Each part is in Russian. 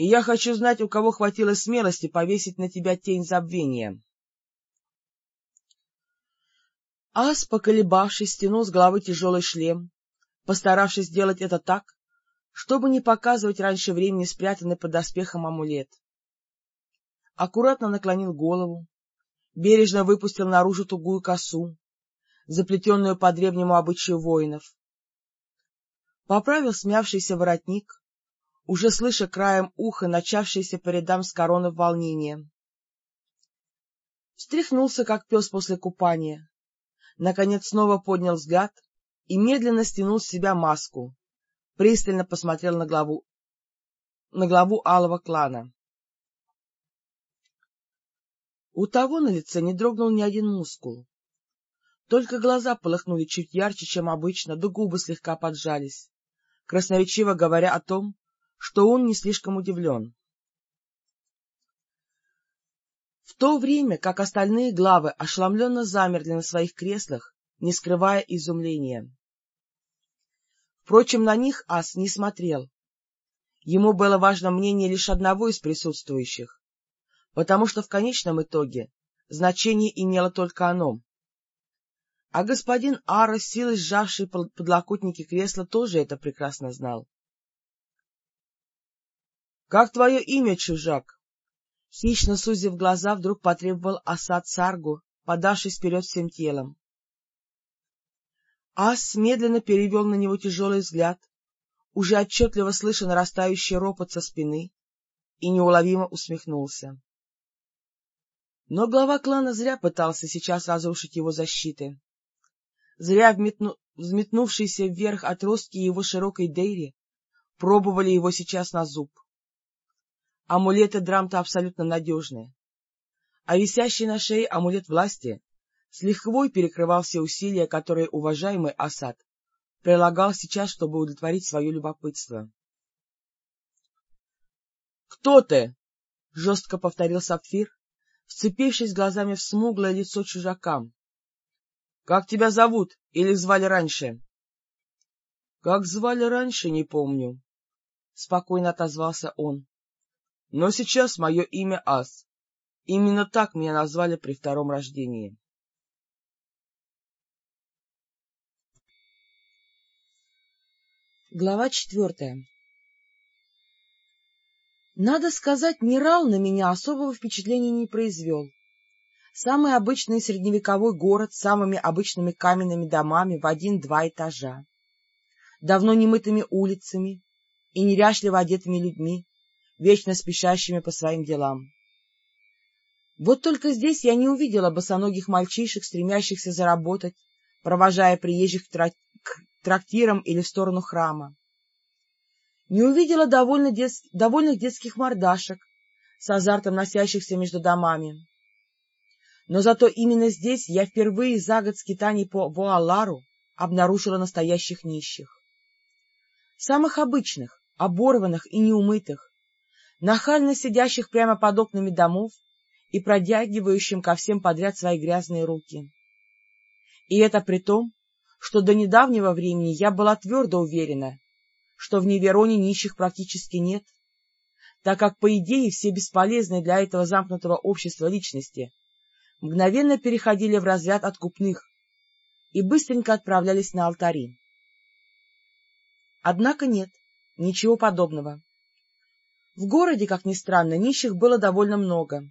и я хочу знать, у кого хватило смелости повесить на тебя тень забвения. Ас, поколебавшись, стянул с головы тяжелый шлем, постаравшись сделать это так, чтобы не показывать раньше времени спрятанный под доспехом амулет. Аккуратно наклонил голову, бережно выпустил наружу тугую косу, заплетенную по древнему обычаю воинов. Поправил смявшийся воротник, уже слыша краем уха начавшееся по рядам с короны волнение. Встряхнулся, как пес после купания, наконец снова поднял взгляд и медленно стянул с себя маску, пристально посмотрел на главу, на главу алого клана. У того на лице не дрогнул ни один мускул. Только глаза полыхнули чуть ярче, чем обычно, да губы слегка поджались, красноречиво говоря о том, что он не слишком удивлен. В то время, как остальные главы ошеломленно замерли на своих креслах, не скрывая изумления. Впрочем, на них ас не смотрел. Ему было важно мнение лишь одного из присутствующих, потому что в конечном итоге значение имело только оно. А господин Ара, силой сжавший подлокотники кресла, тоже это прекрасно знал. — Как твое имя, чужак? Хищно сузив глаза, вдруг потребовал Асад Саргу, подавшись вперед всем телом. Ас медленно перевел на него тяжелый взгляд, уже отчетливо слыша нарастающий ропот со спины, и неуловимо усмехнулся. Но глава клана зря пытался сейчас разрушить его защиты. Зря вметну... взметнувшиеся вверх отростки его широкой дейри пробовали его сейчас на зуб. Амулеты Драмта абсолютно надежные, а висящий на шее амулет власти с лихвой перекрывал все усилия, которые уважаемый Асад прилагал сейчас, чтобы удовлетворить свое любопытство. — Кто ты? — жестко повторил Сапфир, вцепившись глазами в смуглое лицо чужакам. — Как тебя зовут или звали раньше? — Как звали раньше, не помню, — спокойно отозвался он. Но сейчас мое имя Ас. Именно так меня назвали при втором рождении. Глава четвертая Надо сказать, Нерал на меня особого впечатления не произвел. Самый обычный средневековой город с самыми обычными каменными домами в один-два этажа, давно немытыми улицами и неряшливо одетыми людьми, вечно спешащими по своим делам. Вот только здесь я не увидела босоногих мальчишек, стремящихся заработать, провожая приезжих к, трак... к трактирам или в сторону храма. Не увидела довольно дет... довольных детских мордашек, с азартом носящихся между домами. Но зато именно здесь я впервые за год скитаний по Вуалару обнаружила настоящих нищих. Самых обычных, оборванных и неумытых, нахально сидящих прямо под окнами домов и продягивающим ко всем подряд свои грязные руки. И это при том, что до недавнего времени я была твердо уверена, что в Невероне нищих практически нет, так как, по идее, все бесполезные для этого замкнутого общества личности мгновенно переходили в разряд откупных и быстренько отправлялись на алтари. Однако нет, ничего подобного. В городе, как ни странно, нищих было довольно много,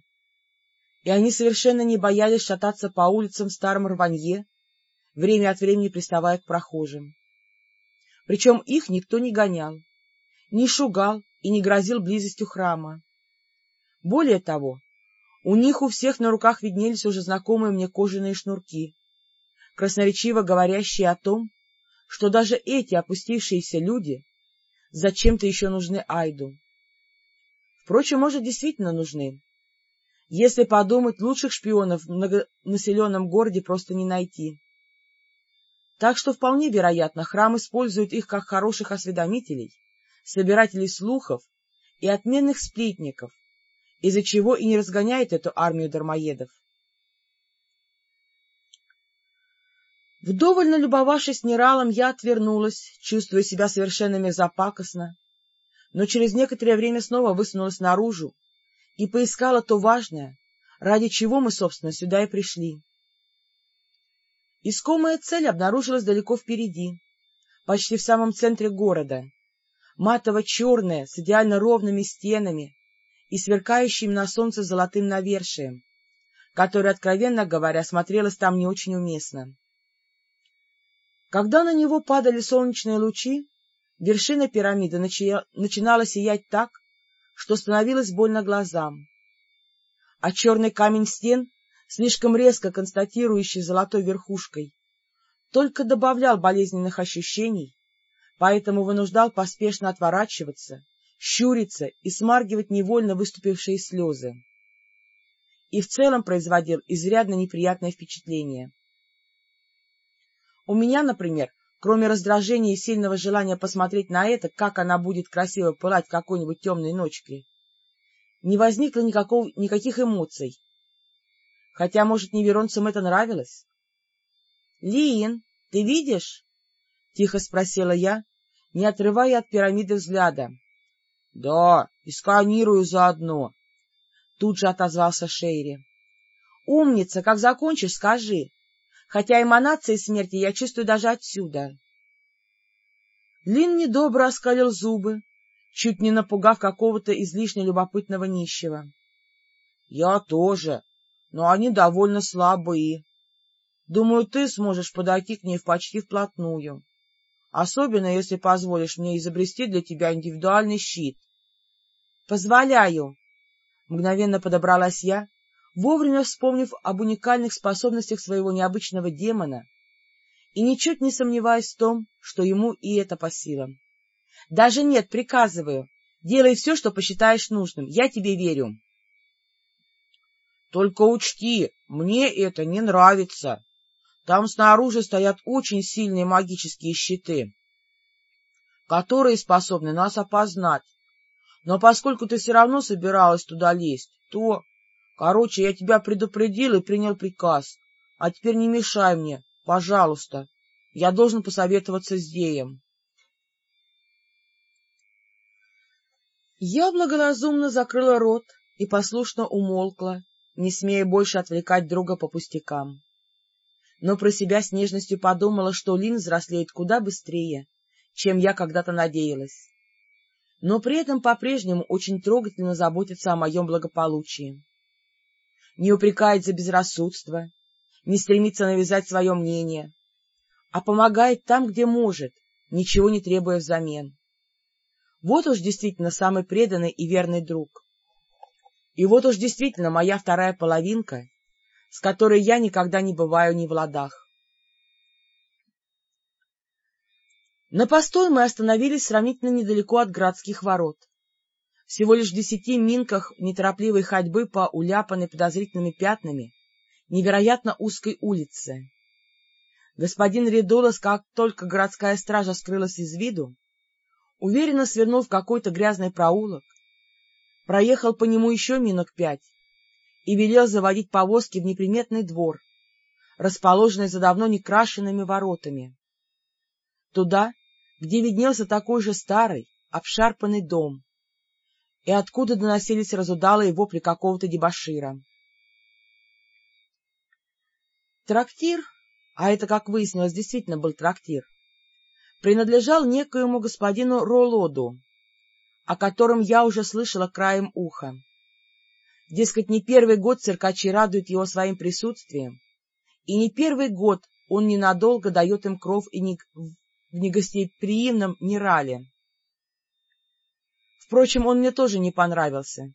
и они совершенно не боялись шататься по улицам в старом рванье, время от времени приставая к прохожим. Причем их никто не гонял, не шугал и не грозил близостью храма. Более того, у них у всех на руках виднелись уже знакомые мне кожаные шнурки, красноречиво говорящие о том, что даже эти опустившиеся люди зачем-то еще нужны Айду. Впрочем, может, действительно нужны. Если подумать, лучших шпионов в многонаселенном городе просто не найти. Так что вполне вероятно, храм использует их как хороших осведомителей, собирателей слухов и отменных сплетников, из-за чего и не разгоняет эту армию дармоедов. Вдоволь налюбовавшись Нералом, я отвернулась, чувствуя себя совершенно мерзопакостно, но через некоторое время снова высунулась наружу и поискала то важное, ради чего мы, собственно, сюда и пришли. Искомая цель обнаружилась далеко впереди, почти в самом центре города, матово-черная, с идеально ровными стенами и сверкающим на солнце золотым навершием, которое, откровенно говоря, смотрелось там не очень уместно. Когда на него падали солнечные лучи, вершина пирамиды начинала сиять так, что становилось больно глазам. А черный камень стен, слишком резко констатирующий золотой верхушкой, только добавлял болезненных ощущений, поэтому вынуждал поспешно отворачиваться, щуриться и смаргивать невольно выступившие слезы. И в целом производил изрядно неприятное впечатление. У меня, например, кроме раздражения и сильного желания посмотреть на это, как она будет красиво пылать какой-нибудь темной ночкой, не возникло никакого, никаких эмоций. Хотя, может, неверонцам это нравилось? — Лиин, ты видишь? — тихо спросила я, не отрывая от пирамиды взгляда. — Да, и сканирую заодно. Тут же отозвался Шейри. — Умница, как закончишь, скажи хотя эманации смерти я чувствую даже отсюда. Лин недобро оскалил зубы, чуть не напугав какого-то излишне любопытного нищего. — Я тоже, но они довольно слабые. Думаю, ты сможешь подойти к ней почти вплотную, особенно если позволишь мне изобрести для тебя индивидуальный щит. — Позволяю! — мгновенно подобралась я, вовремя вспомнив об уникальных способностях своего необычного демона и ничуть не сомневаясь в том, что ему и это по силам. — Даже нет, приказываю. Делай все, что посчитаешь нужным. Я тебе верю. — Только учти, мне это не нравится. Там снаружи стоят очень сильные магические щиты, которые способны нас опознать. Но поскольку ты все равно собиралась туда лезть, то Короче, я тебя предупредил и принял приказ. А теперь не мешай мне, пожалуйста. Я должен посоветоваться с Деем. Я благоразумно закрыла рот и послушно умолкла, не смея больше отвлекать друга по пустякам. Но про себя с нежностью подумала, что Лин взрослеет куда быстрее, чем я когда-то надеялась. Но при этом по-прежнему очень трогательно заботится о моем благополучии не упрекает за безрассудство, не стремится навязать свое мнение, а помогает там, где может, ничего не требуя взамен. Вот уж действительно самый преданный и верный друг. И вот уж действительно моя вторая половинка, с которой я никогда не бываю ни в ладах. На постой мы остановились сравнительно недалеко от градских ворот всего лишь в десяти минках неторопливой ходьбы по уляпанной подозрительными пятнами невероятно узкой улице. Господин Редолос, как только городская стража скрылась из виду, уверенно свернул в какой-то грязный проулок, проехал по нему еще минут пять и велел заводить повозки в неприметный двор, расположенный за давно некрашенными воротами. Туда, где виднелся такой же старый, обшарпанный дом, и откуда доносились разудалые вопли какого-то дебошира. Трактир, а это, как выяснилось, действительно был трактир, принадлежал некоему господину Ролоду, о котором я уже слышала краем уха. Дескать, не первый год циркачи радуют его своим присутствием, и не первый год он ненадолго дает им кров и не... в негостеприимном Нерале. Впрочем, он мне тоже не понравился.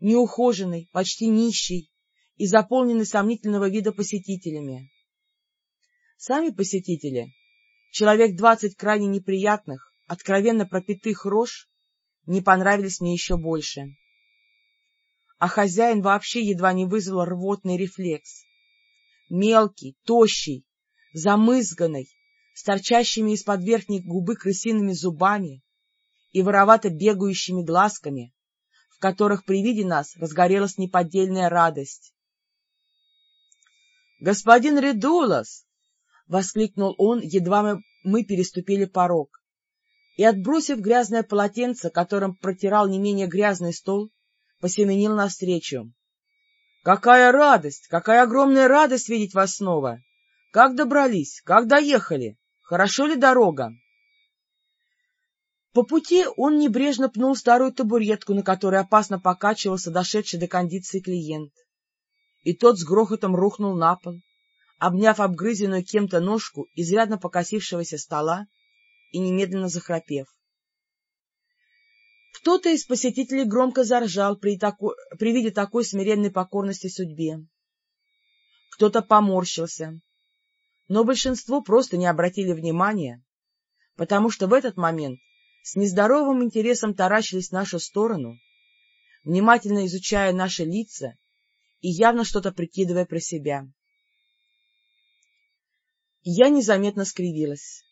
Неухоженный, почти нищий и заполненный сомнительного вида посетителями. Сами посетители, человек двадцать крайне неприятных, откровенно пропитых рож, не понравились мне еще больше. А хозяин вообще едва не вызвал рвотный рефлекс. Мелкий, тощий, замызганный, с торчащими из-под верхней губы крысиными зубами, и воровато бегающими глазками, в которых при виде нас разгорелась неподдельная радость. — Господин Редулас! — воскликнул он, едва мы, мы переступили порог. и, отбросив грязное полотенце, которым протирал не менее грязный стол, посеменил навстречу. — Какая радость! Какая огромная радость видеть вас снова! Как добрались? Как доехали? Хорошо ли дорога? По пути он небрежно пнул старую табуретку, на которой опасно покачивался дошедший до кондиции клиент. И тот с грохотом рухнул на пол, обняв обгрызенную кем-то ножку изрядно покосившегося стола и немедленно захрапев. Кто-то из посетителей громко заржал при, тако... при виде такой смиренной покорности судьбе. Кто-то поморщился, но большинство просто не обратили внимания, потому что в этот момент с нездоровым интересом таращились в нашу сторону, внимательно изучая наши лица и явно что-то прикидывая про себя. Я незаметно скривилась.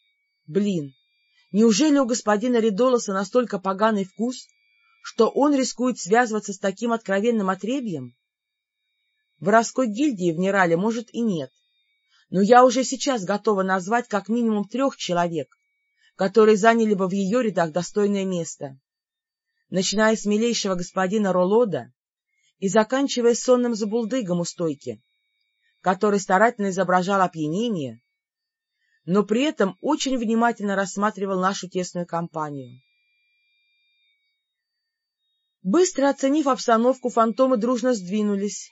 Блин, неужели у господина Ридолоса настолько поганый вкус, что он рискует связываться с таким откровенным отребьем? Воровской гильдии в Нерале, может, и нет, но я уже сейчас готова назвать как минимум трех человек, которые заняли бы в ее рядах достойное место, начиная с милейшего господина Ролода и заканчивая сонным забулдыгом у стойки, который старательно изображал опьянение, но при этом очень внимательно рассматривал нашу тесную компанию. Быстро оценив обстановку, фантомы дружно сдвинулись,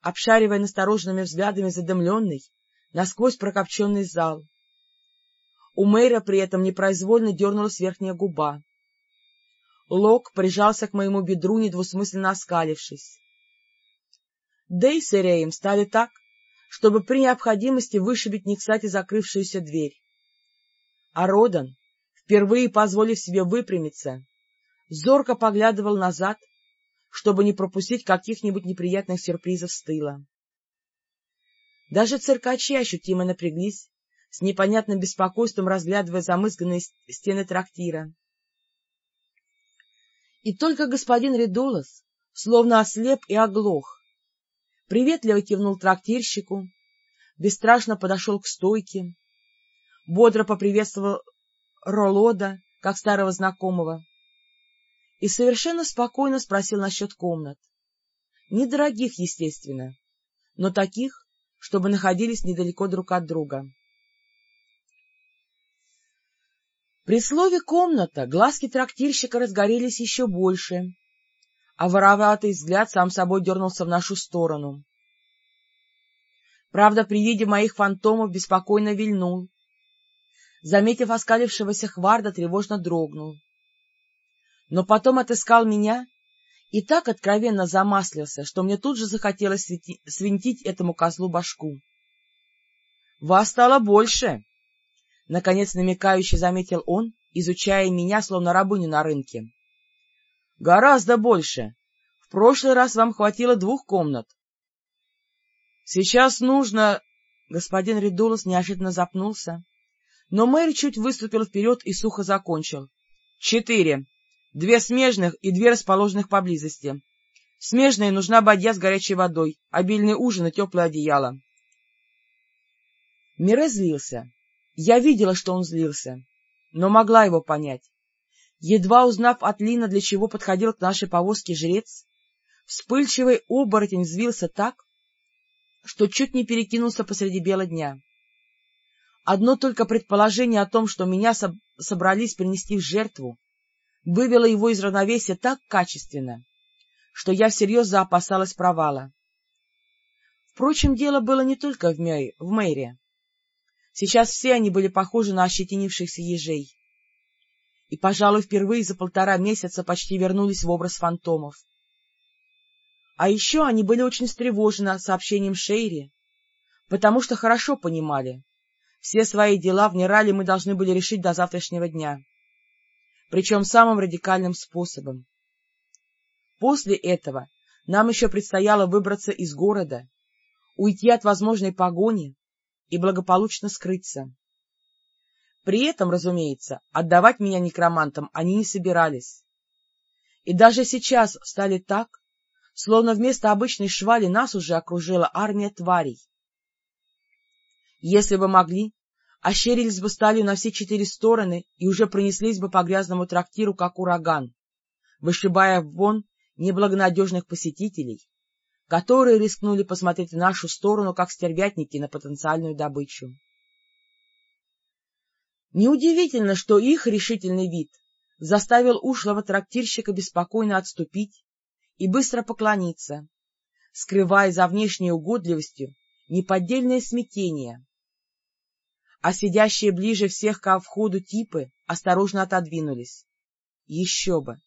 обшаривая настороженными взглядами задымленный, насквозь прокопченный зал. У мэра при этом непроизвольно дернулась верхняя губа. Лок прижался к моему бедру, недвусмысленно оскалившись. Дэй с Эреем стали так, чтобы при необходимости вышибить не кстати закрывшуюся дверь. А Родан, впервые позволив себе выпрямиться, зорко поглядывал назад, чтобы не пропустить каких-нибудь неприятных сюрпризов с тыла. Даже циркачи ощутимо напряглись, с непонятным беспокойством разглядывая замызганные стены трактира. И только господин Редолос, словно ослеп и оглох, приветливо кивнул трактирщику, бесстрашно подошел к стойке, бодро поприветствовал Ролода, как старого знакомого, и совершенно спокойно спросил насчет комнат. Недорогих, естественно, но таких, чтобы находились недалеко друг от друга. При слове «комната» глазки трактирщика разгорелись еще больше, а вороватый взгляд сам собой дернулся в нашу сторону. Правда, при виде моих фантомов беспокойно вильнул. Заметив оскалившегося Хварда, тревожно дрогнул. Но потом отыскал меня и так откровенно замаслился, что мне тут же захотелось свинтить этому козлу башку. — Вас стало больше! — наконец намекающе заметил он, изучая меня, словно рабыню на рынке. — Гораздо больше. В прошлый раз вам хватило двух комнат. — Сейчас нужно... Господин Редулос неожиданно запнулся, но мэр чуть выступил вперед и сухо закончил. — Четыре. Две смежных и две расположенных поблизости. Смежной нужна бадья с горячей водой, обильный ужин и теплое одеяло. Мире злился. Я видела, что он злился, но могла его понять. Едва узнав от Лина, для чего подходил к нашей повозке жрец, вспыльчивый оборотень взвился так, что чуть не перекинулся посреди бела дня. Одно только предположение о том, что меня соб собрались принести в жертву, вывело его из равновесия так качественно, что я всерьез заопасалась провала. Впрочем, дело было не только в, Мэй, в Мэйре. Сейчас все они были похожи на ощетинившихся ежей. И, пожалуй, впервые за полтора месяца почти вернулись в образ фантомов. А еще они были очень встревожены сообщением Шейри, потому что хорошо понимали, все свои дела в Нерале мы должны были решить до завтрашнего дня, причем самым радикальным способом. После этого нам еще предстояло выбраться из города, уйти от возможной погони и благополучно скрыться. При этом, разумеется, отдавать меня некромантам они не собирались. И даже сейчас стали так, словно вместо обычной швали нас уже окружила армия тварей. Если бы могли, ощерились бы сталью на все четыре стороны и уже пронеслись бы по грязному трактиру, как ураган, вышибая вон неблагонадежных посетителей, которые рискнули посмотреть в нашу сторону, как стервятники на потенциальную добычу. Неудивительно, что их решительный вид заставил ушлого трактирщика беспокойно отступить и быстро поклониться, скрывая за внешней угодливостью неподдельное смятение. А сидящие ближе всех ко входу типы осторожно отодвинулись. Еще бы!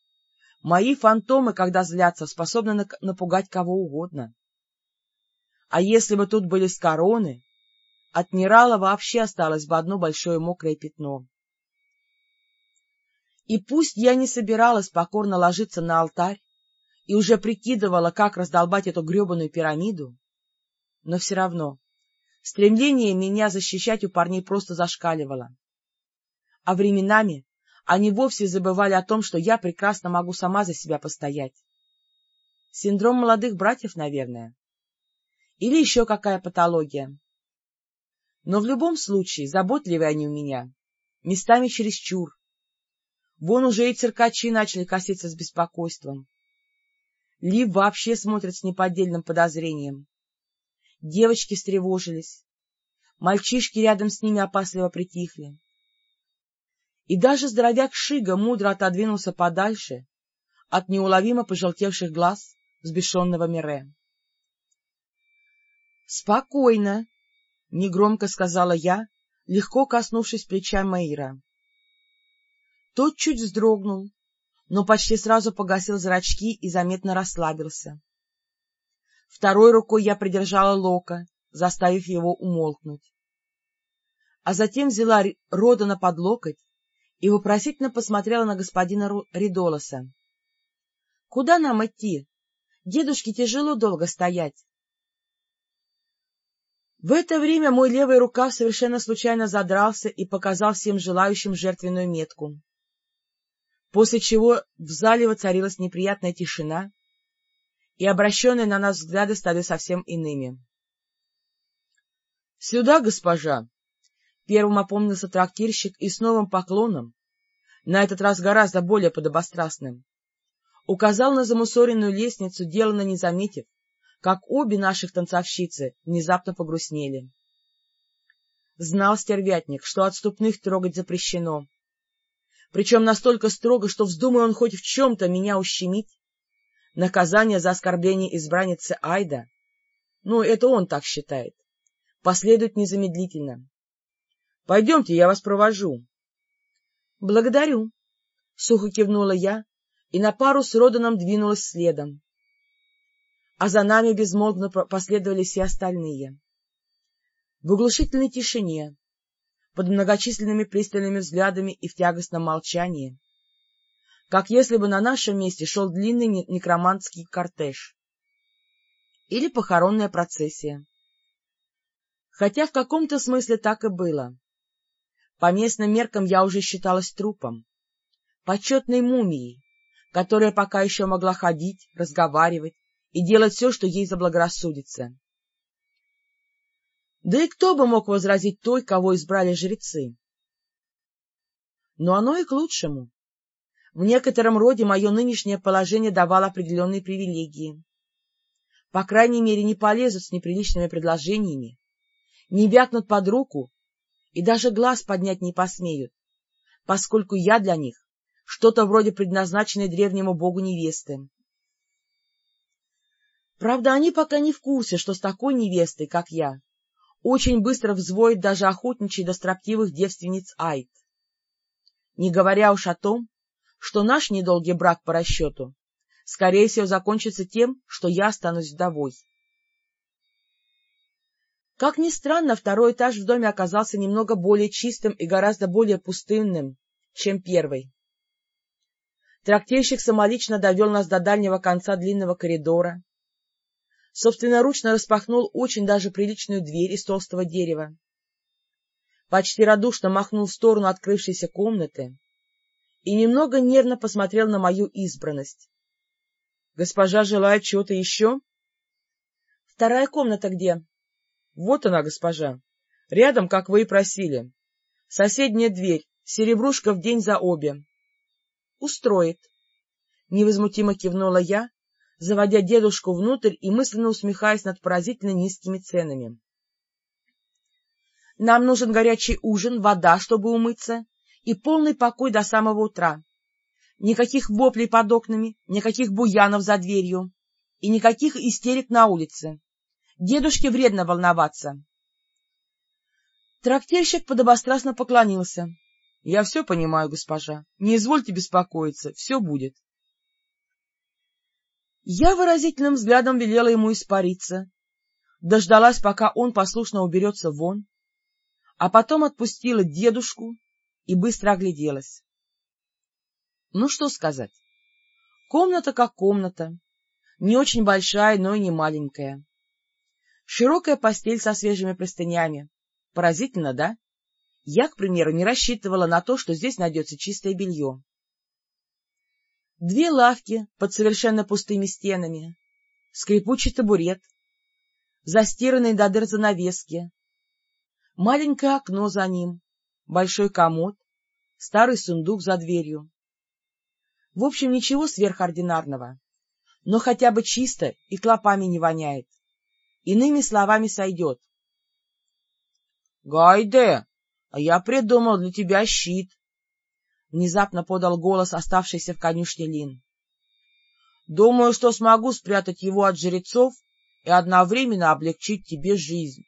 Мои фантомы, когда злятся, способны напугать кого угодно. А если бы тут были с короны, от Нерала вообще осталось бы одно большое мокрое пятно. И пусть я не собиралась покорно ложиться на алтарь и уже прикидывала, как раздолбать эту гребаную пирамиду, но все равно стремление меня защищать у парней просто зашкаливало. А временами они вовсе забывали о том, что я прекрасно могу сама за себя постоять. Синдром молодых братьев, наверное. Или еще какая патология. Но в любом случае заботливые они у меня, местами чересчур. Вон уже и циркачи начали коситься с беспокойством. Лив вообще смотрит с неподдельным подозрением. Девочки встревожились. Мальчишки рядом с ними опасливо притихли и даже здоровяк Шига мудро отодвинулся подальше от неуловимо пожелтевших глаз взбешенного Мире. — Спокойно, — негромко сказала я, легко коснувшись плеча Мейра. Тот чуть вздрогнул, но почти сразу погасил зрачки и заметно расслабился. Второй рукой я придержала Лока, заставив его умолкнуть. А затем взяла Родана под локоть и вопросительно посмотрела на господина Ридолоса. — Куда нам идти? Дедушке тяжело долго стоять. В это время мой левый рукав совершенно случайно задрался и показал всем желающим жертвенную метку. После чего в зале воцарилась неприятная тишина, и обращенные на нас взгляды стали совсем иными. — Сюда, госпожа! Первым опомнился трактирщик и с новым поклоном, на этот раз гораздо более подобострастным, указал на замусоренную лестницу, деланно не заметив, как обе наших танцовщицы внезапно погрустнели. Знал стервятник, что отступных трогать запрещено. Причем настолько строго, что вздумай он хоть в чем-то меня ущемить. Наказание за оскорбление избранницы Айда, ну, это он так считает, последует незамедлительно. Пойдемте, я вас провожу. — Благодарю, — сухо кивнула я и на пару с Роданом двинулась следом. А за нами безмолвно последовали все остальные. В оглушительной тишине, под многочисленными пристальными взглядами и в тягостном молчании, как если бы на нашем месте шел длинный некроманский кортеж или похоронная процессия. Хотя в каком-то смысле так и было. По местным меркам я уже считалась трупом, почетной мумией, которая пока еще могла ходить, разговаривать и делать все, что ей заблагорассудится. Да и кто бы мог возразить той, кого избрали жрецы? Но оно и к лучшему. В некотором роде мое нынешнее положение давало определенные привилегии. По крайней мере, не полезут с неприличными предложениями, не вякнут под руку и даже глаз поднять не посмеют, поскольку я для них что-то вроде предназначенной древнему богу невесты. Правда, они пока не в курсе, что с такой невестой, как я, очень быстро взвоит даже охотничий до строптивых девственниц Айд. Не говоря уж о том, что наш недолгий брак по расчету, скорее всего, закончится тем, что я останусь вдовой. Как ни странно, второй этаж в доме оказался немного более чистым и гораздо более пустынным, чем первый. Трактирщик самолично довел нас до дальнего конца длинного коридора, собственноручно распахнул очень даже приличную дверь из толстого дерева, почти радушно махнул в сторону открывшейся комнаты и немного нервно посмотрел на мою избранность. — Госпожа желает чего-то еще? — Вторая комната где? — Вот она, госпожа. Рядом, как вы и просили. Соседняя дверь, серебрушка в день за обе. — Устроит. Невозмутимо кивнула я, заводя дедушку внутрь и мысленно усмехаясь над поразительно низкими ценами. Нам нужен горячий ужин, вода, чтобы умыться, и полный покой до самого утра. Никаких воплей под окнами, никаких буянов за дверью и никаких истерик на улице. Дедушке вредно волноваться. Трактирщик подобострастно поклонился. — Я все понимаю, госпожа. Не извольте беспокоиться, все будет. Я выразительным взглядом велела ему испариться, дождалась, пока он послушно уберется вон, а потом отпустила дедушку и быстро огляделась. Ну, что сказать. Комната как комната, не очень большая, но и не маленькая. Широкая постель со свежими простынями. Поразительно, да? Я, к примеру, не рассчитывала на то, что здесь найдется чистое белье. Две лавки под совершенно пустыми стенами, скрипучий табурет, застиранные до дыр занавески, маленькое окно за ним, большой комод, старый сундук за дверью. В общем, ничего сверхординарного, но хотя бы чисто и клопами не воняет. Иными словами, сойдет. — Гайде, а я придумал для тебя щит, — внезапно подал голос оставшийся в конюшне Лин. — Думаю, что смогу спрятать его от жрецов и одновременно облегчить тебе жизнь.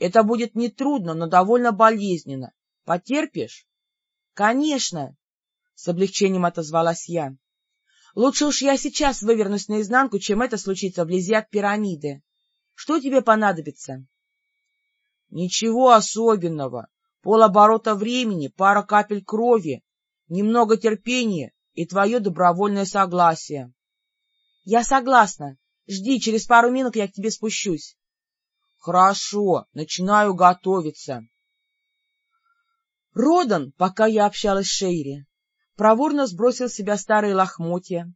Это будет нетрудно, но довольно болезненно. Потерпишь? — Конечно, — с облегчением отозвалась я. — Лучше уж я сейчас вывернусь наизнанку, чем это случится вблизи от пирамиды. Что тебе понадобится? — Ничего особенного. Полоборота времени, пара капель крови, немного терпения и твое добровольное согласие. — Я согласна. Жди, через пару минут я к тебе спущусь. — Хорошо, начинаю готовиться. Родан, пока я общалась с Шейри, проворно сбросил с себя старые лохмотья,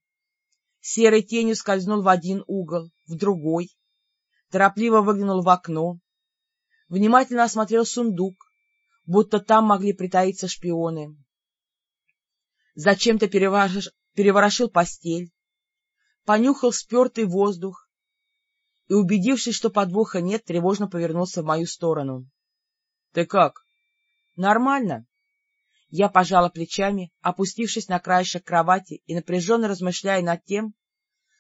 серой тенью скользнул в один угол, в другой, торопливо выглянул в окно, внимательно осмотрел сундук, будто там могли притаиться шпионы зачем-то переворошил, постель, понюхал спертый воздух и, убедившись, что подвоха нет, тревожно повернулся в мою сторону. — Ты как? — Нормально. Я пожала плечами, опустившись на краешек кровати и напряженно размышляя над тем,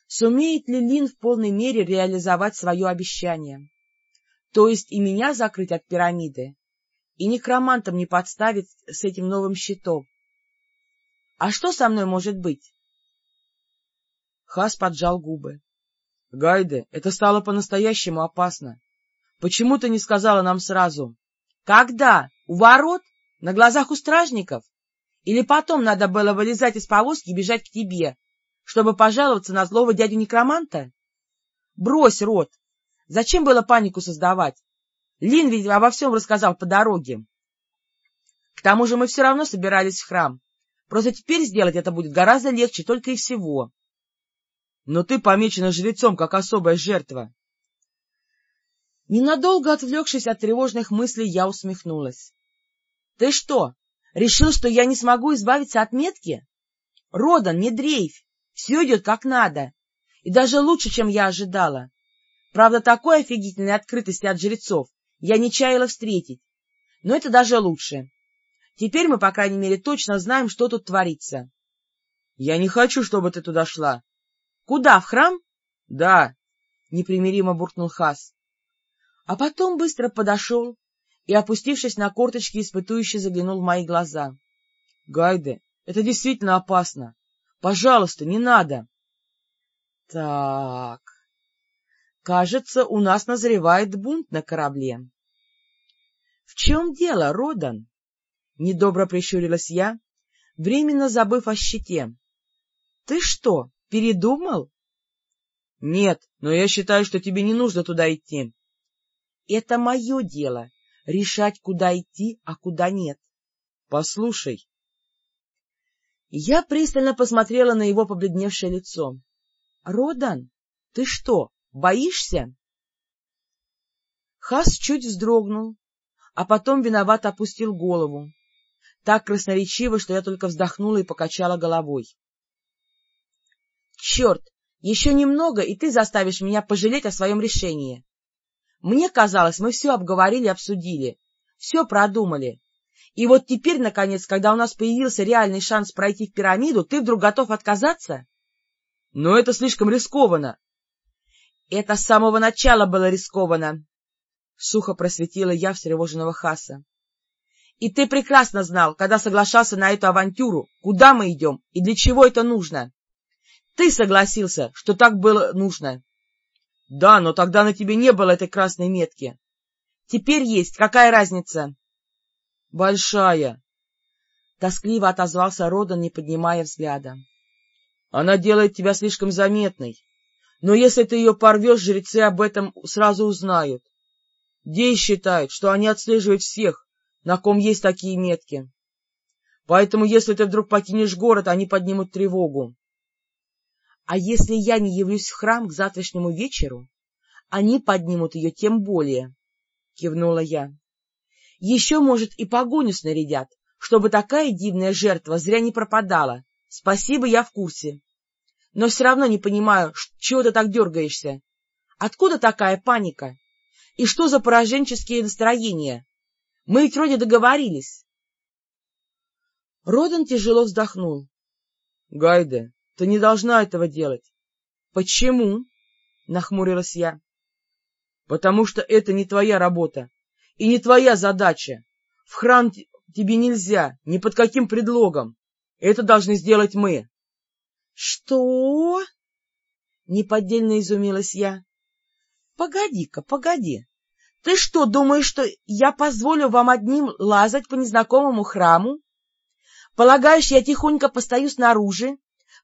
сумеет ли Лин в полной мере реализовать свое обещание, то есть и меня закрыть от пирамиды, и некромантом не подставить с этим новым щитом, а что со мной может быть? Хас поджал губы. — Гайде, это стало по-настоящему опасно. Почему ты не сказала нам сразу? — Когда? У ворот? На глазах у стражников? Или потом надо было вылезать из повозки и бежать к тебе, чтобы пожаловаться на злого дядю некроманта? Брось, Рот! Зачем было панику создавать? Лин ведь обо всем рассказал по дороге. К тому же мы все равно собирались в храм. Просто теперь сделать это будет гораздо легче только и всего. Но ты помечена жрецом, как особая жертва. Ненадолго отвлекшись от тревожных мыслей, я усмехнулась. — Ты что, решил, что я не смогу избавиться от метки? Родан, не дрейфь, все идет как надо, и даже лучше, чем я ожидала. Правда, такой офигительной открытости от жрецов я не чаяла встретить, но это даже лучше. Теперь мы, по крайней мере, точно знаем, что тут творится. — Я не хочу, чтобы ты туда шла. — Куда, в храм? — Да, — непримиримо буркнул Хас. А потом быстро подошел и, опустившись на корточки, испытующе заглянул в мои глаза. — Гайде, это действительно опасно. Пожалуйста, не надо. — Так... Кажется, у нас назревает бунт на корабле. — В чем дело, Родан? Недобро прищурилась я, временно забыв о щите. — Ты что, передумал? — Нет, но я считаю, что тебе не нужно туда идти. — Это мое дело — решать, куда идти, а куда нет. — Послушай. Я пристально посмотрела на его побледневшее лицо. — Родан, ты что, боишься? Хас чуть вздрогнул, а потом виновато опустил голову. Так красноречиво, что я только вздохнула и покачала головой. — Черт, еще немного, и ты заставишь меня пожалеть о своем решении. Мне казалось, мы все обговорили обсудили, все продумали. И вот теперь, наконец, когда у нас появился реальный шанс пройти в пирамиду, ты вдруг готов отказаться? — Но это слишком рискованно. — Это с самого начала было рискованно, — сухо просветила я встревоженного Хаса. — И ты прекрасно знал, когда соглашался на эту авантюру, куда мы идем и для чего это нужно. Ты согласился, что так было нужно. — Да, но тогда на тебе не было этой красной метки. — Теперь есть. Какая разница? — Большая. Тоскливо отозвался Родан, не поднимая взгляда. — Она делает тебя слишком заметной. Но если ты ее порвешь, жрецы об этом сразу узнают. Дей считают, что они отслеживают всех, на ком есть такие метки. Поэтому, если ты вдруг покинешь город, они поднимут тревогу. А если я не явлюсь в храм к завтрашнему вечеру, они поднимут ее тем более, — кивнула я. Еще, может, и погоню снарядят, чтобы такая дивная жертва зря не пропадала. Спасибо, я в курсе. Но все равно не понимаю, чего ты так дергаешься. Откуда такая паника? И что за пораженческие настроения? Мы ведь вроде договорились. Родан тяжело вздохнул. — Гайде, ты не должна этого делать. — Почему? — нахмурилась я. — Потому что это не твоя работа и не твоя задача. В храм тебе нельзя, ни под каким предлогом. Это должны сделать мы. — Что? — неподдельно изумилась я. — Погоди-ка, погоди. Ты что, думаешь, что я позволю вам одним лазать по незнакомому храму? Полагаешь, я тихонько постою снаружи,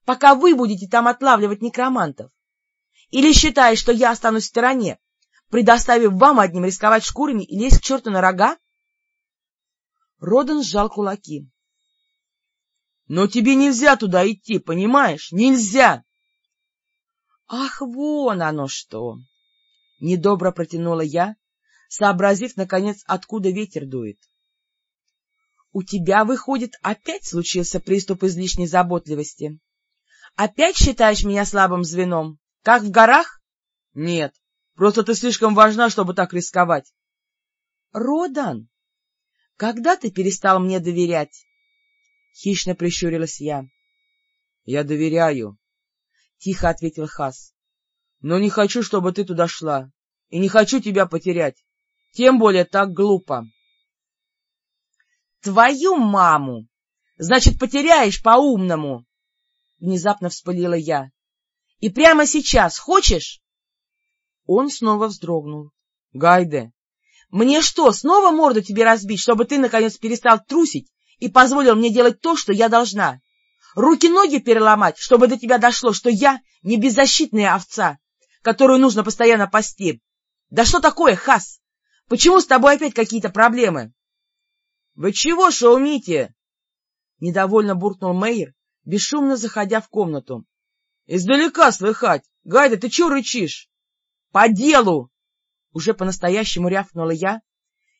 пока вы будете там отлавливать некромантов? Или считаешь, что я останусь в стороне, предоставив вам одним рисковать шкурами и лезть к черту на рога? Родан сжал кулаки. — Но тебе нельзя туда идти, понимаешь? Нельзя! — Ах, вон оно что! — недобро протянула я, сообразив, наконец, откуда ветер дует. — У тебя, выходит, опять случился приступ излишней заботливости? Опять считаешь меня слабым звеном, как в горах? — Нет, просто ты слишком важна, чтобы так рисковать. — Родан, когда ты перестал мне доверять? — хищно прищурилась я. — Я доверяю, — тихо ответил Хас. — Но не хочу, чтобы ты туда шла, и не хочу тебя потерять. Тем более так глупо. — Твою маму! Значит, потеряешь по-умному! Внезапно вспылила я. — И прямо сейчас хочешь? Он снова вздрогнул. — Гайде! — Мне что, снова морду тебе разбить, чтобы ты, наконец, перестал трусить и позволил мне делать то, что я должна? Руки-ноги переломать, чтобы до тебя дошло, что я не беззащитная овца, которую нужно постоянно пасти? Да что такое, Хас? Почему с тобой опять какие-то проблемы? — Вы чего шумите? — недовольно буркнул Мейер, бесшумно заходя в комнату. — Издалека слыхать. Гайда, ты чего рычишь? — По делу! — уже по-настоящему рявкнула я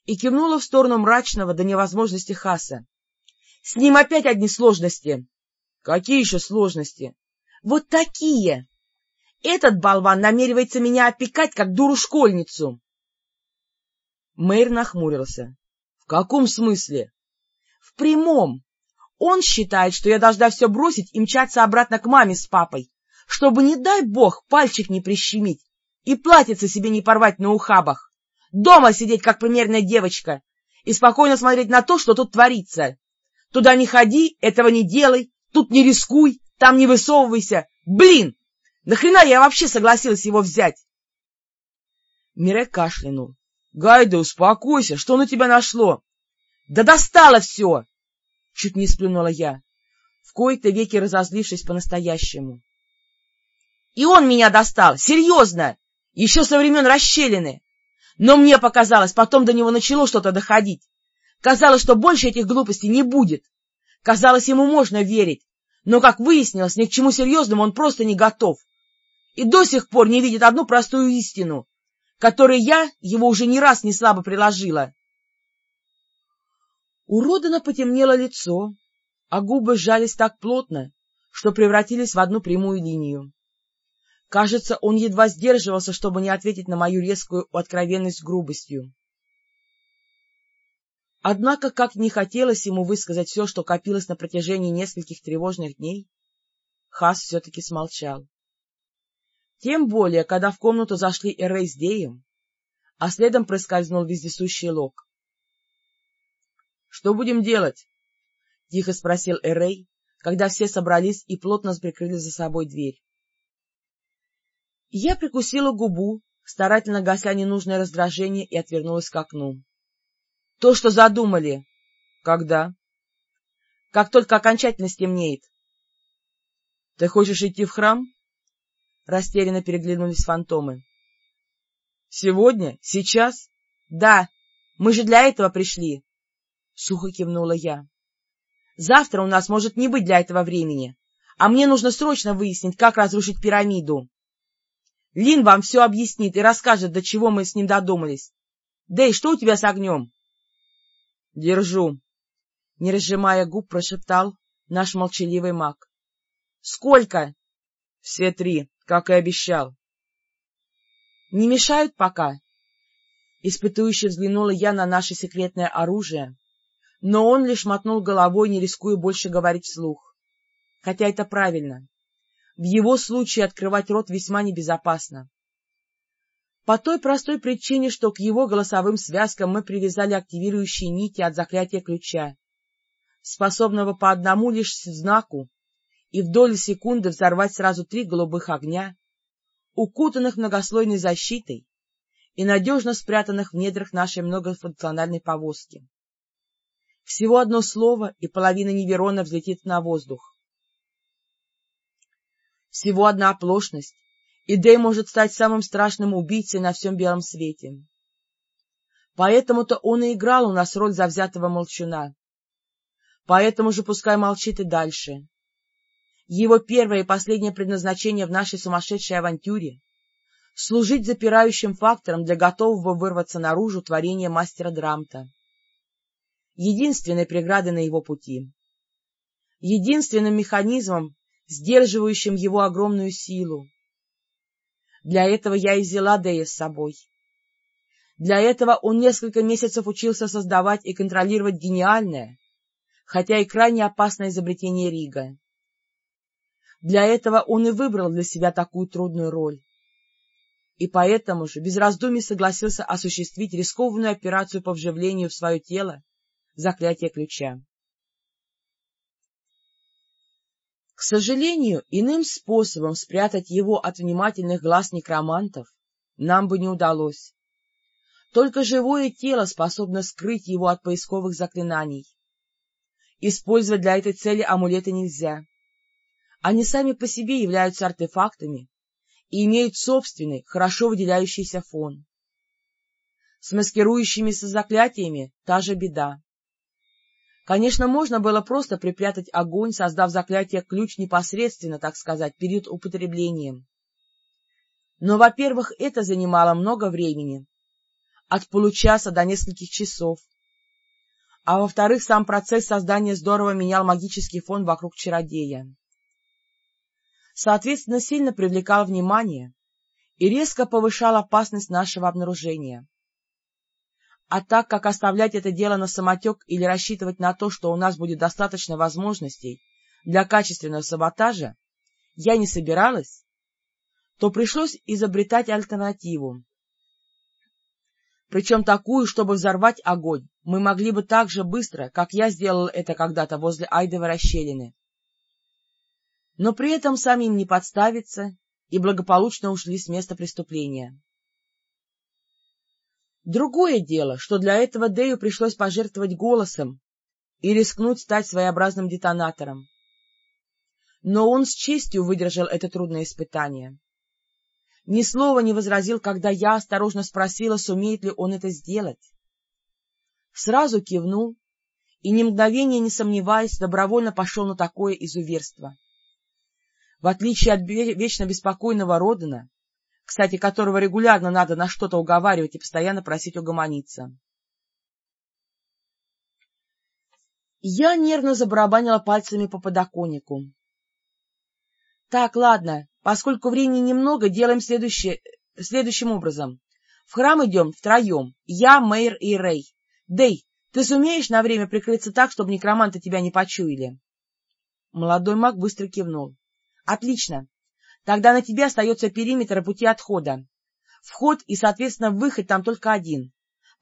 и кивнула в сторону мрачного до невозможности Хаса. — С ним опять одни сложности. — Какие еще сложности? — Вот такие! Этот болван намеревается меня опекать, как дуру-школьницу. Мэйр нахмурился. — В каком смысле? — В прямом. Он считает, что я должна все бросить и мчаться обратно к маме с папой, чтобы, не дай бог, пальчик не прищемить и платьице себе не порвать на ухабах. Дома сидеть, как примерная девочка, и спокойно смотреть на то, что тут творится. Туда не ходи, этого не делай, тут не рискуй, там не высовывайся. Блин! Нахрена я вообще согласилась его взять? Мире кашлянул. — Гайда, успокойся, что на тебя нашло? — Да достало все! — чуть не сплюнула я, в кои-то веки разозлившись по-настоящему. — И он меня достал, серьезно, еще со времен расщелины. Но мне показалось, потом до него начало что-то доходить. Казалось, что больше этих глупостей не будет. Казалось, ему можно верить, но, как выяснилось, ни к чему серьезному он просто не готов. И до сих пор не видит одну простую истину, которой я его уже не раз не слабо приложила. У Родана потемнело лицо, а губы сжались так плотно, что превратились в одну прямую линию. Кажется, он едва сдерживался, чтобы не ответить на мою резкую откровенность грубостью. Однако, как не хотелось ему высказать все, что копилось на протяжении нескольких тревожных дней, Хас все-таки смолчал. Тем более, когда в комнату зашли Эрей с Деем, а следом проскользнул вездесущий Лок. — Что будем делать? — тихо спросил Эрей, когда все собрались и плотно прикрыли за собой дверь. Я прикусила губу, старательно гася ненужное раздражение, и отвернулась к окну. — То, что задумали. — Когда? — Как только окончательно стемнеет. — Ты хочешь идти в храм? Растерянно переглянулись фантомы. — Сегодня? Сейчас? — Да. Мы же для этого пришли. Сухо кивнула я. — Завтра у нас может не быть для этого времени, а мне нужно срочно выяснить, как разрушить пирамиду. Лин вам все объяснит и расскажет, до чего мы с ним додумались. Дэй, что у тебя с огнем? — Держу. Не разжимая губ, прошептал наш молчаливый маг. — Сколько? — Все три, как и обещал. — Не мешают пока? Испытующе взглянула я на наше секретное оружие, но он лишь мотнул головой, не рискуя больше говорить вслух. Хотя это правильно. В его случае открывать рот весьма небезопасно. По той простой причине, что к его голосовым связкам мы привязали активирующие нити от заклятия ключа, способного по одному лишь знаку и в доли секунды взорвать сразу три голубых огня, укутанных многослойной защитой и надежно спрятанных в недрах нашей многофункциональной повозки. Всего одно слово, и половина Неверона взлетит на воздух. Всего одна оплошность, и Дэй может стать самым страшным убийцей на всем белом свете. Поэтому-то он и играл у нас роль завзятого молчуна. Поэтому же пускай молчит и дальше. Его первое и последнее предназначение в нашей сумасшедшей авантюре — служить запирающим фактором для готового вырваться наружу творения мастера Драмта. Единственной преградой на его пути. Единственным механизмом, сдерживающим его огромную силу, для этого я и взяла Дэя с собой. Для этого он несколько месяцев учился создавать и контролировать гениальное, хотя и крайне опасное изобретение Рига. Для этого он и выбрал для себя такую трудную роль. И поэтому же без раздумий согласился осуществить рискованную операцию по вживлению в свое тело заклятия ключа. К сожалению, иным способом спрятать его от внимательных глаз некромантов нам бы не удалось. Только живое тело способно скрыть его от поисковых заклинаний. Использовать для этой цели амулеты нельзя. Они сами по себе являются артефактами и имеют собственный, хорошо выделяющийся фон. С маскирующимися заклятиями та же беда. Конечно, можно было просто припрятать огонь, создав заклятие ключ непосредственно, так сказать, перед употреблением. Но, во-первых, это занимало много времени, от получаса до нескольких часов, а во-вторых, сам процесс создания здорово менял магический фон вокруг чародея. Соответственно, сильно привлекал внимание и резко повышал опасность нашего обнаружения. А так как оставлять это дело на самотек или рассчитывать на то, что у нас будет достаточно возможностей для качественного саботажа, я не собиралась, то пришлось изобретать альтернативу. Причем такую, чтобы взорвать огонь, мы могли бы так же быстро, как я сделал это когда-то возле Айдовой расщелины. Но при этом самим не подставиться и благополучно ушли с места преступления. Другое дело, что для этого Дэю пришлось пожертвовать голосом и рискнуть стать своеобразным детонатором. Но он с честью выдержал это трудное испытание. Ни слова не возразил, когда я осторожно спросила, сумеет ли он это сделать. Сразу кивнул и, ни мгновения не сомневаясь, добровольно пошел на такое изуверство. В отличие от вечно беспокойного Родена, кстати, которого регулярно надо на что-то уговаривать и постоянно просить угомониться. Я нервно забарабанила пальцами по подоконнику. — Так, ладно, поскольку времени немного, делаем следующее, следующим образом. В храм идем втроем. Я, Мэйр и Рэй. Дэй, ты сумеешь на время прикрыться так, чтобы некроманты тебя не почуяли? Молодой маг быстро кивнул. — Отлично. Тогда на тебе остается периметр пути отхода. Вход и, соответственно, выход там только один.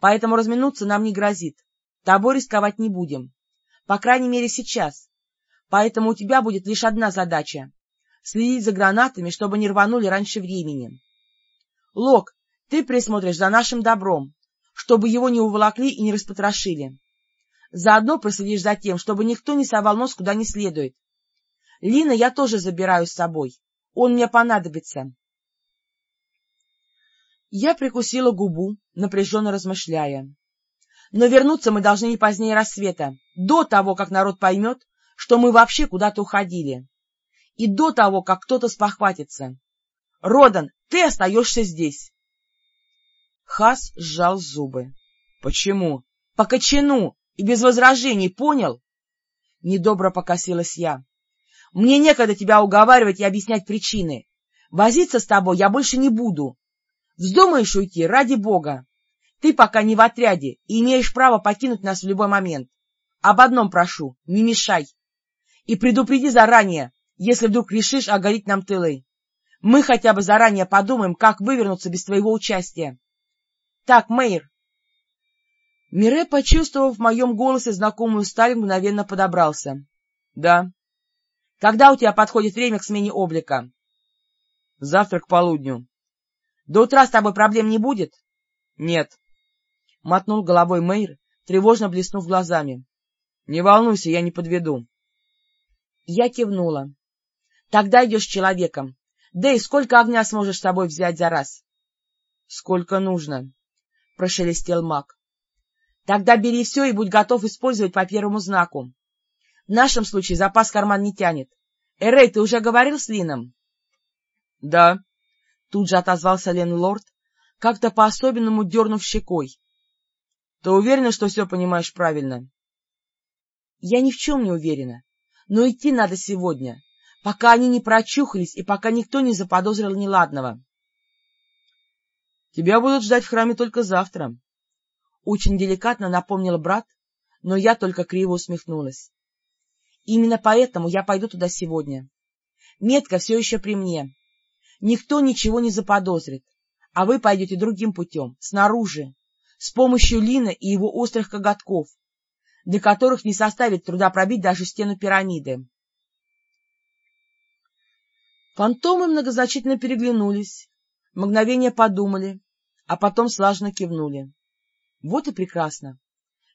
Поэтому разминуться нам не грозит. Тобой рисковать не будем. По крайней мере, сейчас. Поэтому у тебя будет лишь одна задача — следить за гранатами, чтобы не рванули раньше времени. Лок, ты присмотришь за нашим добром, чтобы его не уволокли и не распотрошили. Заодно проследишь за тем, чтобы никто не совал нос куда не следует. Лина я тоже забираю с собой. Он мне понадобится. Я прикусила губу, напряженно размышляя. Но вернуться мы должны не позднее рассвета, до того, как народ поймет, что мы вообще куда-то уходили, и до того, как кто-то спохватится. Родан, ты остаешься здесь. Хас сжал зубы. — Почему? — По кочану и без возражений, понял? Недобро покосилась я. — Мне некогда тебя уговаривать и объяснять причины. Возиться с тобой я больше не буду. Вздумаешь уйти, ради бога. Ты пока не в отряде и имеешь право покинуть нас в любой момент. Об одном прошу — не мешай. И предупреди заранее, если вдруг решишь оголить нам тылы. Мы хотя бы заранее подумаем, как вывернуться без твоего участия. Так, Мэйр. Мире, почувствовав в моем голосе знакомую сталь, мгновенно подобрался. — Да. — Когда у тебя подходит время к смене облика? — Завтра к полудню. До утра с тобой проблем не будет? — Нет. Мотнул головой Мэйр, тревожно блеснув глазами. — Не волнуйся, я не подведу. Я кивнула. — Тогда идешь с человеком. И сколько огня сможешь с собой взять за раз? — Сколько нужно, — прошелестел маг. — Тогда бери все и будь готов использовать по первому знаку. В нашем случае запас карман не тянет. Эрей, ты уже говорил с Лином? — Да, Тут же отозвался Лен Лорд, как-то по-особенному дернув щекой. — Ты уверена, что все понимаешь правильно? — Я ни в чем не уверена, но идти надо сегодня, пока они не прочухались и пока никто не заподозрил неладного. — Тебя будут ждать в храме только завтра. Очень деликатно напомнил брат, но я только криво усмехнулась. Именно поэтому я пойду туда сегодня. Метка все еще при мне. Никто ничего не заподозрит, а вы пойдете другим путем, снаружи, с помощью Лина и его острых коготков, для которых не составит труда пробить даже стену пирамиды. Фантомы многозначительно переглянулись, мгновение подумали, а потом слажно кивнули. Вот и прекрасно.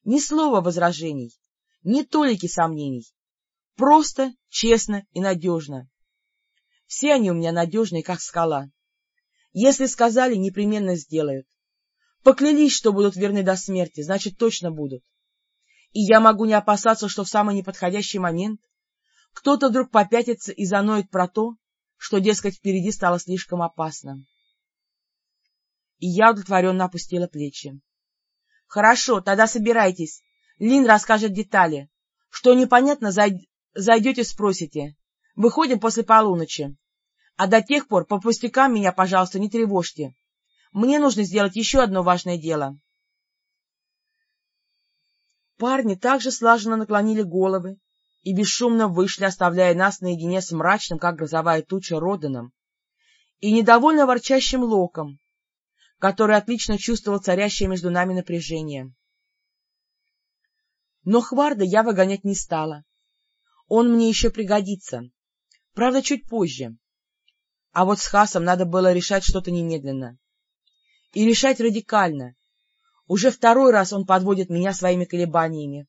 Ни слова возражений, ни толики сомнений. Просто, честно и надежно. Все они у меня надежные, как скала. Если сказали, непременно сделают. Поклялись, что будут верны до смерти, значит, точно будут. И я могу не опасаться, что в самый неподходящий момент кто-то вдруг попятится и заноет про то, что, дескать, впереди стало слишком опасно. И я удовлетворенно опустила плечи. — Хорошо, тогда собирайтесь. Лин расскажет детали. Что непонятно, зайдете, спросите. Выходим после полуночи. А до тех пор по пустякам меня, пожалуйста, не тревожьте. Мне нужно сделать еще одно важное дело. Парни также слаженно наклонили головы и бесшумно вышли, оставляя нас наедине с мрачным, как грозовая туча, Роданом и недовольно ворчащим Локом, который отлично чувствовал царящее между нами напряжение. Но Хварда я выгонять не стала. Он мне еще пригодится. Правда, чуть позже. А вот с Хасом надо было решать что-то немедленно. И решать радикально. Уже второй раз он подводит меня своими колебаниями.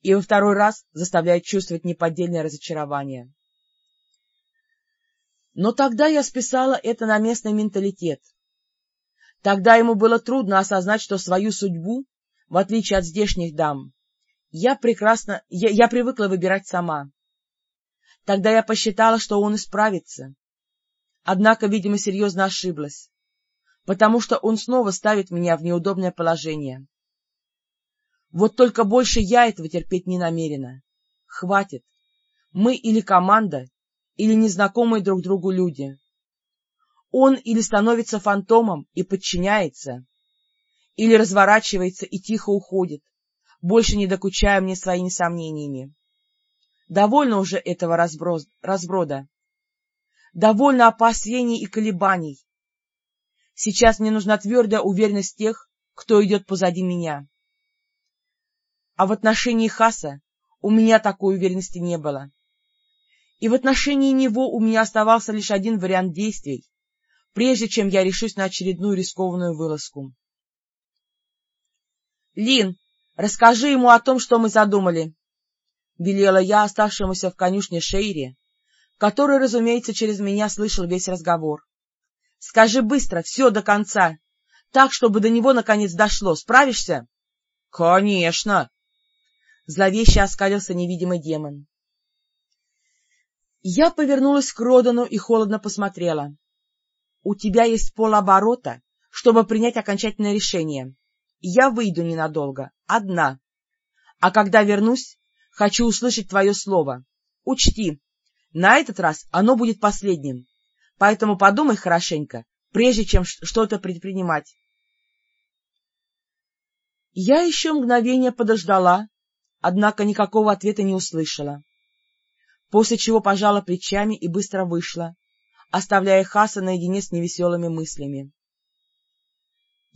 И во второй раз заставляет чувствовать неподдельное разочарование. Но тогда я списала это на местный менталитет. Тогда ему было трудно осознать, что свою судьбу, в отличие от здешних дам, я прекрасно, я, я привыкла выбирать сама. Тогда я посчитала, что он исправится. Однако, видимо, серьезно ошиблась, потому что он снова ставит меня в неудобное положение. Вот только больше я этого терпеть не намерена. Хватит. Мы или команда, или незнакомые друг другу люди. Он или становится фантомом и подчиняется, или разворачивается и тихо уходит, больше не докучая мне своими сомнениями. Довольно уже этого разброс, разброда. Довольно опасений и колебаний. Сейчас мне нужна твердая уверенность тех, кто идет позади меня. А в отношении Хаса у меня такой уверенности не было. И в отношении него у меня оставался лишь один вариант действий, прежде чем я решусь на очередную рискованную вылазку. — Лин, расскажи ему о том, что мы задумали, — велела я оставшемуся в конюшне Шейре, который, разумеется, через меня слышал весь разговор. — Скажи быстро, все до конца, так, чтобы до него наконец дошло. Справишься? — Конечно! — зловеще оскалился невидимый демон. Я повернулась к Родану и холодно посмотрела. — У тебя есть полоборота, чтобы принять окончательное решение. Я выйду ненадолго, одна. А когда вернусь, хочу услышать твое слово. Учти, на этот раз оно будет последним, поэтому подумай хорошенько, прежде чем что-то предпринимать. Я еще мгновение подождала, однако никакого ответа не услышала, после чего пожала плечами и быстро вышла, оставляя Хаса наедине с невеселыми мыслями.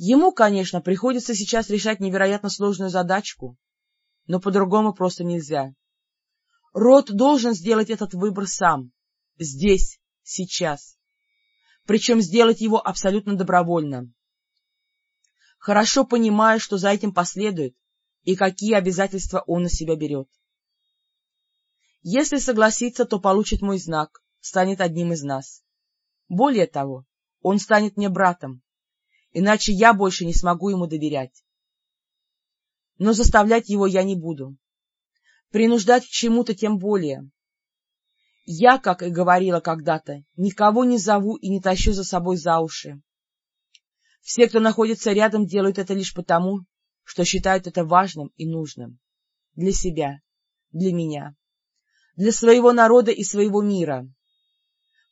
Ему, конечно, приходится сейчас решать невероятно сложную задачку, но по-другому просто нельзя. Род должен сделать этот выбор сам, здесь, сейчас. Причем сделать его абсолютно добровольно. Хорошо понимая, что за этим последует и какие обязательства он на себя берет. Если согласится, то получит мой знак, станет одним из нас. Более того, он станет мне братом, иначе я больше не смогу ему доверять. Но заставлять его я не буду. Принуждать к чему-то тем более. Я, как и говорила когда-то, никого не зову и не тащу за собой за уши. Все, кто находится рядом, делают это лишь потому, что считают это важным и нужным. Для себя, для меня, для своего народа и своего мира.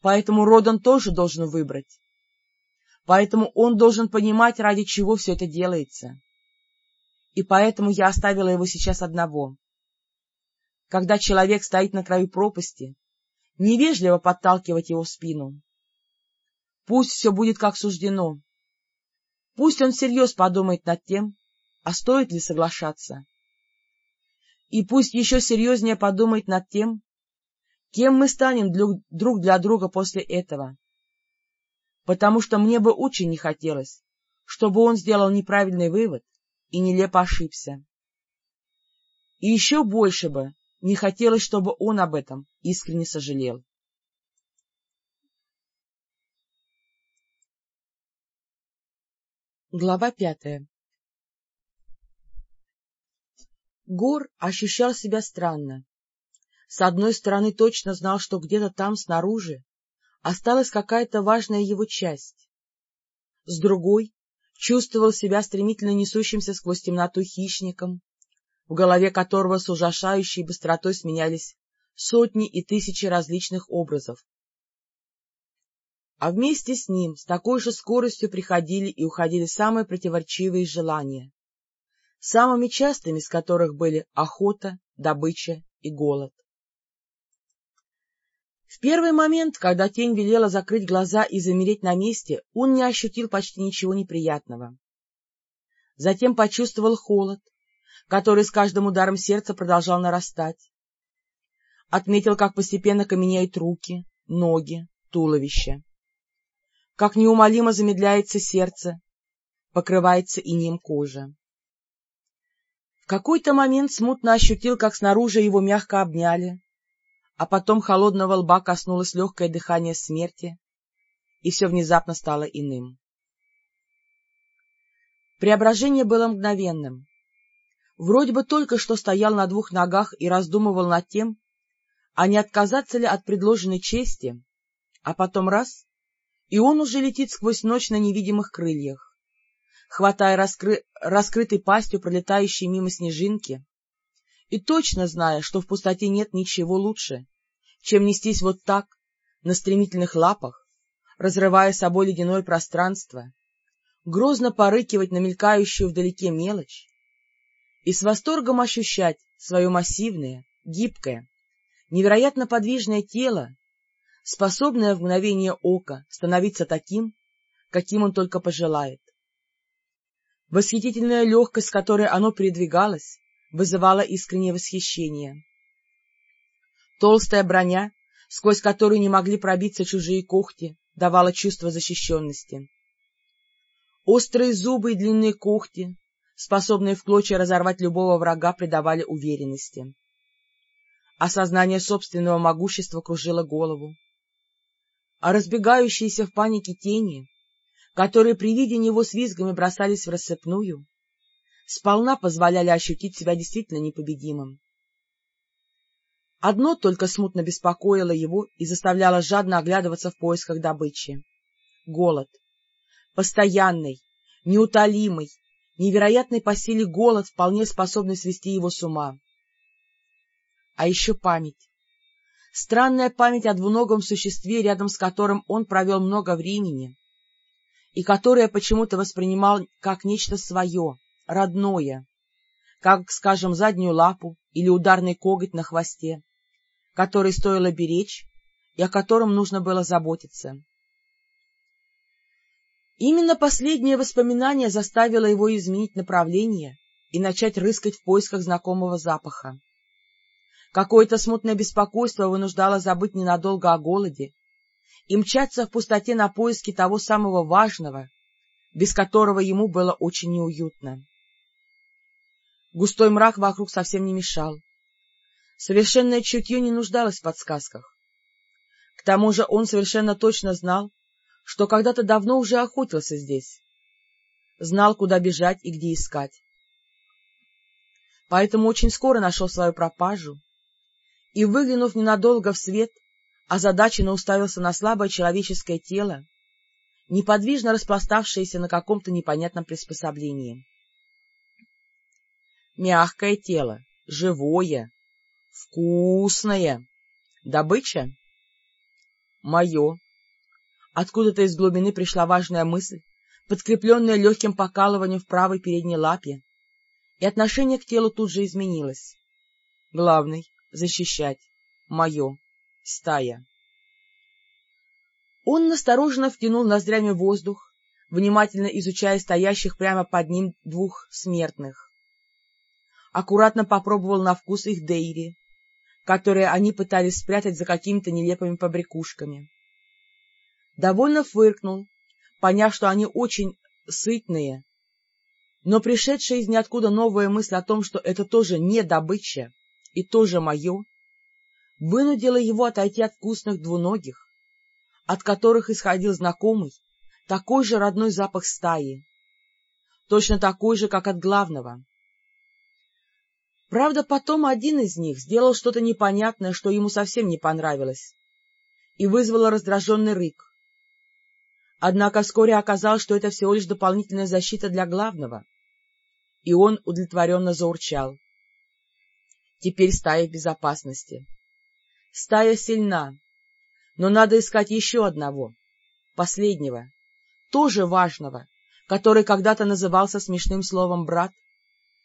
Поэтому Родан тоже должен выбрать. Поэтому он должен понимать, ради чего все это делается. И поэтому я оставила его сейчас одного. Когда человек стоит на краю пропасти, невежливо подталкивать его в спину. Пусть все будет как суждено. Пусть он всерьез подумает над тем, а стоит ли соглашаться. И пусть еще серьезнее подумает над тем, кем мы станем друг для друга после этого. Потому что мне бы очень не хотелось, чтобы он сделал неправильный вывод и нелепо ошибся. И еще больше бы не хотелось, чтобы он об этом искренне сожалел. Глава пятая Гор ощущал себя странно. С одной стороны, точно знал, что где-то там, снаружи, осталась какая-то важная его часть. С другой, чувствовал себя стремительно несущимся сквозь темноту хищником, в голове которого с ужасающей быстротой сменялись сотни и тысячи различных образов. А вместе с ним с такой же скоростью приходили и уходили самые противоречивые желания, самыми частыми из которых были охота, добыча и голод. В первый момент, когда тень велела закрыть глаза и замереть на месте, он не ощутил почти ничего неприятного. Затем почувствовал холод, который с каждым ударом сердца продолжал нарастать. Отметил, как постепенно каменеют руки, ноги, туловище. Как неумолимо замедляется сердце, покрывается инеем кожа какой-то момент смутно ощутил, как снаружи его мягко обняли, а потом холодного лба коснулось легкое дыхание смерти, и все внезапно стало иным. Преображение было мгновенным. Вроде бы только что стоял на двух ногах и раздумывал над тем, а не отказаться ли от предложенной чести, а потом раз — и он уже летит сквозь ночь на невидимых крыльях, хватая раскры... раскрытой пастью пролетающие мимо снежинки, и точно зная, что в пустоте нет ничего лучше, чем нестись вот так, на стремительных лапах, разрывая собой ледяное пространство, грозно порыкивать на мелькающую вдалеке мелочь и с восторгом ощущать свое массивное, гибкое, невероятно подвижное тело, способное в мгновение ока становиться таким, каким он только пожелает. Восхитительная легкость, с которой оно передвигалось, вызывала искреннее восхищение. Толстая броня, сквозь которую не могли пробиться чужие когти, давала чувство защищенности. Острые зубы и длинные когти, способные в клочья разорвать любого врага, придавали уверенности. Осознание собственного могущества кружило голову. А разбегающиеся в панике тени, которые при виде него с визгами бросались в рассыпную, сполна позволяли ощутить себя действительно непобедимым. Одно только смутно беспокоило его и заставляло жадно оглядываться в поисках добычи — голод. Постоянный, неутолимый, невероятный по силе голод, вполне способный свести его с ума. А еще память. Странная память о двуногом существе, рядом с которым он провел много времени, и которое почему-то воспринимал как нечто свое, родное, как, скажем, заднюю лапу или ударный коготь на хвосте, который стоило беречь и о котором нужно было заботиться. Именно последнее воспоминание заставило его изменить направление и начать рыскать в поисках знакомого запаха. Какое-то смутное беспокойство вынуждало забыть ненадолго о голоде и мчаться в пустоте на поиски того самого важного, без которого ему было очень неуютно. Густой мрак вокруг совсем не мешал. Совершенное чутье не нуждалось в подсказках. К тому же он совершенно точно знал, что когда-то давно уже охотился здесь, знал, куда бежать и где искать. Поэтому очень скоро нашел свою пропажу и, выглянув ненадолго в свет, озадаченно уставился на слабое человеческое тело, неподвижно распластавшееся на каком-то непонятном приспособлении. Мягкое тело, живое, вкусное. Добыча? Мое, Откуда-то из глубины пришла важная мысль, подкрепленная легким покалыванием в правой передней лапе, и отношение к телу тут же изменилось. Главный — защищать. Мое. Стая. Он настороженно втянул ноздрями воздух, внимательно изучая стоящих прямо под ним двух смертных. Аккуратно попробовал на вкус их дейри, которые они пытались спрятать за какими-то нелепыми побрякушками довольно фыркнул, поняв, что они очень сытные, но пришедшая из ниоткуда новая мысль о том, что это тоже не добыча и тоже мое, вынудила его отойти от вкусных двуногих, от которых исходил знакомый, такой же родной запах стаи, точно такой же, как от главного. Правда, потом один из них сделал что-то непонятное, что ему совсем не понравилось, и вызвало раздраженный рык. Однако вскоре оказалось, что это всего лишь дополнительная защита для главного, и он удовлетворенно заурчал. Теперь стая в безопасности. Стая сильна, но надо искать еще одного, последнего, тоже важного, который когда-то назывался смешным словом «брат»,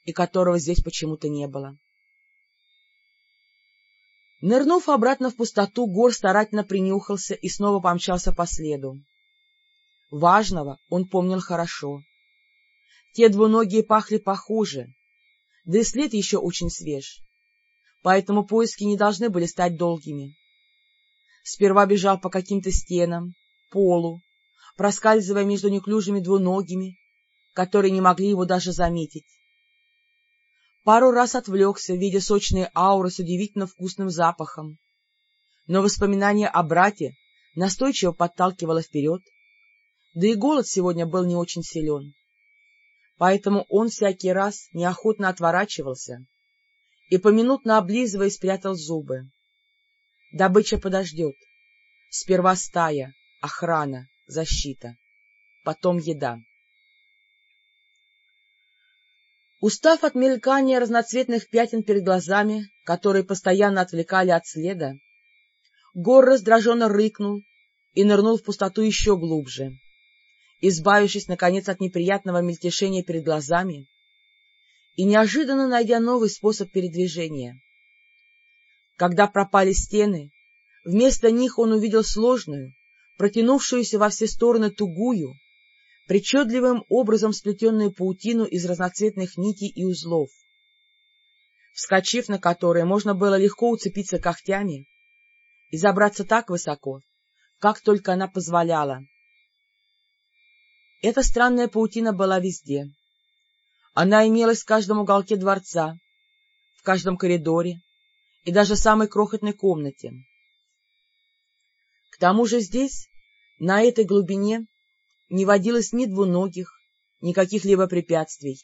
и которого здесь почему-то не было. Нырнув обратно в пустоту, Гор старательно принюхался и снова помчался по следу. Важного он помнил хорошо. Те двуногие пахли похуже, да и след еще очень свеж, поэтому поиски не должны были стать долгими. Сперва бежал по каким-то стенам, полу, проскальзывая между неклюжими двуногими, которые не могли его даже заметить. Пару раз отвлекся, видя сочные ауры с удивительно вкусным запахом, но воспоминание о брате настойчиво подталкивало вперед, да и голод сегодня был не очень силен. Поэтому он всякий раз неохотно отворачивался и, поминутно облизывая, спрятал зубы. Добыча подождет. Сперва стая, охрана, защита, потом еда. Устав от мелькания разноцветных пятен перед глазами, которые постоянно отвлекали от следа, Гор раздраженно рыкнул и нырнул в пустоту еще глубже. Избавившись, наконец, от неприятного мельтешения перед глазами и неожиданно найдя новый способ передвижения. Когда пропали стены, вместо них он увидел сложную, протянувшуюся во все стороны тугую, причудливым образом сплетенную паутину из разноцветных нитей и узлов, вскочив на которые можно было легко уцепиться когтями и забраться так высоко, как только она позволяла. Эта странная паутина была везде. Она имелась в каждом уголке дворца, в каждом коридоре и даже в самой крохотной комнате. К тому же здесь, на этой глубине, не водилось ни двуногих, ни каких-либо препятствий.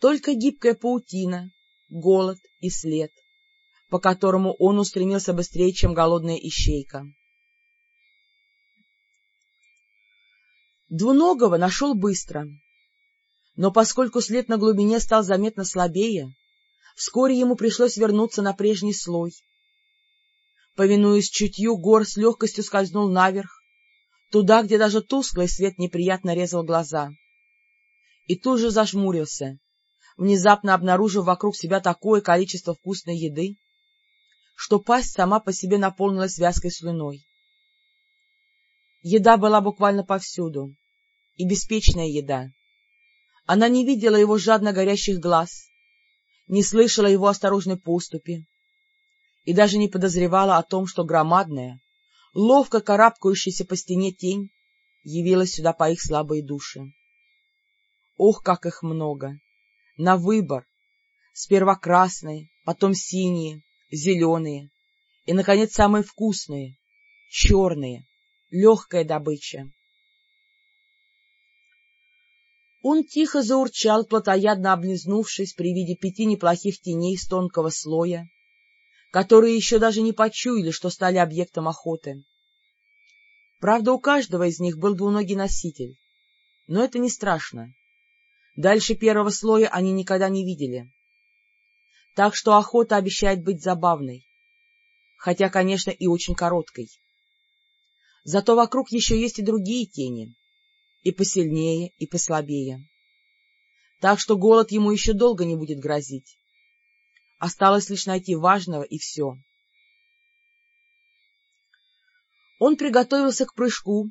Только гибкая паутина, голод и след, по которому он устремился быстрее, чем голодная ищейка. Двуногого нашел быстро, но поскольку след на глубине стал заметно слабее, вскоре ему пришлось вернуться на прежний слой. Повинуясь чутью, Гор с легкостью скользнул наверх, туда, где даже тусклый свет неприятно резал глаза. И тут же зажмурился, внезапно обнаружив вокруг себя такое количество вкусной еды, что пасть сама по себе наполнилась вязкой слюной. Еда была буквально повсюду, и беспечная еда. Она не видела его жадно горящих глаз, не слышала его осторожной поступи и даже не подозревала о том, что громадная, ловко карабкающаяся по стене тень явилась сюда по их слабой душе. Ох, как их много! На выбор! Сперва красные, потом синие, зеленые и, наконец, самые вкусные — черные, легкая добыча. Он тихо заурчал, плотоядно облизнувшись при виде пяти неплохих теней с тонкого слоя, которые еще даже не почуяли, что стали объектом охоты. Правда, у каждого из них был двуногий носитель, но это не страшно. Дальше первого слоя они никогда не видели. Так что охота обещает быть забавной, хотя, конечно, и очень короткой. Зато вокруг еще есть и другие тени, и посильнее, и послабее. Так что голод ему еще долго не будет грозить. Осталось лишь найти важного, и все. Он приготовился к прыжку,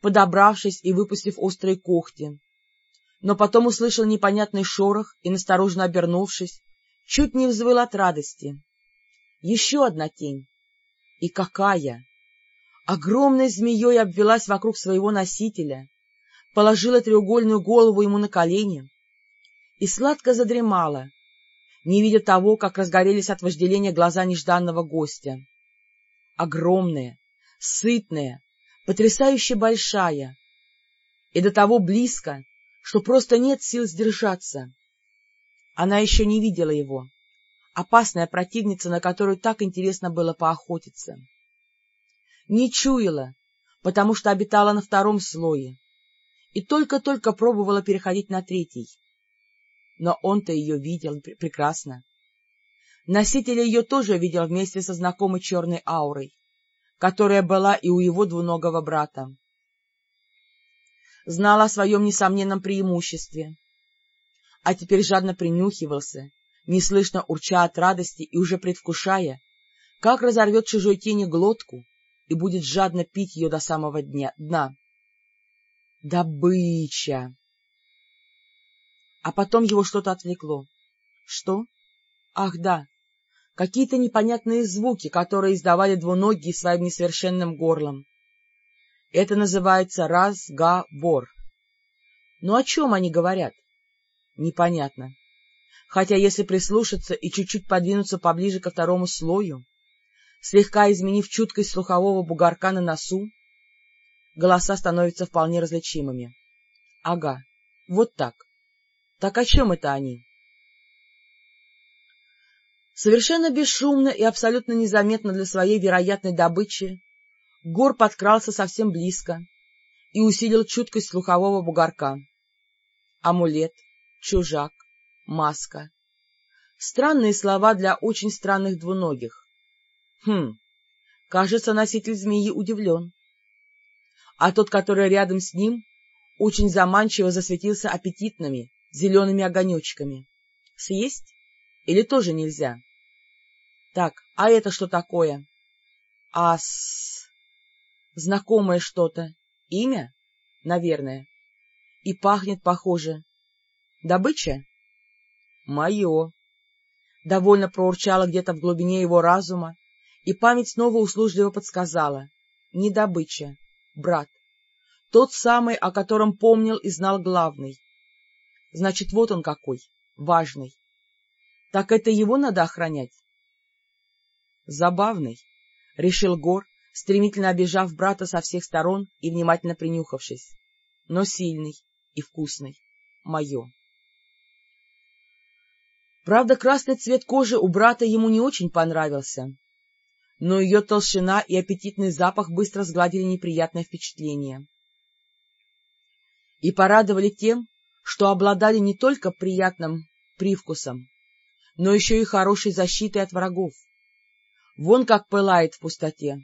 подобравшись и выпустив острые когти, но потом услышал непонятный шорох и, настороженно обернувшись, чуть не взвыл от радости. Еще одна тень. И какая! Огромной змеей обвелась вокруг своего носителя, положила треугольную голову ему на колени и сладко задремала, не видя того, как разгорелись от вожделения глаза нежданного гостя. Огромная, сытная, потрясающе большая и до того близко, что просто нет сил сдержаться. Она еще не видела его, опасная противница, на которую так интересно было поохотиться. Не чуяла, потому что обитала на втором слое, и только-только пробовала переходить на третий. Но он-то ее видел прекрасно. Носитель ее тоже видел вместе со знакомой черной аурой, которая была и у его двуногого брата. Знал о своем несомненном преимуществе, а теперь жадно принюхивался, неслышно урча от радости и уже предвкушая, как разорвет чужой тени глотку и будет жадно пить ее до самого дня, дна. Добыча! А потом его что-то отвлекло. Что? Ах, да, какие-то непонятные звуки, которые издавали двуногие своим несовершенным горлом. Это называется разговор. Но о чем они говорят? Непонятно. Хотя если прислушаться и чуть-чуть подвинуться поближе ко второму слою, слегка изменив чуткость слухового бугорка на носу, голоса становятся вполне различимыми. Ага, вот так. Так о чем это они? Совершенно бесшумно и абсолютно незаметно для своей вероятной добычи Гор подкрался совсем близко и усилил чуткость слухового бугорка. Амулет, чужак, маска. Странные слова для очень странных двуногих. Хм, кажется, носитель змеи удивлен. А тот, который рядом с ним, очень заманчиво засветился аппетитными зелеными огонечками. Съесть? Или тоже нельзя? Так, а это что такое? Ас... Знакомое что-то. Имя? Наверное. И пахнет похоже. Добыча? Мое. Довольно проурчало где-то в глубине его разума, и память снова услужливо подсказала. Не добыча, брат. Тот самый, о котором помнил и знал главный. Значит, вот он какой, важный. Так это его надо охранять? Забавный, — решил Гор, стремительно обижав брата со всех сторон и внимательно принюхавшись. Но сильный и вкусный. Мое. Правда, красный цвет кожи у брата ему не очень понравился, но ее толщина и аппетитный запах быстро сгладили неприятное впечатление. И порадовали тем, что обладали не только приятным привкусом, но еще и хорошей защитой от врагов. Вон как пылает в пустоте.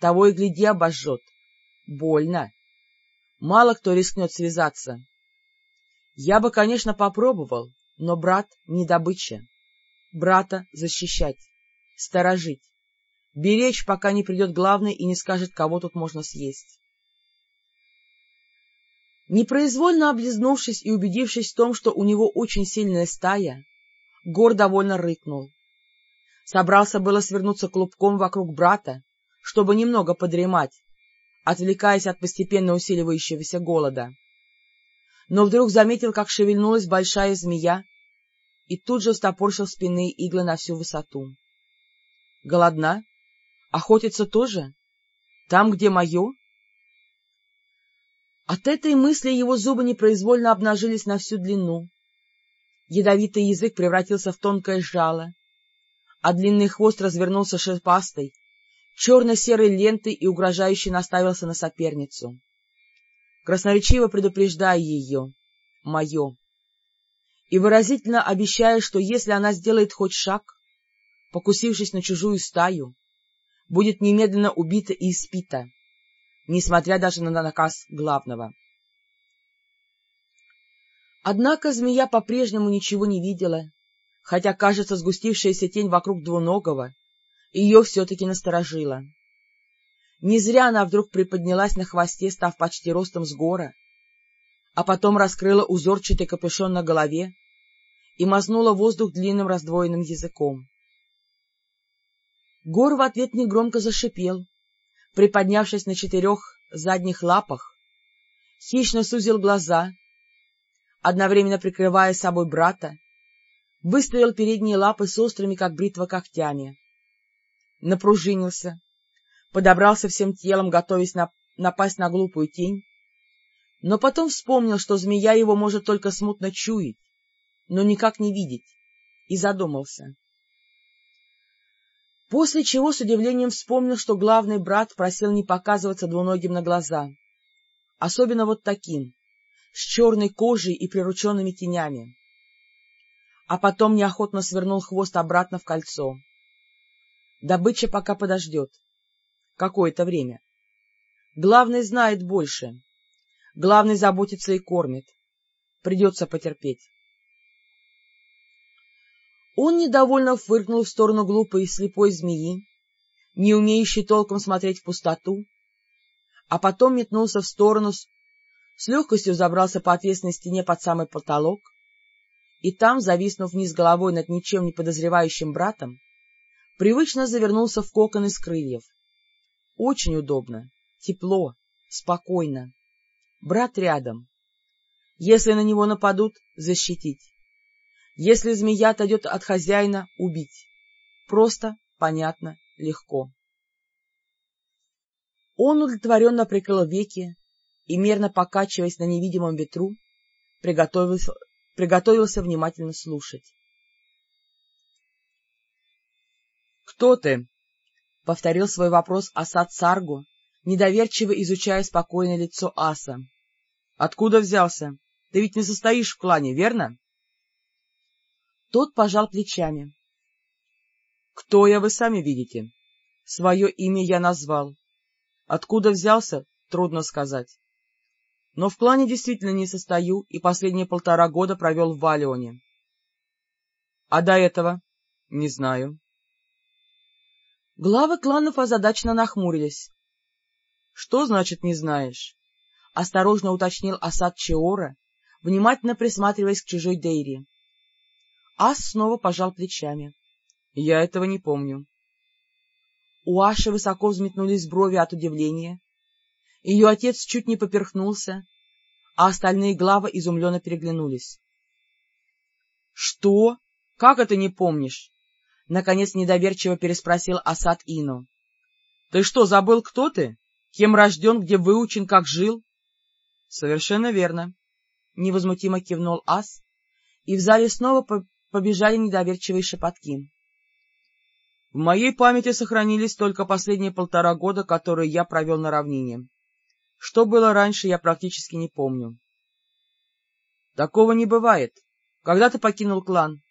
Того и гляди обожжет. Больно. Мало кто рискнет связаться. Я бы, конечно, попробовал, но брат не добыча. Брата защищать, сторожить, беречь, пока не придет главный и не скажет, кого тут можно съесть. Непроизвольно облизнувшись и убедившись в том, что у него очень сильная стая, Гор довольно рыкнул. Собрался было свернуться клубком вокруг брата, чтобы немного подремать, отвлекаясь от постепенно усиливающегося голода. Но вдруг заметил, как шевельнулась большая змея, и тут же стопорщил спины иглы на всю высоту. Голодна? Охотиться тоже? Там, где мое? От этой мысли его зубы непроизвольно обнажились на всю длину. Ядовитый язык превратился в тонкое жало, а длинный хвост развернулся шерпастой, черно-серой лентой и угрожающе наставился на соперницу. Красноречиво предупреждая ее «Мое!» и выразительно обещая, что если она сделает хоть шаг, покусившись на чужую стаю, будет немедленно убита и испита, несмотря даже на наказ главного. Однако змея по-прежнему ничего не видела, хотя, кажется, сгустившаяся тень вокруг двуногого ее все-таки насторожила. Не зря она вдруг приподнялась на хвосте, став почти ростом с гора, а потом раскрыла узорчатый капюшон на голове и мазнула воздух длинным раздвоенным языком. Гор в ответ негромко зашипел, приподнявшись на четырех задних лапах, хищно сузил глаза, одновременно прикрывая собой брата, выставил передние лапы с острыми, как бритва, когтями. Напружинился, подобрался всем телом, готовясь на... напасть на глупую тень, но потом вспомнил, что змея его может только смутно чуять, но никак не видеть, и задумался. После чего с удивлением вспомнил, что главный брат просил не показываться двуногим на глаза, особенно вот таким, с черной кожей и прирученными тенями а потом неохотно свернул хвост обратно в кольцо. Добыча пока подождет. Какое-то время. Главный знает больше. Главный заботится и кормит. Придется потерпеть. Он недовольно фыркнул в сторону глупой и слепой змеи, не умеющей толком смотреть в пустоту, а потом метнулся в сторону, с легкостью забрался по отвесной стене под самый потолок, и там, зависнув вниз головой над ничем не подозревающим братом, привычно завернулся в кокон из крыльев. Очень удобно, тепло, спокойно. Брат рядом. Если на него нападут — защитить. Если змея отойдет от хозяина — убить. Просто, понятно, легко. Он удовлетворенно прикрыл веки и, мерно покачиваясь на невидимом ветру, приготовился, приготовился внимательно слушать. — Кто ты? — повторил свой вопрос Асад Саргу, недоверчиво изучая спокойное лицо Аса. — Откуда взялся? Ты ведь не состоишь в клане, верно? Тот пожал плечами. — Кто я, вы сами видите. Свое имя я назвал. Откуда взялся, трудно сказать. Но в клане действительно не состою и последние полтора года провел в Валионе. А до этого? Не знаю. Главы кланов озадаченно нахмурились. — Что значит «не знаешь»? — осторожно уточнил Асад Чеора, внимательно присматриваясь к чужой Дейре. Ас снова пожал плечами. — Я этого не помню. У Аши высоко взметнулись брови от удивления. Ее отец чуть не поперхнулся, а остальные главы изумленно переглянулись. — Что? Как это не помнишь? — наконец недоверчиво переспросил Асад Ину. — Ты что, забыл, кто ты? Кем рожден, где выучен, как жил? — Совершенно верно, — невозмутимо кивнул Ас, и в зале снова побежали недоверчивые шепотки. В моей памяти сохранились только последние полтора года, которые я провел на равнине. Что было раньше, я практически не помню. — Такого не бывает. Когда ты покинул клан?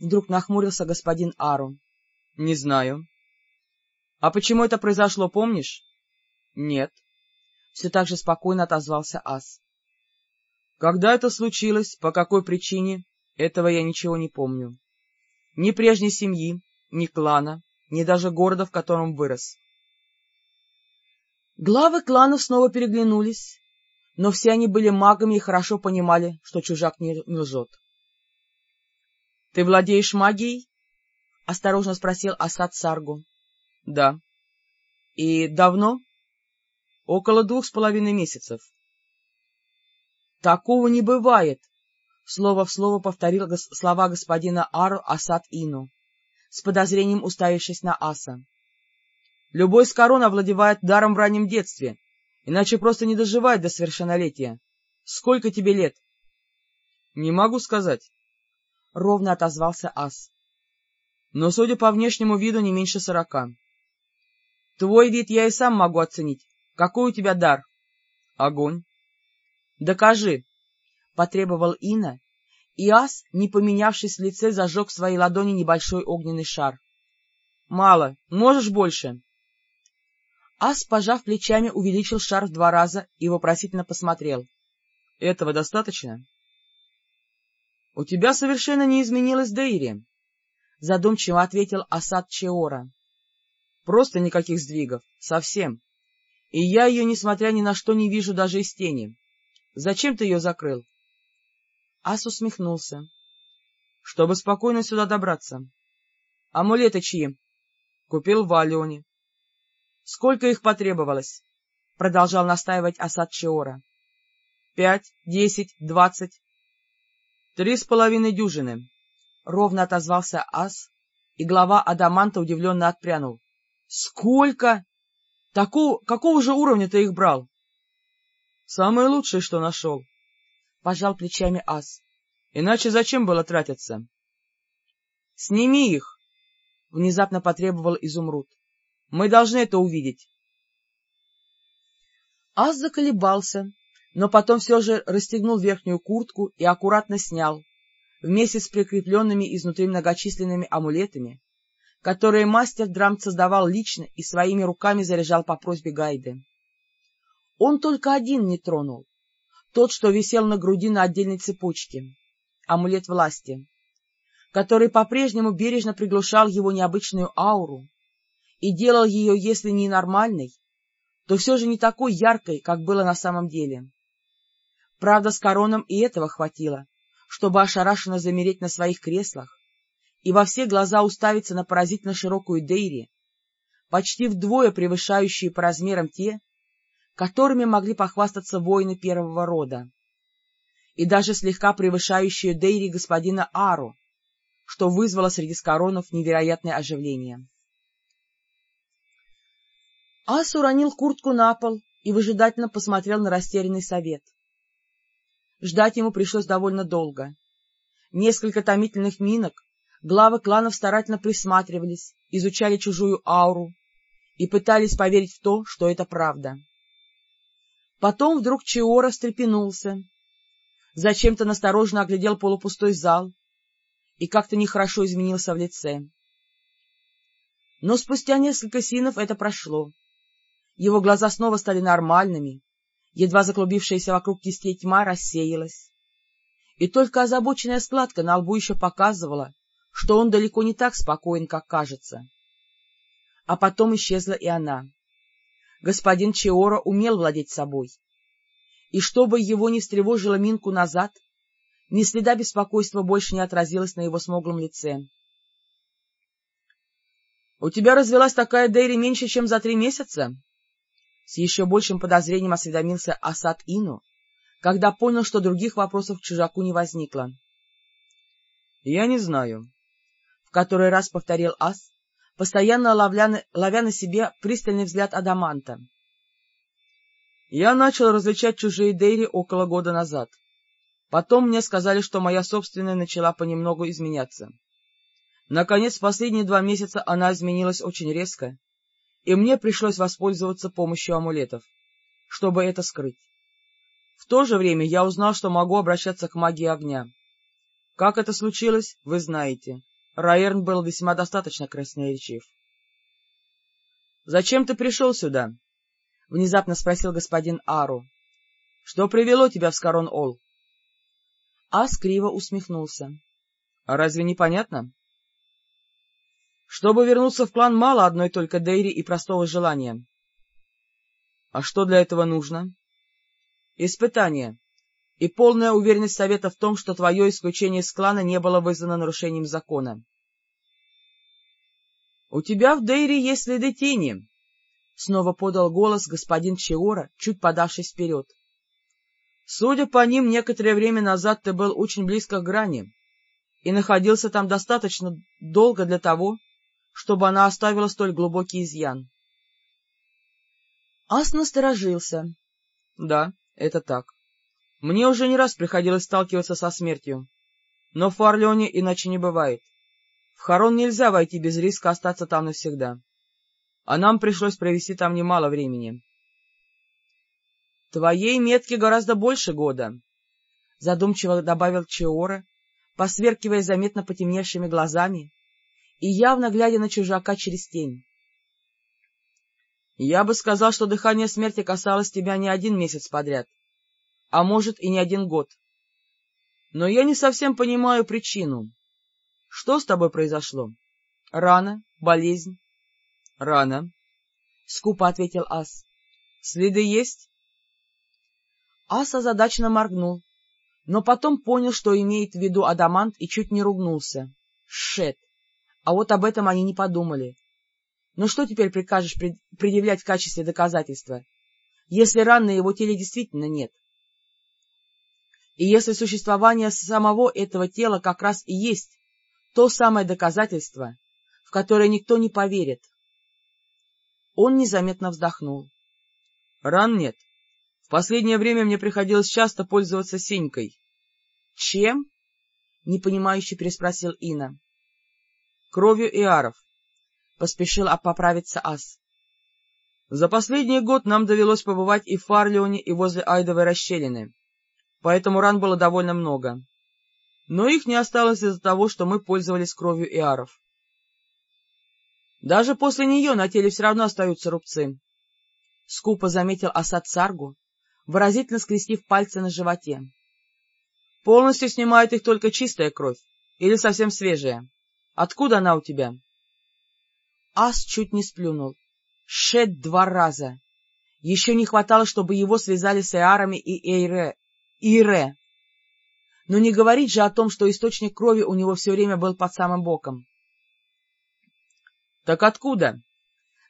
Вдруг нахмурился господин Ару. — Не знаю. — А почему это произошло, помнишь? — Нет. Все так же спокойно отозвался Ас. — Когда это случилось, по какой причине, этого я ничего не помню. Ни прежней семьи, ни клана, ни даже города, в котором вырос. Главы кланов снова переглянулись, но все они были магами и хорошо понимали, что чужак не, лжет. — Ты владеешь магией? — осторожно спросил Асад Саргу. — Да. — И давно? — Около двух с половиной месяцев. — Такого не бывает! — слово в слово повторил гос слова господина Ару Асад Ину, с подозрением уставившись на Аса. — Любой с корон овладевает даром в раннем детстве, иначе просто не доживает до совершеннолетия. Сколько тебе лет? — Не могу сказать. — ровно отозвался Ас. — Но, судя по внешнему виду, не меньше сорока. — Твой вид я и сам могу оценить. Какой у тебя дар? — Огонь. — Докажи, — потребовал Ина, и Ас, не поменявшись в лице, зажег в своей ладони небольшой огненный шар. — Мало. Можешь больше? Ас, пожав плечами, увеличил шар в два раза и вопросительно посмотрел. — Этого достаточно? — У тебя совершенно не изменилась Дейри, — задумчиво ответил Асад Чеора. — Просто никаких сдвигов. Совсем. И я ее, несмотря ни на что, не вижу даже из тени. Зачем ты ее закрыл? Ас усмехнулся. — Чтобы спокойно сюда добраться. — Амулеты чьи? — Купил в Алионе. — Сколько их потребовалось? — продолжал настаивать Асад Чеора. — Пять, десять, двадцать. Три с половиной дюжины, — ровно отозвался Ас, и глава Адаманта удивленно отпрянул. — Сколько? Такого, какого же уровня ты их брал? — Самое лучшее, что нашел, — пожал плечами Ас. — Иначе зачем было тратиться? — Сними их, — внезапно потребовал Изумруд. — Мы должны это увидеть. Ас заколебался, но потом все же расстегнул верхнюю куртку и аккуратно снял, вместе с прикрепленными изнутри многочисленными амулетами, которые мастер Драмт создавал лично и своими руками заряжал по просьбе Гайды. Он только один не тронул, тот, что висел на груди на отдельной цепочке, амулет власти, который по-прежнему бережно приглушал его необычную ауру и делал ее, если не нормальной, то все же не такой яркой, как было на самом деле. Правда, с короном и этого хватило, чтобы ошарашенно замереть на своих креслах и во все глаза уставиться на поразительно широкую Дейри, почти вдвое превышающую по размерам те, которыми могли похвастаться воины первого рода, и даже слегка превышающую Дейри господина Ару, что вызвало среди скоронов невероятное оживление. Ас уронил куртку на пол и выжидательно посмотрел на растерянный совет. Ждать ему пришлось довольно долго. Несколько томительных минок главы кланов старательно присматривались, изучали чужую ауру и пытались поверить в то, что это правда. Потом вдруг Чиора встрепенулся, зачем-то настороженно оглядел полупустой зал и как-то нехорошо изменился в лице. Но спустя несколько синов это прошло. Его глаза снова стали нормальными, едва заклубившаяся вокруг кистей тьма рассеялась. И только озабоченная складка на лбу еще показывала, что он далеко не так спокоен, как кажется. А потом исчезла и она. Господин Чиора умел владеть собой. И чтобы его не встревожило Минку назад, ни следа беспокойства больше не отразилось на его смуглом лице. — У тебя развелась такая Дейри меньше, чем за три месяца? С еще большим подозрением осведомился Асад Ину, когда понял, что других вопросов к чужаку не возникло. — Я не знаю, — в который раз повторил Ас, постоянно ловля на, ловя на себе пристальный взгляд Адаманта. — Я начал различать чужие Дейри около года назад. Потом мне сказали, что моя собственная начала понемногу изменяться. Наконец, последние два месяца она изменилась очень резко, и мне пришлось воспользоваться помощью амулетов, чтобы это скрыть. В то же время я узнал, что могу обращаться к магии огня. Как это случилось, вы знаете. Раерн был весьма достаточно красноречив. — Зачем ты пришел сюда? — внезапно спросил господин Ару. — Что привело тебя в Скарон-Ол? Ас криво усмехнулся. — А разве не понятно? Чтобы вернуться в клан, мало одной только Дейри и простого желания. — А что для этого нужно? — Испытание. И полная уверенность Совета в том, что твое исключение из клана не было вызвано нарушением закона. — У тебя в Дейре есть следы тени, — снова подал голос господин Чиора, чуть подавшись вперед. — Судя по ним, некоторое время назад ты был очень близко к грани и находился там достаточно долго для того, чтобы она оставила столь глубокий изъян. Ас насторожился. — Да, это так. Мне уже не раз приходилось сталкиваться со смертью. Но в Фарлеоне иначе не бывает. В Харон нельзя войти без риска остаться там навсегда. А нам пришлось провести там немало времени. — Твоей метки гораздо больше года, — задумчиво добавил Чеора, посверкивая заметно потемневшими глазами и явно глядя на чужака через тень. — Я бы сказал, что дыхание смерти касалось тебя не один месяц подряд, а может и не один год. Но я не совсем понимаю причину. Что с тобой произошло? Рана? Болезнь? — Рана, — скупо ответил Ас. — Следы есть? Ас озадаченно моргнул, но потом понял, что имеет в виду Адамант, и чуть не ругнулся. Шет! А вот об этом они не подумали. Но что теперь прикажешь предъявлять в качестве доказательства, если ран на его теле действительно нет? И если существование самого этого тела как раз и есть то самое доказательство, в которое никто не поверит. Он незаметно вздохнул. — Ран нет. В последнее время мне приходилось часто пользоваться синькой. — Чем? — непонимающе переспросил Ина кровью иаров, — поспешил поправиться Ас. За последний год нам довелось побывать и в Фарлеоне, и возле Айдовой расщелины, поэтому ран было довольно много. Но их не осталось из-за того, что мы пользовались кровью иаров. Даже после нее на теле все равно остаются рубцы. Скупо заметил Асад Саргу, выразительно скрестив пальцы на животе. Полностью снимает их только чистая кровь или совсем свежая. Откуда она у тебя? Ас чуть не сплюнул. Шед два раза. Еще не хватало, чтобы его связали с Эарами и Эйре. Ире. Но не говорить же о том, что источник крови у него все время был под самым боком. — Так откуда?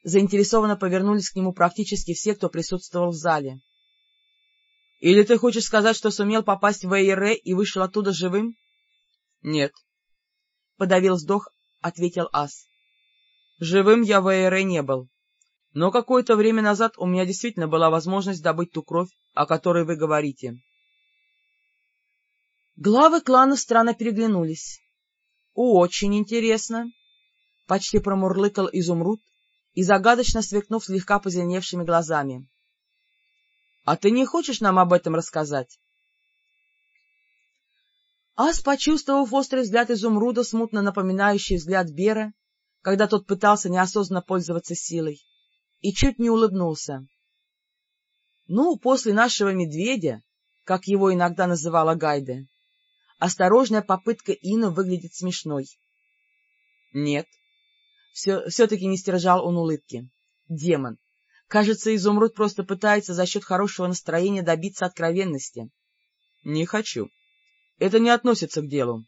Заинтересованно повернулись к нему практически все, кто присутствовал в зале. — Или ты хочешь сказать, что сумел попасть в Эйре и вышел оттуда живым? — Нет. — подавил вздох, ответил Ас. — Живым я в Эйре не был. Но какое-то время назад у меня действительно была возможность добыть ту кровь, о которой вы говорите. Главы клана странно переглянулись. — Очень интересно, — почти промурлыкал изумруд и загадочно сверкнув слегка позеленевшими глазами. — А ты не хочешь нам об этом рассказать? Ас, почувствовав острый взгляд изумруда, смутно напоминающий взгляд Бера, когда тот пытался неосознанно пользоваться силой, и чуть не улыбнулся. Ну, после нашего медведя, как его иногда называла Гайде, осторожная попытка Ина выглядит смешной. Нет, все-таки не стержал он улыбки. Демон. Кажется, изумруд просто пытается за счет хорошего настроения добиться откровенности. Не хочу. Это не относится к делу.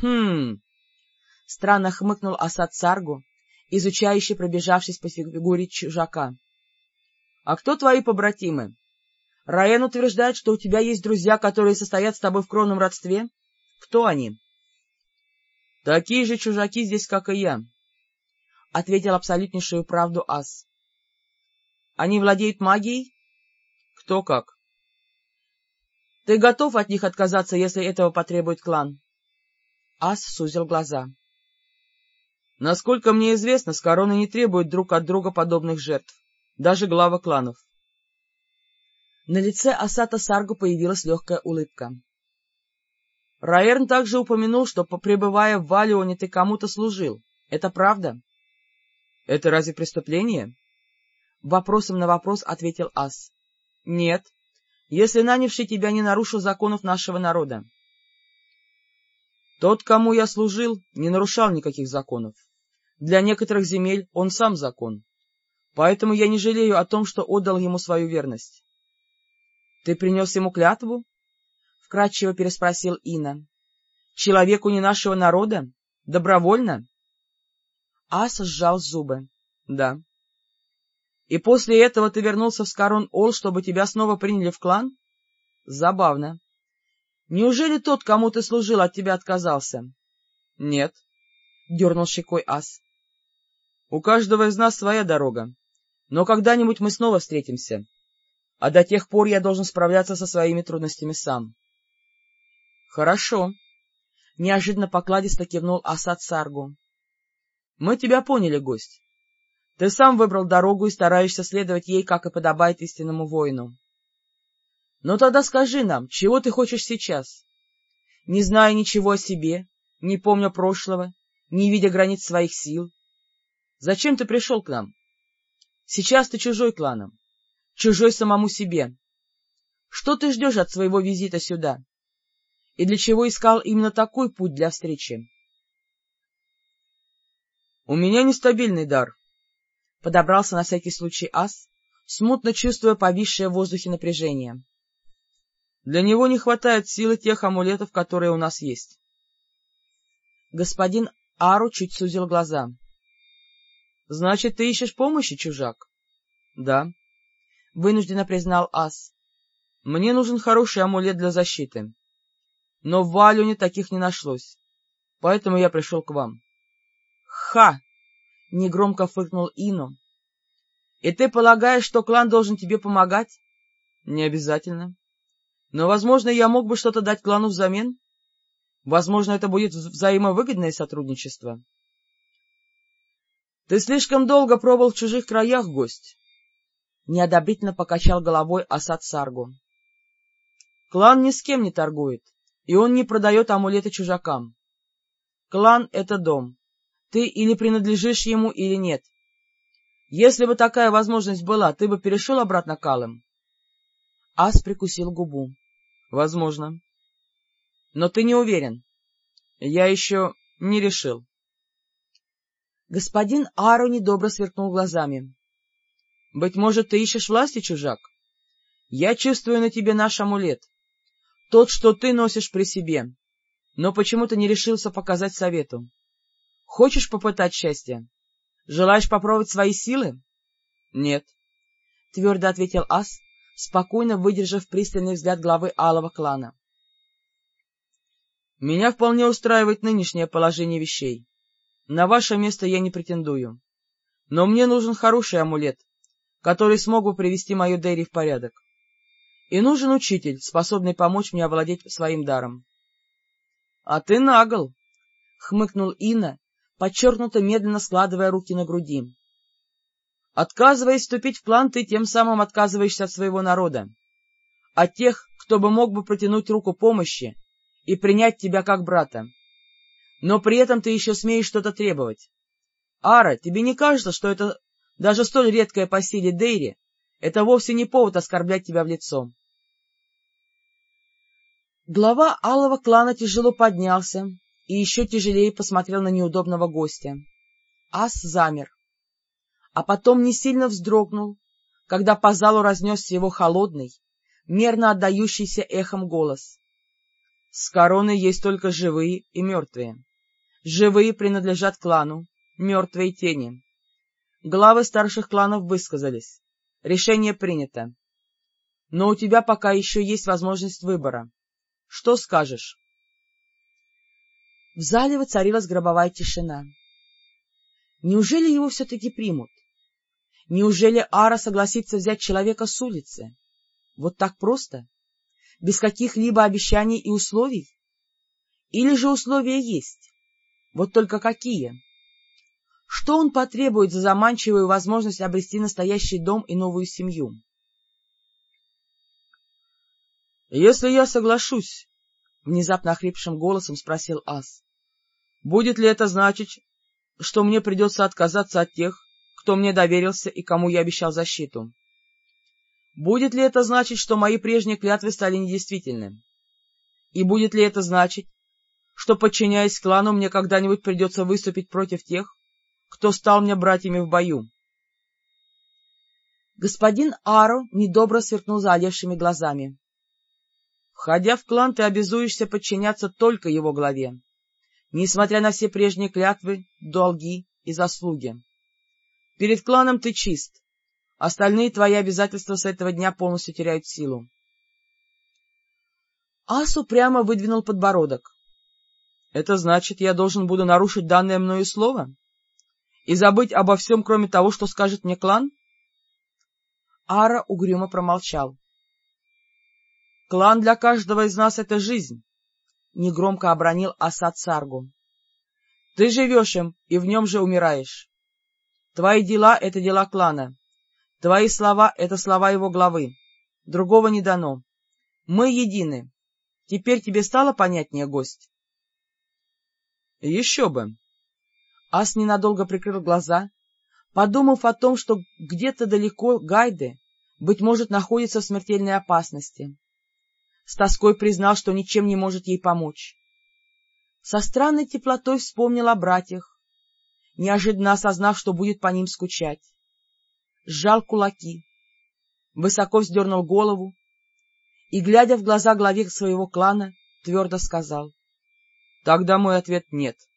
Хм. Странно хмыкнул Асад Саргу, изучающий, пробежавшись по фигуре чужака. — А кто твои побратимы? Раен утверждает, что у тебя есть друзья, которые состоят с тобой в кровном родстве. Кто они? — Такие же чужаки здесь, как и я, — ответил абсолютнейшую правду Ас. — Они владеют магией? — Кто как. — Ты готов от них отказаться, если этого потребует клан? Ас сузил глаза. — Насколько мне известно, с короны не требуют друг от друга подобных жертв, даже главы кланов. На лице Асата Саргу появилась легкая улыбка. — Раерн также упомянул, что, пребывая в Валионе, ты кому-то служил. Это правда? — Это разве преступление? Вопросом на вопрос ответил Ас. — Нет, если нанявший тебя не нарушил законов нашего народа. Тот, кому я служил, не нарушал никаких законов. Для некоторых земель он сам закон. Поэтому я не жалею о том, что отдал ему свою верность. — Ты принес ему клятву? — вкратчиво переспросил Ина. — Человеку не нашего народа? Добровольно? Ас сжал зубы. — Да. — И после этого ты вернулся в Скарон-Ол, чтобы тебя снова приняли в клан? — Забавно. — Неужели тот, кому ты служил, от тебя отказался? — Нет, — дернул щекой Ас. — У каждого из нас своя дорога, но когда-нибудь мы снова встретимся а до тех пор я должен справляться со своими трудностями сам. — Хорошо, — неожиданно покладисто кивнул Асад Саргу. — Мы тебя поняли, гость. Ты сам выбрал дорогу и стараешься следовать ей, как и подобает истинному воину. Но тогда скажи нам, чего ты хочешь сейчас? Не зная ничего о себе, не помня прошлого, не видя границ своих сил. Зачем ты пришел к нам? Сейчас ты чужой кланом чужой самому себе. Что ты ждешь от своего визита сюда? И для чего искал именно такой путь для встречи? — У меня нестабильный дар, — подобрался на всякий случай ас, смутно чувствуя повисшее в воздухе напряжение. — Для него не хватает силы тех амулетов, которые у нас есть. Господин Ару чуть сузил глаза. — Значит, ты ищешь помощи, чужак? — Да. —— вынужденно признал Ас. — Мне нужен хороший амулет для защиты. Но в Валюне таких не нашлось, поэтому я пришел к вам. — Ха! — негромко фыркнул Ину. — И ты полагаешь, что клан должен тебе помогать? — Не обязательно. Но, возможно, я мог бы что-то дать клану взамен. Возможно, это будет взаимовыгодное сотрудничество. — Ты слишком долго пробыл в чужих краях, гость. Неодобрительно покачал головой Асад Саргу. Клан ни с кем не торгует, и он не продает амулеты чужакам. Клан — это дом. Ты или принадлежишь ему, или нет. Если бы такая возможность была, ты бы перешел обратно к Алым? Ас прикусил губу. — Возможно. — Но ты не уверен. Я еще не решил. Господин Ару недобро сверкнул глазами. Быть может, ты ищешь власти, чужак? Я чувствую на тебе наш амулет. Тот, что ты носишь при себе. Но почему ты не решился показать совету? Хочешь попытать счастье? Желаешь попробовать свои силы? — Нет, — твердо ответил Ас, спокойно выдержав пристальный взгляд главы алого клана. — Меня вполне устраивает нынешнее положение вещей. На ваше место я не претендую. Но мне нужен хороший амулет, который смог бы привести мою Дерри в порядок. И нужен учитель, способный помочь мне овладеть своим даром. — А ты нагл! — хмыкнул Инна, подчеркнуто медленно складывая руки на груди. — Отказываясь вступить в план, ты тем самым отказываешься от своего народа, от тех, кто бы мог бы протянуть руку помощи и принять тебя как брата. Но при этом ты еще смеешь что-то требовать. Ара, тебе не кажется, что это даже столь редкое по силе Дейри, это вовсе не повод оскорблять тебя в лицо? Глава алого клана тяжело поднялся и еще тяжелее посмотрел на неудобного гостя. Ас замер, а потом не сильно вздрогнул, когда по залу разнесся его холодный, мерно отдающийся эхом голос. С короной есть только живые и мертвые. Живые принадлежат клану, мертвые — тени. Главы старших кланов высказались. Решение принято. Но у тебя пока еще есть возможность выбора. Что скажешь? В зале воцарилась гробовая тишина. Неужели его все-таки примут? Неужели Ара согласится взять человека с улицы? Вот так просто? Без каких-либо обещаний и условий? Или же условия есть? Вот только какие? Что он потребует за заманчивую возможность обрести настоящий дом и новую семью? — Если я соглашусь, — внезапно охрипшим голосом спросил Ас, — будет ли это значить, что мне придется отказаться от тех, кто мне доверился и кому я обещал защиту? Будет ли это значить, что мои прежние клятвы стали недействительны? И будет ли это значить, что, подчиняясь клану, мне когда-нибудь придется выступить против тех, кто стал мне братьями в бою? Господин Аро недобро сверкнул заолевшими глазами. Входя в клан, ты обязуешься подчиняться только его главе, несмотря на все прежние клятвы, долги и заслуги. Перед кланом ты чист, остальные твои обязательства с этого дня полностью теряют силу. Асу прямо выдвинул подбородок. — Это значит, я должен буду нарушить данное мною слово? И забыть обо всем, кроме того, что скажет мне клан? Ара угрюмо промолчал. — Клан для каждого из нас — это жизнь, — негромко обронил Асад Саргу. — Ты живешь им, и в нем же умираешь. Твои дела — это дела клана. Твои слова — это слова его главы. Другого не дано. Мы едины. Теперь тебе стало понятнее, гость? — Еще бы. Ас ненадолго прикрыл глаза, подумав о том, что где-то далеко Гайды, быть может, находится в смертельной опасности с тоской признал, что ничем не может ей помочь. Со странной теплотой вспомнил о братьях, неожиданно осознав, что будет по ним скучать. Сжал кулаки, высоко вздернул голову и, глядя в глаза главе своего клана, твердо сказал. — Тогда мой ответ — нет. —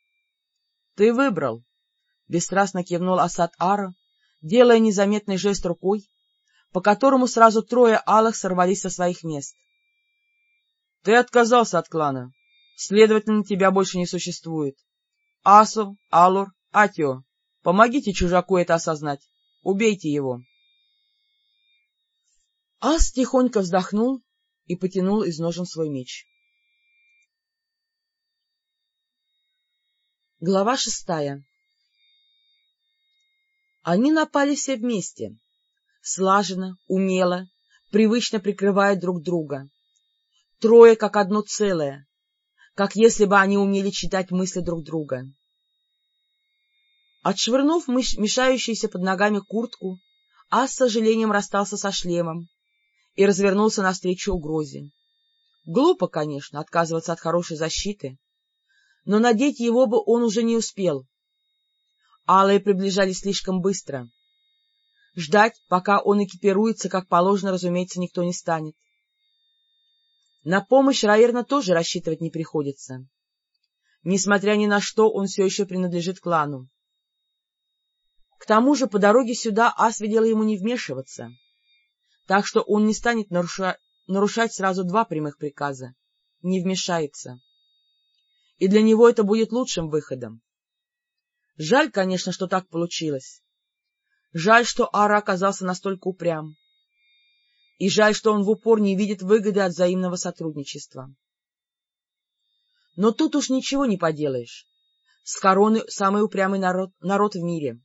Ты выбрал, — бесстрастно кивнул Асад Ара, делая незаметный жест рукой, по которому сразу трое алых сорвались со своих мест. Ты отказался от клана. Следовательно, тебя больше не существует. Асу, Алур, Атио, помогите чужаку это осознать. Убейте его. Ас тихонько вздохнул и потянул из ножен свой меч. Глава шестая Они напали все вместе, слаженно, умело, привычно прикрывая друг друга трое как одно целое, как если бы они умели читать мысли друг друга. Отшвырнув мешающуюся под ногами куртку, Ас с сожалением расстался со шлемом и развернулся навстречу угрозе. Глупо, конечно, отказываться от хорошей защиты, но надеть его бы он уже не успел. Алые приближались слишком быстро. Ждать, пока он экипируется, как положено, разумеется, никто не станет. На помощь Раерна тоже рассчитывать не приходится. Несмотря ни на что, он все еще принадлежит клану. К тому же по дороге сюда Ас велела ему не вмешиваться, так что он не станет наруша... нарушать сразу два прямых приказа — не вмешается. И для него это будет лучшим выходом. Жаль, конечно, что так получилось. Жаль, что Ара оказался настолько упрям и жаль, что он в упор не видит выгоды от взаимного сотрудничества. Но тут уж ничего не поделаешь. С короны самый упрямый народ, народ в мире.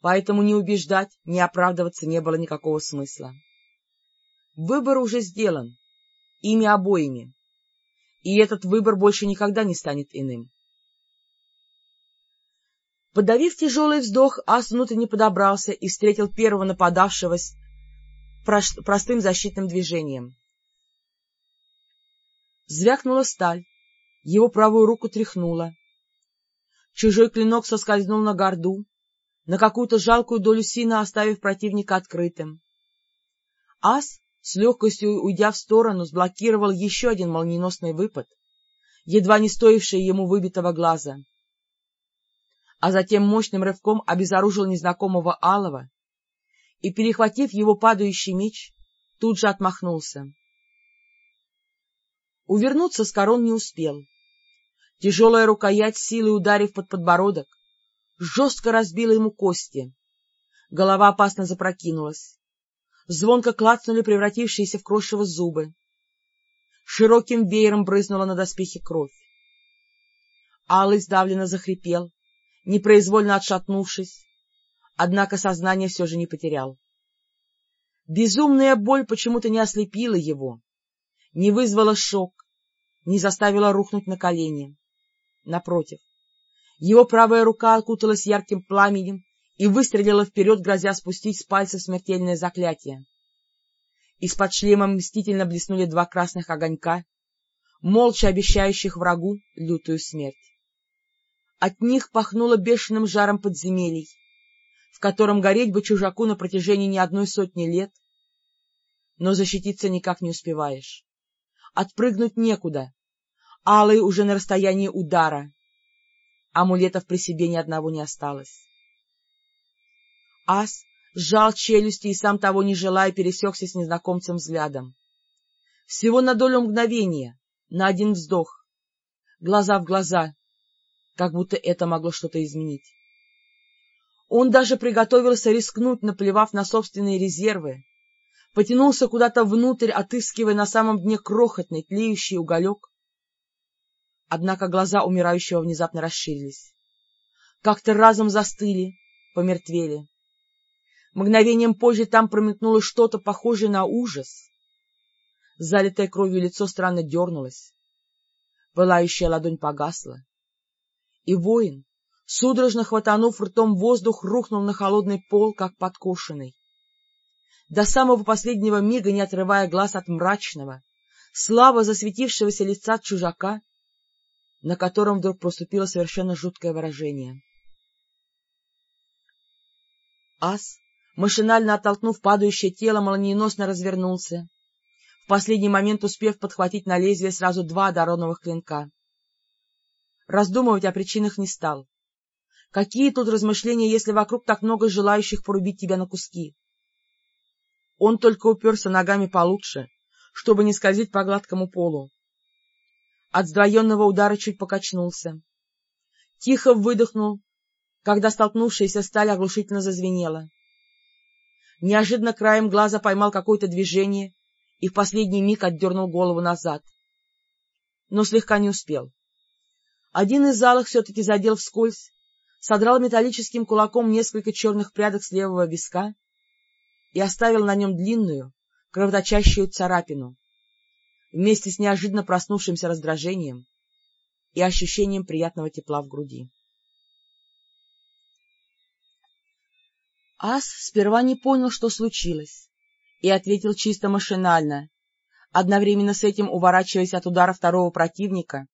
Поэтому ни убеждать, ни оправдываться не было никакого смысла. Выбор уже сделан, ими обоими. И этот выбор больше никогда не станет иным. Подавив тяжелый вздох, Ас внутренне подобрался и встретил первого нападавшего простым защитным движением. Звякнула сталь, его правую руку тряхнуло. Чужой клинок соскользнул на горду, на какую-то жалкую долю сина оставив противника открытым. Ас, с легкостью уйдя в сторону, сблокировал еще один молниеносный выпад, едва не стоивший ему выбитого глаза а затем мощным рывком обезоружил незнакомого Алова и, перехватив его падающий меч, тут же отмахнулся. Увернуться с корон не успел. Тяжелая рукоять, силой ударив под подбородок, жестко разбила ему кости. Голова опасно запрокинулась. Звонко клацнули превратившиеся в крошево зубы. Широким веером брызнула на доспехи кровь. Алый сдавленно захрипел, непроизвольно отшатнувшись, однако сознание все же не потерял. Безумная боль почему-то не ослепила его, не вызвала шок, не заставила рухнуть на колени. Напротив, его правая рука окуталась ярким пламенем и выстрелила вперед, грозя спустить с пальцев смертельное заклятие. Из-под шлема мстительно блеснули два красных огонька, молча обещающих врагу лютую смерть. От них пахнуло бешеным жаром подземелий, в котором гореть бы чужаку на протяжении не одной сотни лет, но защититься никак не успеваешь. Отпрыгнуть некуда, алый уже на расстоянии удара, амулетов при себе ни одного не осталось. Ас сжал челюсти и, сам того не желая, пересекся с незнакомцем взглядом. Всего на долю мгновения, на один вздох, глаза в глаза, как будто это могло что-то изменить. Он даже приготовился рискнуть, наплевав на собственные резервы, потянулся куда-то внутрь, отыскивая на самом дне крохотный, тлеющий уголек. Однако глаза умирающего внезапно расширились. Как-то разом застыли, помертвели. Мгновением позже там промелькнуло что-то похожее на ужас. Залитое кровью лицо странно дернулось. Пылающая ладонь погасла и воин, судорожно хватанув ртом воздух, рухнул на холодный пол, как подкошенный. До самого последнего мига, не отрывая глаз от мрачного, слабо засветившегося лица чужака, на котором вдруг проступило совершенно жуткое выражение. Ас, машинально оттолкнув падающее тело, молниеносно развернулся, в последний момент успев подхватить на лезвие сразу два одаронных клинка. Раздумывать о причинах не стал. Какие тут размышления, если вокруг так много желающих порубить тебя на куски? Он только уперся ногами получше, чтобы не скользить по гладкому полу. От сдвоенного удара чуть покачнулся. Тихо выдохнул, когда столкнувшаяся сталь оглушительно зазвенела. Неожиданно краем глаза поймал какое-то движение и в последний миг отдернул голову назад. Но слегка не успел. Один из залах все-таки задел вскользь, содрал металлическим кулаком несколько черных прядок с левого виска и оставил на нем длинную, кровоточащую царапину, вместе с неожиданно проснувшимся раздражением и ощущением приятного тепла в груди. Ас сперва не понял, что случилось, и ответил чисто машинально, одновременно с этим уворачиваясь от удара второго противника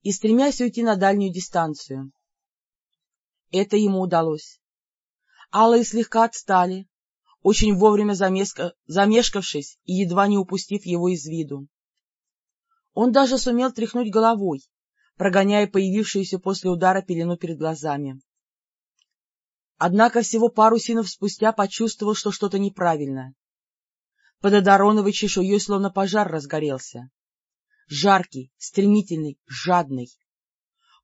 и стремясь уйти на дальнюю дистанцию. Это ему удалось. Алые слегка отстали, очень вовремя замеска... замешкавшись и едва не упустив его из виду. Он даже сумел тряхнуть головой, прогоняя появившуюся после удара пелену перед глазами. Однако всего пару синов спустя почувствовал, что что-то неправильно. Под Одароновой чешуей словно пожар разгорелся жаркий, стремительный, жадный.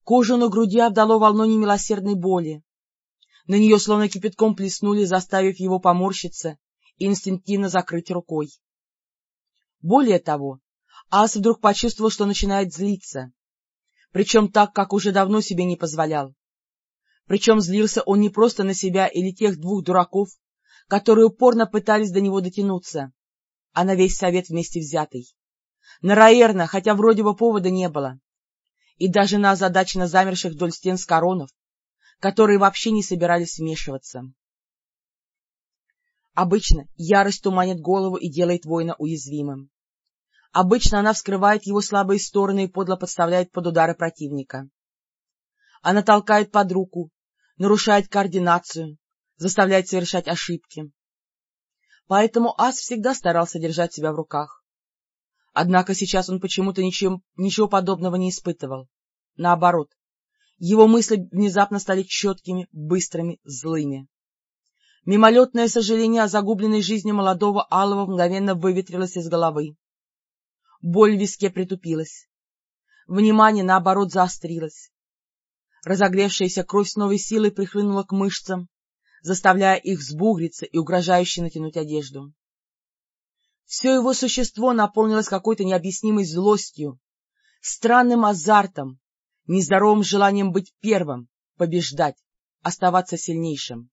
Кожу на груди обдало волной немилосердной боли. На нее словно кипятком плеснули, заставив его поморщиться и инстинктивно закрыть рукой. Более того, Ас вдруг почувствовал, что начинает злиться, причем так, как уже давно себе не позволял. Причем злился он не просто на себя или тех двух дураков, которые упорно пытались до него дотянуться, а на весь совет вместе взятый на Раэрна, хотя вроде бы повода не было, и даже на озадаченно замерших вдоль стен скоронов, которые вообще не собирались вмешиваться. Обычно ярость туманит голову и делает воина уязвимым. Обычно она вскрывает его слабые стороны и подло подставляет под удары противника. Она толкает под руку, нарушает координацию, заставляет совершать ошибки. Поэтому ас всегда старался держать себя в руках. Однако сейчас он почему-то ничего, ничего подобного не испытывал. Наоборот, его мысли внезапно стали четкими, быстрыми, злыми. Мимолетное сожаление о загубленной жизни молодого Алова мгновенно выветрилось из головы. Боль в виске притупилась. Внимание, наоборот, заострилось. Разогревшаяся кровь с новой силой прихлынула к мышцам, заставляя их взбугриться и угрожающе натянуть одежду. Все его существо наполнилось какой-то необъяснимой злостью, странным азартом, нездоровым желанием быть первым, побеждать, оставаться сильнейшим.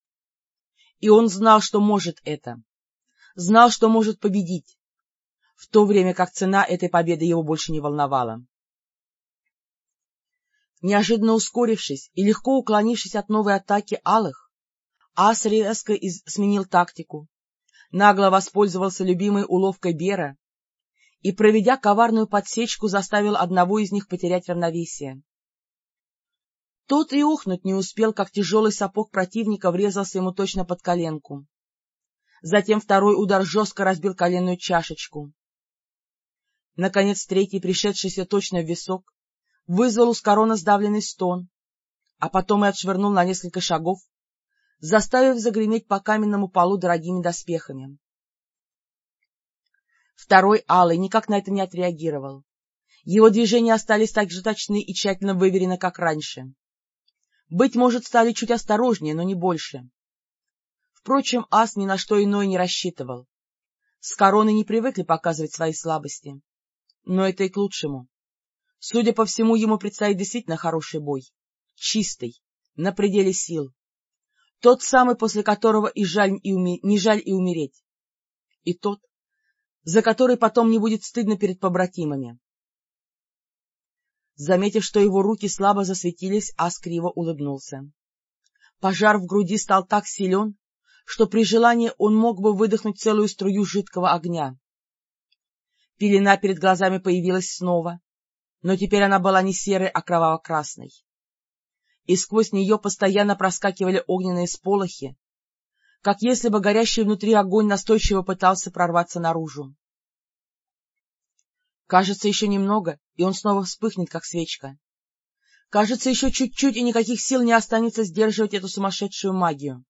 И он знал, что может это, знал, что может победить, в то время как цена этой победы его больше не волновала. Неожиданно ускорившись и легко уклонившись от новой атаки алых, Ас резко из... сменил тактику, нагло воспользовался любимой уловкой Бера и, проведя коварную подсечку, заставил одного из них потерять равновесие. Тот и ухнуть не успел, как тяжелый сапог противника врезался ему точно под коленку. Затем второй удар жестко разбил коленную чашечку. Наконец третий, пришедшийся точно в висок, вызвал у Скорона сдавленный стон, а потом и отшвырнул на несколько шагов, заставив загреметь по каменному полу дорогими доспехами. Второй Алый никак на это не отреагировал. Его движения остались так же точны и тщательно выверены, как раньше. Быть может, стали чуть осторожнее, но не больше. Впрочем, Ас ни на что иное не рассчитывал. С короны не привыкли показывать свои слабости. Но это и к лучшему. Судя по всему, ему предстоит действительно хороший бой. Чистый, на пределе сил. Тот самый, после которого и жаль, и уме... не жаль и умереть. И тот, за который потом не будет стыдно перед побратимами. Заметив, что его руки слабо засветились, Ас криво улыбнулся. Пожар в груди стал так силен, что при желании он мог бы выдохнуть целую струю жидкого огня. Пелена перед глазами появилась снова, но теперь она была не серой, а кроваво-красной и сквозь нее постоянно проскакивали огненные сполохи, как если бы горящий внутри огонь настойчиво пытался прорваться наружу. Кажется, еще немного, и он снова вспыхнет, как свечка. Кажется, еще чуть-чуть, и никаких сил не останется сдерживать эту сумасшедшую магию.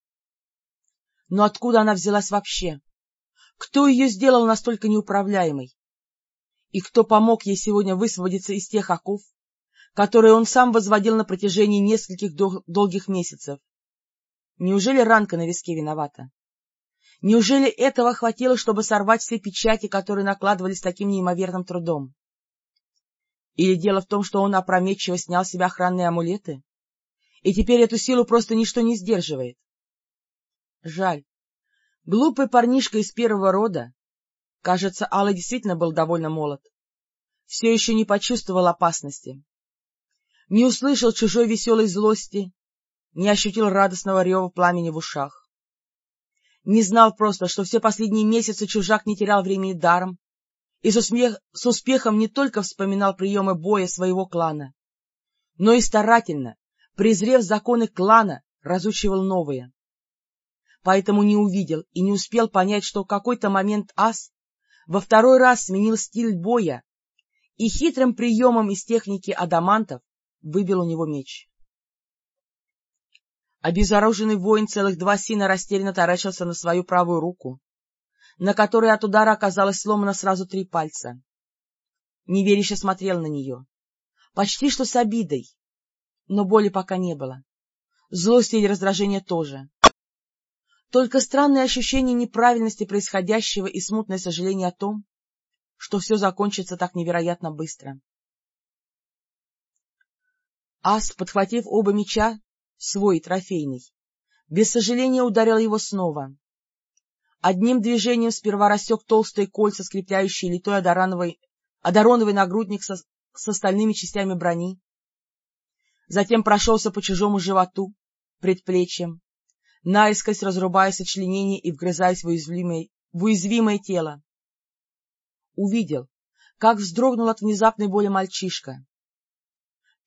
Но откуда она взялась вообще? Кто ее сделал настолько неуправляемой? И кто помог ей сегодня высвободиться из тех оков, которые он сам возводил на протяжении нескольких дол долгих месяцев. Неужели ранка на виске виновата? Неужели этого хватило, чтобы сорвать все печати, которые накладывались таким неимоверным трудом? Или дело в том, что он опрометчиво снял с себя охранные амулеты, и теперь эту силу просто ничто не сдерживает? Жаль. Глупый парнишка из первого рода, кажется, Алла действительно был довольно молод, все еще не почувствовал опасности не услышал чужой веселой злости, не ощутил радостного рева пламени в ушах. Не знал просто, что все последние месяцы чужак не терял времени даром и с, усмех, с успехом не только вспоминал приемы боя своего клана, но и старательно, презрев законы клана, разучивал новые. Поэтому не увидел и не успел понять, что в какой-то момент ас во второй раз сменил стиль боя и хитрым приемом из техники адамантов выбил у него меч. Обезоруженный воин целых два сина растерянно таращился на свою правую руку, на которой от удара оказалось сломано сразу три пальца. Неверяще смотрел на нее, почти что с обидой, но боли пока не было. Злости или раздражения тоже. Только странное ощущение неправильности происходящего и смутное сожаление о том, что все закончится так невероятно быстро. Ас, подхватив оба меча, свой трофейный, без сожаления ударил его снова. Одним движением сперва рассек толстые кольца, скрепляющие литой адорановой одароновый нагрудник со, с остальными частями брони, затем прошелся по чужому животу, предплечьям, наискось разрубая сочленение и вгрызаясь в уязвимое, в уязвимое тело. Увидел, как вздрогнул от внезапной боли мальчишка.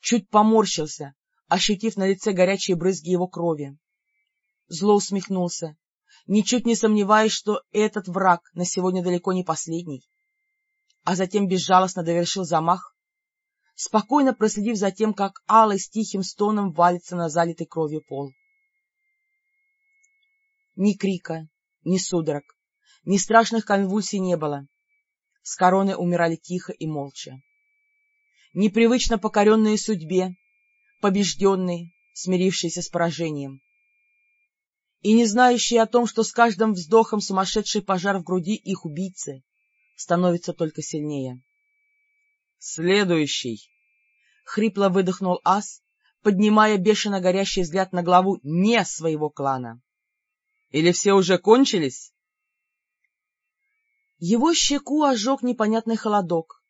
Чуть поморщился, ощутив на лице горячие брызги его крови. Зло усмехнулся, ничуть не сомневаясь, что этот враг на сегодня далеко не последний. А затем безжалостно довершил замах, спокойно проследив за тем, как Алый с тихим стоном валится на залитый кровью пол. Ни крика, ни судорог, ни страшных конвульсий не было. С короны умирали тихо и молча. Непривычно покоренные судьбе, побежденные, смирившиеся с поражением. И не знающие о том, что с каждым вздохом сумасшедший пожар в груди их убийцы становится только сильнее. «Следующий!» — хрипло выдохнул ас, поднимая бешено горящий взгляд на главу не своего клана. Или все уже кончились? Его щеку ожег непонятный холодок,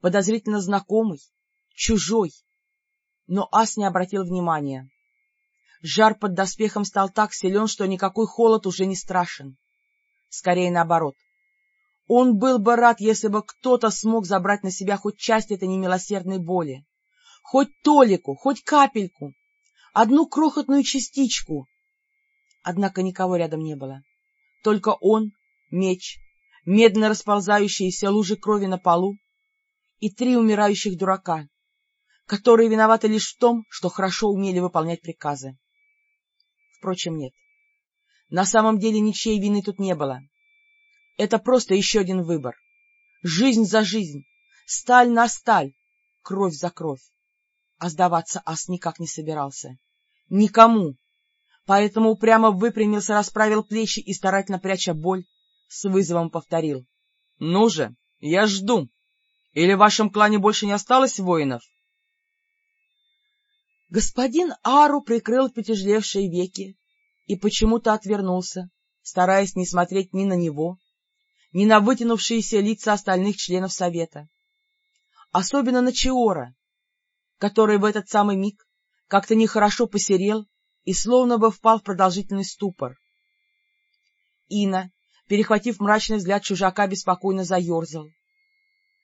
подозрительно знакомый, чужой, но ас не обратил внимания. Жар под доспехом стал так силен, что никакой холод уже не страшен. Скорее наоборот. Он был бы рад, если бы кто-то смог забрать на себя хоть часть этой немилосердной боли, хоть толику, хоть капельку, одну крохотную частичку, Однако никого рядом не было. Только он, меч, медленно расползающиеся лужи крови на полу и три умирающих дурака, которые виноваты лишь в том, что хорошо умели выполнять приказы. Впрочем, нет. На самом деле ничьей вины тут не было. Это просто еще один выбор. Жизнь за жизнь, сталь на сталь, кровь за кровь. А сдаваться ас никак не собирался. Никому, поэтому упрямо выпрямился, расправил плечи и, старательно пряча боль, с вызовом повторил. — Ну же, я жду. Или в вашем клане больше не осталось воинов? Господин Ару прикрыл потяжелевшие веки и почему-то отвернулся, стараясь не смотреть ни на него, ни на вытянувшиеся лица остальных членов совета. Особенно на Чиора, который в этот самый миг как-то нехорошо посерел и словно бы впал в продолжительный ступор. Ина, перехватив мрачный взгляд чужака, беспокойно заерзал.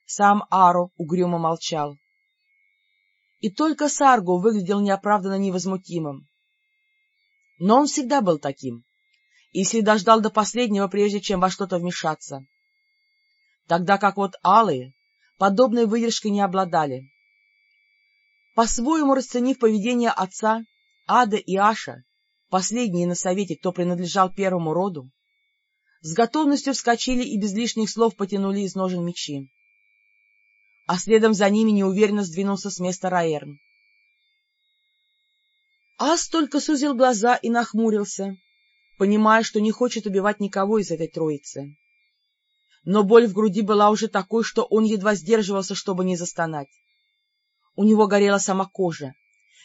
Сам Аро угрюмо молчал. И только Сарго выглядел неоправданно невозмутимым. Но он всегда был таким, и всегда ждал до последнего, прежде чем во что-то вмешаться. Тогда как вот алые подобной выдержкой не обладали. По-своему расценив поведение отца, Ада и Аша, последние на совете, кто принадлежал первому роду, с готовностью вскочили и без лишних слов потянули из ножен мечи. А следом за ними неуверенно сдвинулся с места Раэрн. Ас только сузил глаза и нахмурился, понимая, что не хочет убивать никого из этой троицы. Но боль в груди была уже такой, что он едва сдерживался, чтобы не застонать. У него горела сама кожа,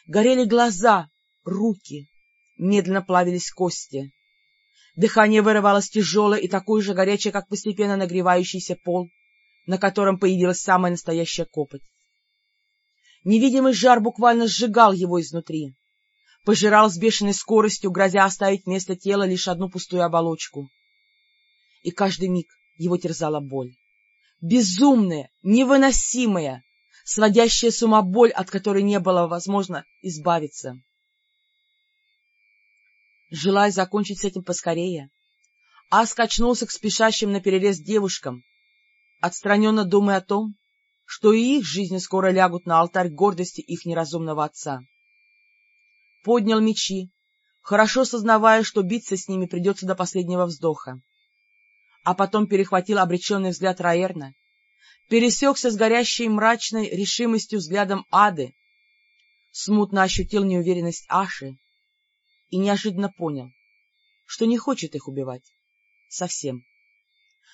горели глаза, руки, медленно плавились кости. Дыхание вырывалось тяжелое и такое же горячее, как постепенно нагревающийся пол, на котором появилась самая настоящая копоть. Невидимый жар буквально сжигал его изнутри, пожирал с бешеной скоростью, грозя оставить вместо тела лишь одну пустую оболочку. И каждый миг его терзала боль. Безумная, невыносимая, сводящая с ума боль, от которой не было возможно избавиться. Желая закончить с этим поскорее, Ас качнулся к спешащим на перерез девушкам, отстраненно думая о том, что и их жизни скоро лягут на алтарь гордости их неразумного отца. Поднял мечи, хорошо сознавая, что биться с ними придется до последнего вздоха. А потом перехватил обреченный взгляд Раэрна, пересекся с горящей мрачной решимостью взглядом Ады, смутно ощутил неуверенность Аши и неожиданно понял, что не хочет их убивать. Совсем.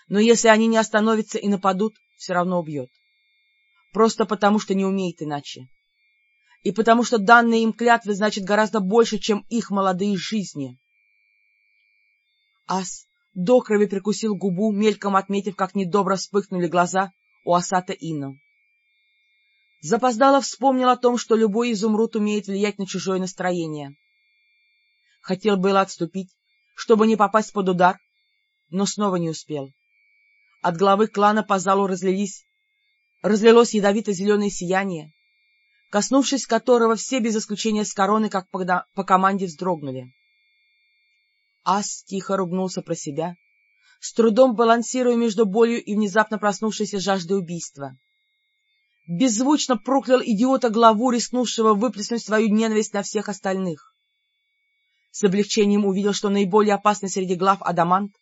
Но если они не остановятся и нападут, все равно убьет. Просто потому, что не умеет иначе. И потому, что данные им клятвы значат гораздо больше, чем их молодые жизни. Ас до крови прикусил губу, мельком отметив, как недобро вспыхнули глаза у Асата Инну. Запоздало вспомнил о том, что любой изумруд умеет влиять на чужое настроение. Хотел было отступить, чтобы не попасть под удар, но снова не успел. От главы клана по залу разлились, разлилось ядовито-зеленое сияние, коснувшись которого все без исключения с короны, как по, по команде, вздрогнули. Ас тихо ругнулся про себя, с трудом балансируя между болью и внезапно проснувшейся жаждой убийства. Беззвучно проклял идиота главу, рискнувшего выплеснуть свою ненависть на всех остальных. С облегчением увидел, что наиболее опасный среди глав Адамант,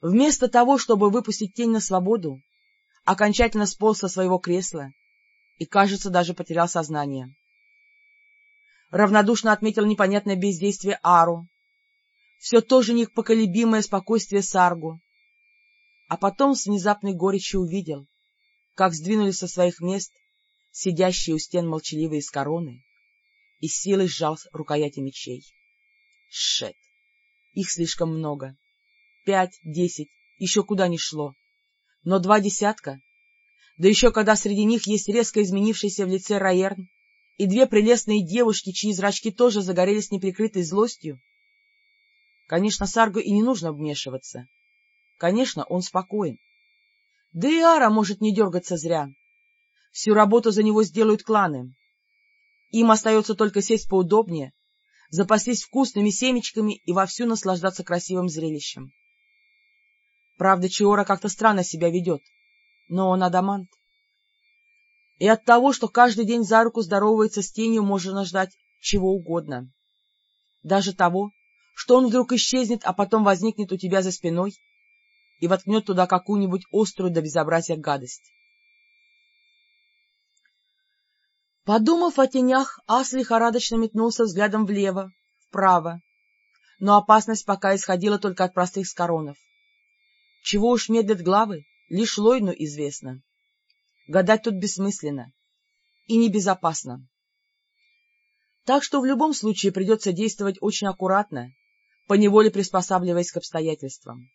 вместо того, чтобы выпустить тень на свободу, окончательно сполз со своего кресла и, кажется, даже потерял сознание. Равнодушно отметил непонятное бездействие Ару, все то же непоколебимое спокойствие Саргу, а потом с внезапной горечью увидел, как сдвинулись со своих мест сидящие у стен молчаливые из короны, и силой сжал рукояти мечей. Шет! Их слишком много. Пять, десять, еще куда ни шло. Но два десятка, да еще когда среди них есть резко изменившийся в лице Раерн и две прелестные девушки, чьи зрачки тоже загорелись неприкрытой злостью. Конечно, Саргу и не нужно вмешиваться. Конечно, он спокоен. Да и Ара может не дергаться зря. Всю работу за него сделают кланы. Им остается только сесть поудобнее, запастись вкусными семечками и вовсю наслаждаться красивым зрелищем. Правда, Чиора как-то странно себя ведет, но он адамант. И от того, что каждый день за руку здоровается с тенью, можно ждать чего угодно. Даже того, что он вдруг исчезнет, а потом возникнет у тебя за спиной и воткнет туда какую-нибудь острую до безобразия гадость. Подумав о тенях, Ас лихорадочно метнулся взглядом влево, вправо, но опасность пока исходила только от простых скоронов. Чего уж медлят главы, лишь Лойну известно. Гадать тут бессмысленно и небезопасно. Так что в любом случае придется действовать очень аккуратно, поневоле приспосабливаясь к обстоятельствам.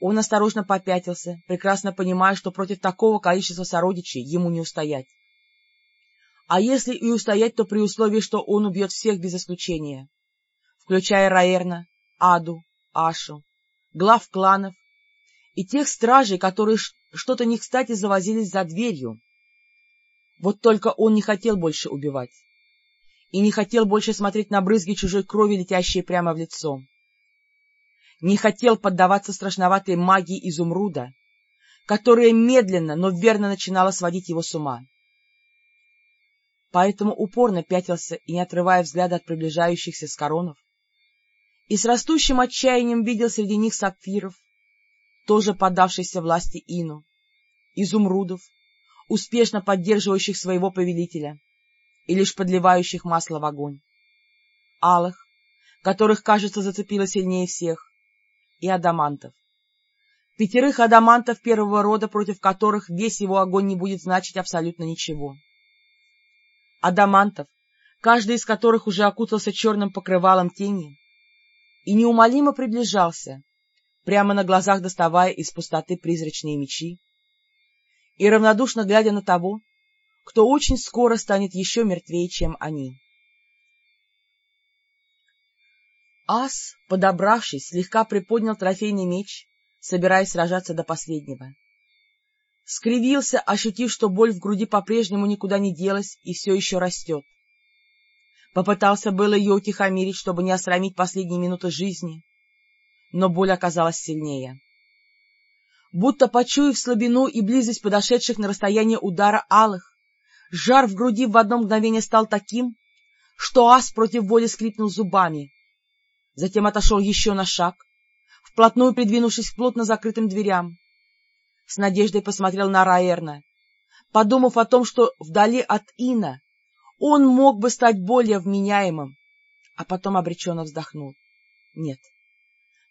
Он осторожно попятился, прекрасно понимая, что против такого количества сородичей ему не устоять. А если и устоять, то при условии, что он убьет всех без исключения, включая Раэрна, Аду, Ашу, глав кланов и тех стражей, которые что-то не кстати завозились за дверью. Вот только он не хотел больше убивать и не хотел больше смотреть на брызги чужой крови, летящие прямо в лицо не хотел поддаваться страшноватой магии изумруда, которая медленно, но верно начинала сводить его с ума. Поэтому упорно пятился и, не отрывая взгляда от приближающихся скоронов, и с растущим отчаянием видел среди них сапфиров, тоже поддавшихся власти Ину, изумрудов, успешно поддерживающих своего повелителя и лишь подливающих масло в огонь, алых, которых, кажется, зацепило сильнее всех, и адамантов. Пятерых адамантов первого рода, против которых весь его огонь не будет значить абсолютно ничего. Адамантов, каждый из которых уже окутался черным покрывалом тени, и неумолимо приближался, прямо на глазах доставая из пустоты призрачные мечи, и равнодушно глядя на того, кто очень скоро станет еще мертвее, чем они. Ас, подобравшись, слегка приподнял трофейный меч, собираясь сражаться до последнего. Скривился, ощутив, что боль в груди по-прежнему никуда не делась и все еще растет. Попытался было ее утихомирить, чтобы не осрамить последние минуты жизни, но боль оказалась сильнее. Будто почуяв слабину и близость подошедших на расстояние удара алых, жар в груди в одно мгновение стал таким, что ас против воли скрипнул зубами, затем отошел еще на шаг, вплотную придвинувшись к плотно закрытым дверям. С надеждой посмотрел на Раэрна, подумав о том, что вдали от Ина он мог бы стать более вменяемым, а потом обреченно вздохнул. Нет,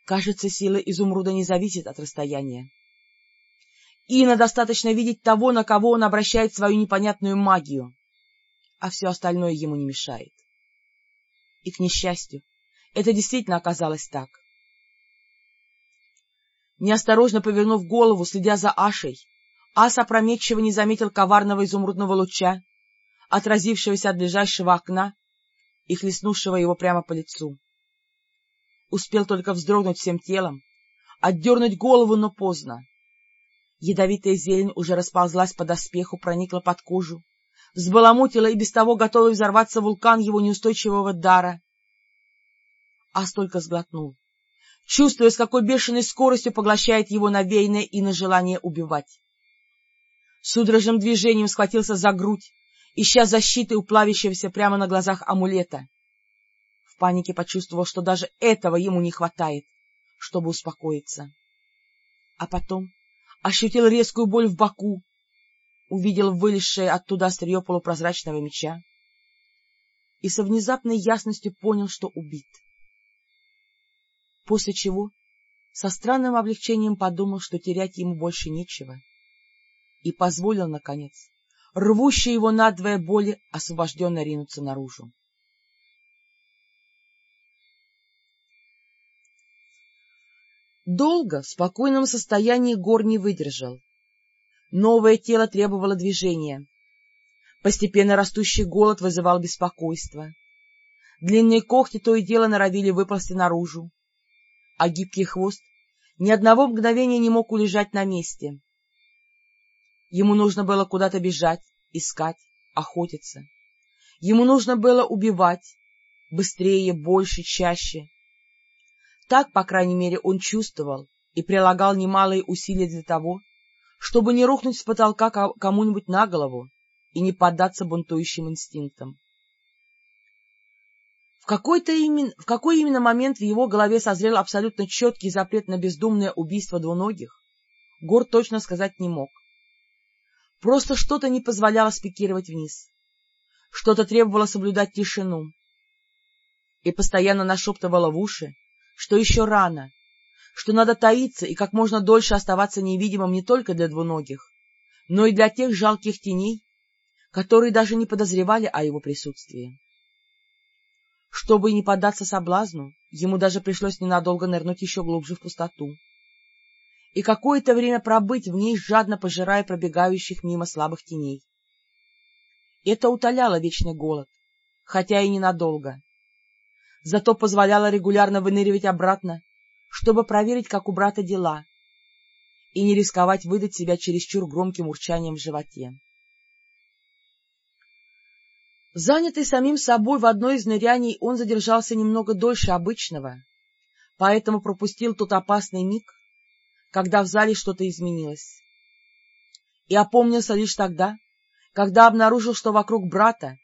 кажется, сила изумруда не зависит от расстояния. Ина достаточно видеть того, на кого он обращает свою непонятную магию, а все остальное ему не мешает. И, к несчастью, это действительно оказалось так. Неосторожно повернув голову, следя за Ашей, Ас опрометчиво не заметил коварного изумрудного луча, отразившегося от ближайшего окна и хлестнувшего его прямо по лицу. Успел только вздрогнуть всем телом, отдернуть голову, но поздно. Ядовитая зелень уже расползлась по доспеху, проникла под кожу, взбаламутила и без того готовый взорваться вулкан его неустойчивого дара. Ас только сглотнул, чувствуя, с какой бешеной скоростью поглощает его навеянное и на желание убивать. Судорожным движением схватился за грудь, ища защиты у плавящегося прямо на глазах амулета. В панике почувствовал, что даже этого ему не хватает, чтобы успокоиться. А потом ощутил резкую боль в боку, увидел вылезшее оттуда острие полупрозрачного меча и со внезапной ясностью понял, что убит. После чего со странным облегчением подумал, что терять ему больше нечего, и позволил, наконец, рвущей его надвое боли освобожденно ринуться наружу. Долго в спокойном состоянии гор не выдержал. Новое тело требовало движения. Постепенно растущий голод вызывал беспокойство. Длинные когти то и дело норовили выползти наружу, а гибкий хвост ни одного мгновения не мог улежать на месте. Ему нужно было куда-то бежать, искать, охотиться. Ему нужно было убивать, быстрее, больше, чаще. Так, по крайней мере, он чувствовал и прилагал немалые усилия для того, чтобы не рухнуть с потолка кому-нибудь на голову и не поддаться бунтующим инстинктам. Какой-то именно, в какой именно момент в его голове созрел абсолютно четкий запрет на бездумное убийство двуногих, Гор точно сказать не мог. Просто что-то не позволяло спикировать вниз, что-то требовало соблюдать тишину и постоянно нашептывало в уши, что еще рано, что надо таиться и как можно дольше оставаться невидимым не только для двуногих, но и для тех жалких теней, которые даже не подозревали о его присутствии. Чтобы не поддаться соблазну, ему даже пришлось ненадолго нырнуть еще глубже в пустоту и какое-то время пробыть в ней, жадно пожирая пробегающих мимо слабых теней. Это утоляло вечный голод, хотя и ненадолго зато позволяла регулярно выныривать обратно, чтобы проверить, как у брата дела, и не рисковать выдать себя чересчур громким урчанием в животе. Занятый самим собой в одной из ныряний, он задержался немного дольше обычного, поэтому пропустил тот опасный миг, когда в зале что-то изменилось. И опомнился лишь тогда, когда обнаружил, что вокруг брата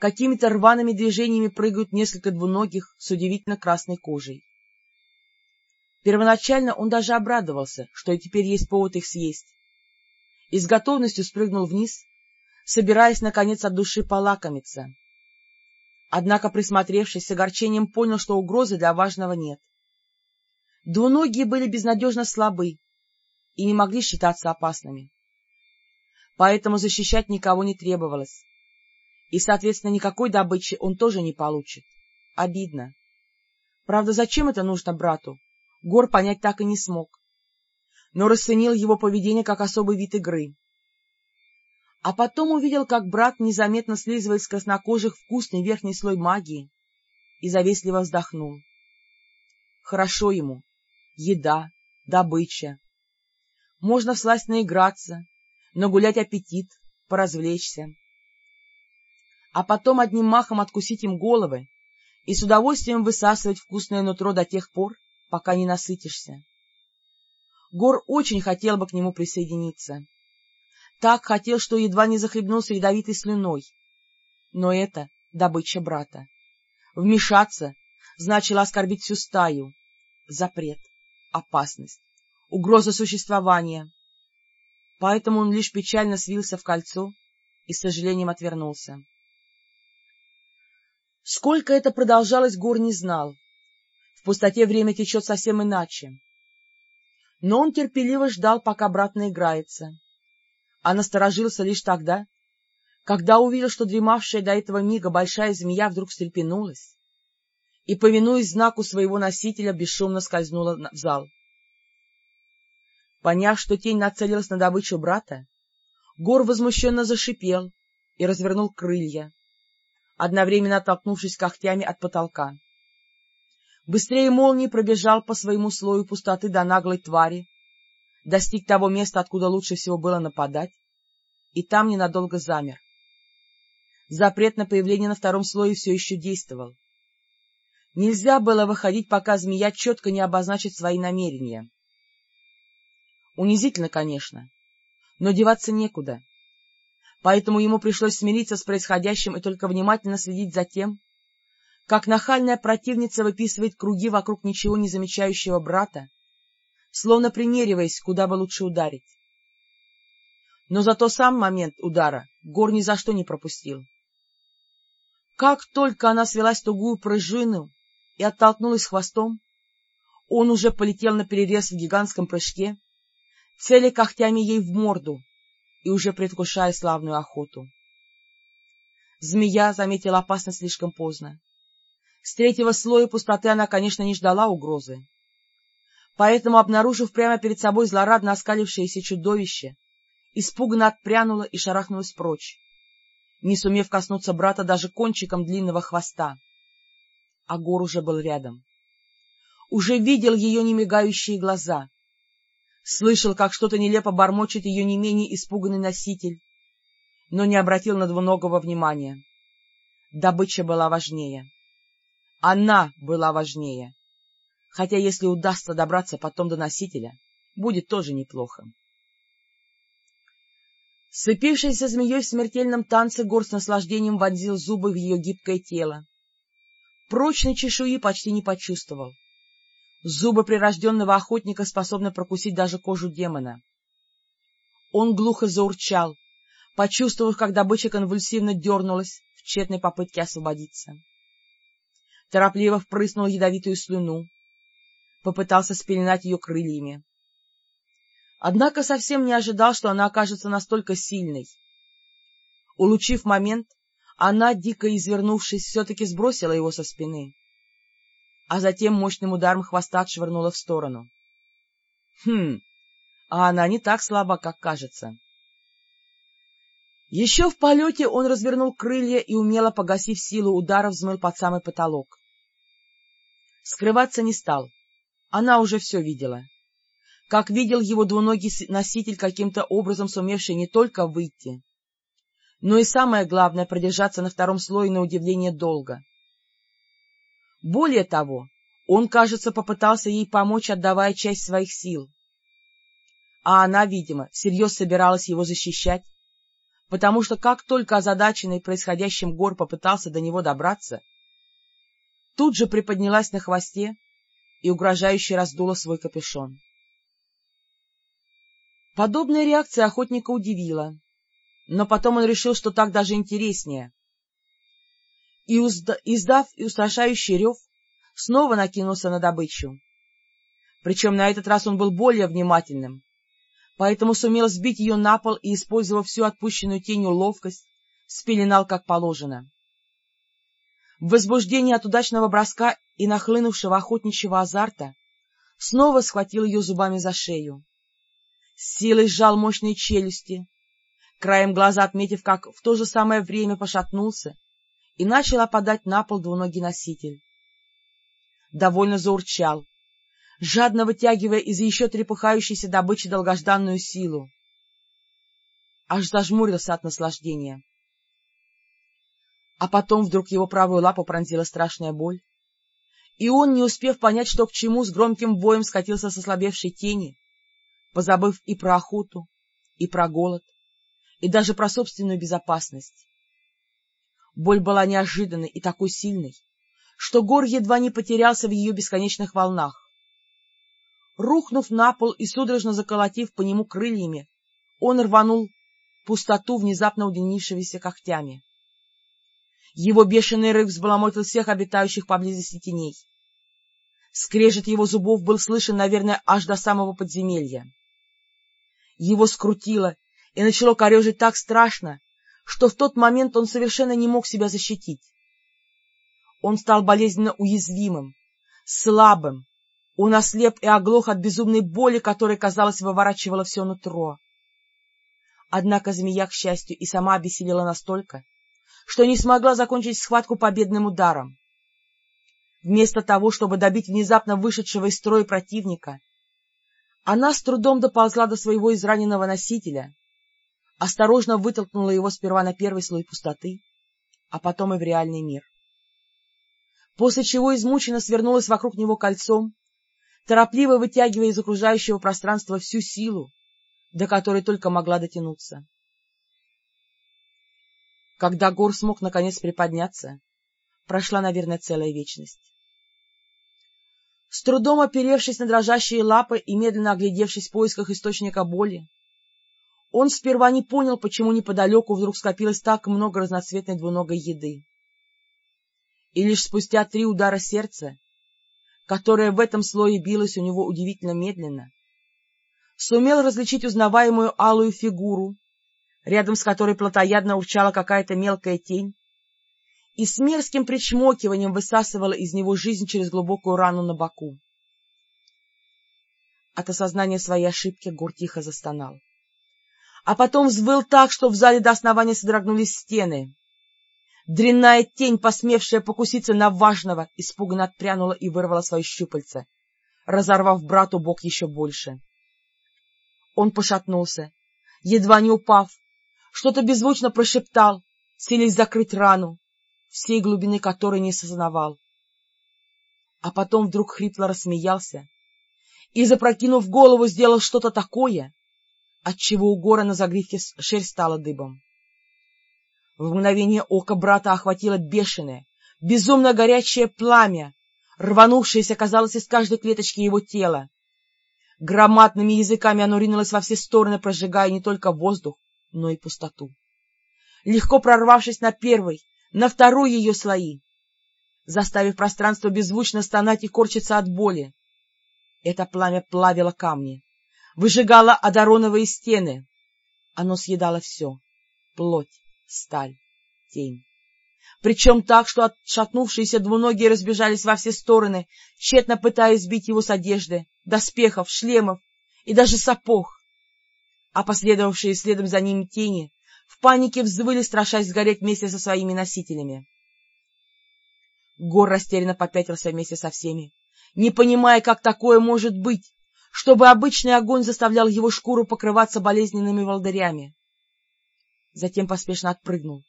какими-то рваными движениями прыгают несколько двуногих с удивительно красной кожей. Первоначально он даже обрадовался, что и теперь есть повод их съесть, и с готовностью спрыгнул вниз, собираясь, наконец, от души полакомиться. Однако, присмотревшись, с огорчением понял, что угрозы для важного нет. Двуногие были безнадежно слабы и не могли считаться опасными. Поэтому защищать никого не требовалось и, соответственно, никакой добычи он тоже не получит. Обидно. Правда, зачем это нужно брату? Гор понять так и не смог. Но расценил его поведение как особый вид игры. А потом увидел, как брат незаметно слизывает с краснокожих вкусный верхний слой магии и завистливо вздохнул. Хорошо ему. Еда, добыча. Можно всласть наиграться, нагулять аппетит, поразвлечься а потом одним махом откусить им головы и с удовольствием высасывать вкусное нутро до тех пор, пока не насытишься. Гор очень хотел бы к нему присоединиться. Так хотел, что едва не захлебнулся ядовитой слюной. Но это добыча брата. Вмешаться значило оскорбить всю стаю. Запрет, опасность, угроза существования. Поэтому он лишь печально свился в кольцо и с сожалением отвернулся. Сколько это продолжалось, Гор не знал. В пустоте время течет совсем иначе. Но он терпеливо ждал, пока брат наиграется, а насторожился лишь тогда, когда увидел, что дремавшая до этого мига большая змея вдруг встрепенулась и, повинуясь знаку своего носителя, бесшумно скользнула в зал. Поняв, что тень нацелилась на добычу брата, Гор возмущенно зашипел и развернул крылья, одновременно оттолкнувшись когтями от потолка. Быстрее молнии пробежал по своему слою пустоты до наглой твари, достиг того места, откуда лучше всего было нападать, и там ненадолго замер. Запрет на появление на втором слое все еще действовал. Нельзя было выходить, пока змея четко не обозначит свои намерения. Унизительно, конечно, но деваться некуда. Поэтому ему пришлось смириться с происходящим и только внимательно следить за тем, как нахальная противница выписывает круги вокруг ничего не замечающего брата, словно примериваясь, куда бы лучше ударить. Но зато сам момент удара Гор ни за что не пропустил. Как только она свелась в тугую прыжину и оттолкнулась хвостом, он уже полетел на перерез в гигантском прыжке, цели когтями ей в морду и уже предвкушая славную охоту. Змея заметила опасность слишком поздно. С третьего слоя пустоты она, конечно, не ждала угрозы. Поэтому, обнаружив прямо перед собой злорадно оскалившееся чудовище, испуганно отпрянула и шарахнулась прочь, не сумев коснуться брата даже кончиком длинного хвоста. А Гор уже был рядом. Уже видел ее немигающие глаза. Слышал, как что-то нелепо бормочет ее не менее испуганный носитель, но не обратил на двуногого внимания. Добыча была важнее. Она была важнее. Хотя если удастся добраться потом до носителя, будет тоже неплохо. Сцепившийся змеей в смертельном танце гор с наслаждением вонзил зубы в ее гибкое тело. Прочной чешуи почти не почувствовал. Зубы прирожденного охотника способны прокусить даже кожу демона. Он глухо заурчал, почувствовав, как добыча конвульсивно дернулась в тщетной попытке освободиться. Торопливо впрыснул ядовитую слюну, попытался спеленать ее крыльями однако совсем не ожидал, что она окажется настолько сильной. Улучив момент, она, дико извернувшись, все-таки сбросила его со спины, а затем мощным ударом хвоста отшвырнула в сторону. Хм, а она не так слаба, как кажется. Еще в полете он развернул крылья и, умело погасив силу удара, взмыл под самый потолок. Скрываться не стал, она уже все видела как видел его двуногий носитель, каким-то образом сумевший не только выйти, но и, самое главное, продержаться на втором слое на удивление долго. Более того, он, кажется, попытался ей помочь, отдавая часть своих сил. А она, видимо, всерьез собиралась его защищать, потому что как только озадаченный происходящим гор попытался до него добраться, тут же приподнялась на хвосте и угрожающе раздула свой капюшон. Подобная реакция охотника удивила, но потом он решил, что так даже интереснее. И, издав и устрашающий рев, снова накинулся на добычу. Причем на этот раз он был более внимательным, поэтому сумел сбить ее на пол и, использовав всю отпущенную тенью ловкость, спеленал как положено. В возбуждении от удачного броска и нахлынувшего охотничьего азарта снова схватил ее зубами за шею силой сжал мощные челюсти, краем глаза отметив, как в то же самое время пошатнулся и начал опадать на пол двуногий носитель. Довольно заурчал, жадно вытягивая из еще трепыхающейся добычи долгожданную силу. Аж зажмурился от наслаждения. А потом вдруг его правую лапу пронзила страшная боль, и он, не успев понять, что к чему, с громким боем скатился со слабевшей тени, позабыв и про охоту, и про голод, и даже про собственную безопасность. Боль была неожиданной и такой сильной, что гор едва не потерялся в ее бесконечных волнах. Рухнув на пол и судорожно заколотив по нему крыльями, он рванул пустоту внезапно удлинившегося когтями. Его бешеный рык взбаламутил всех обитающих поблизости теней. Скрежет его зубов был слышен, наверное, аж до самого подземелья. Его скрутило и начало корежить так страшно, что в тот момент он совершенно не мог себя защитить. Он стал болезненно уязвимым, слабым, он ослеп и оглох от безумной боли, которая, казалось, выворачивала все нутро. Однако змея, к счастью, и сама обессилела настолько, что не смогла закончить схватку победным ударом. Вместо того, чтобы добить внезапно вышедшего из строя противника, она с трудом доползла до своего израненного носителя, осторожно вытолкнула его сперва на первый слой пустоты, а потом и в реальный мир. После чего измученно свернулась вокруг него кольцом, торопливо вытягивая из окружающего пространства всю силу, до которой только могла дотянуться. Когда Гор смог наконец приподняться, прошла, наверное, целая вечность. С трудом оперевшись на дрожащие лапы и медленно оглядевшись в поисках источника боли, он сперва не понял, почему неподалеку вдруг скопилось так много разноцветной двуногой еды. И лишь спустя три удара сердца, которое в этом слое билось у него удивительно медленно, сумел различить узнаваемую алую фигуру, рядом с которой плотоядно урчала какая-то мелкая тень, и с мерзким причмокиванием высасывала из него жизнь через глубокую рану на боку. От осознания своей ошибки Гур тихо застонал. А потом взвыл так, что в зале до основания содрогнулись стены. Дрянная тень, посмевшая покуситься на важного, испуганно отпрянула и вырвала свои щупальца, разорвав брату бок еще больше. Он пошатнулся, едва не упав, что-то беззвучно прошептал, силясь закрыть рану, всей глубины которой не сознавал. А потом вдруг хрипло рассмеялся и, запрокинув голову, сделал что-то такое, отчего у гора на загривке шерсть стала дыбом. В мгновение ока брата охватило бешеное, безумно горячее пламя, рванувшееся, казалось, из каждой клеточки его тела. Громадными языками оно ринулось во все стороны, прожигая не только воздух, но и пустоту. Легко прорвавшись на первый, на второй ее слои, заставив пространство беззвучно стонать и корчиться от боли. Это пламя плавило камни, выжигало одароновые стены. Оно съедало все — плоть, сталь, тень. Причем так, что отшатнувшиеся двуногие разбежались во все стороны, тщетно пытаясь сбить его с одежды, доспехов, шлемов и даже сапог. А последовавшие следом за ними тени в панике взвыли, страшась сгореть вместе со своими носителями. Гор растерянно попятился вместе со всеми, не понимая, как такое может быть, чтобы обычный огонь заставлял его шкуру покрываться болезненными волдырями. Затем поспешно отпрыгнул,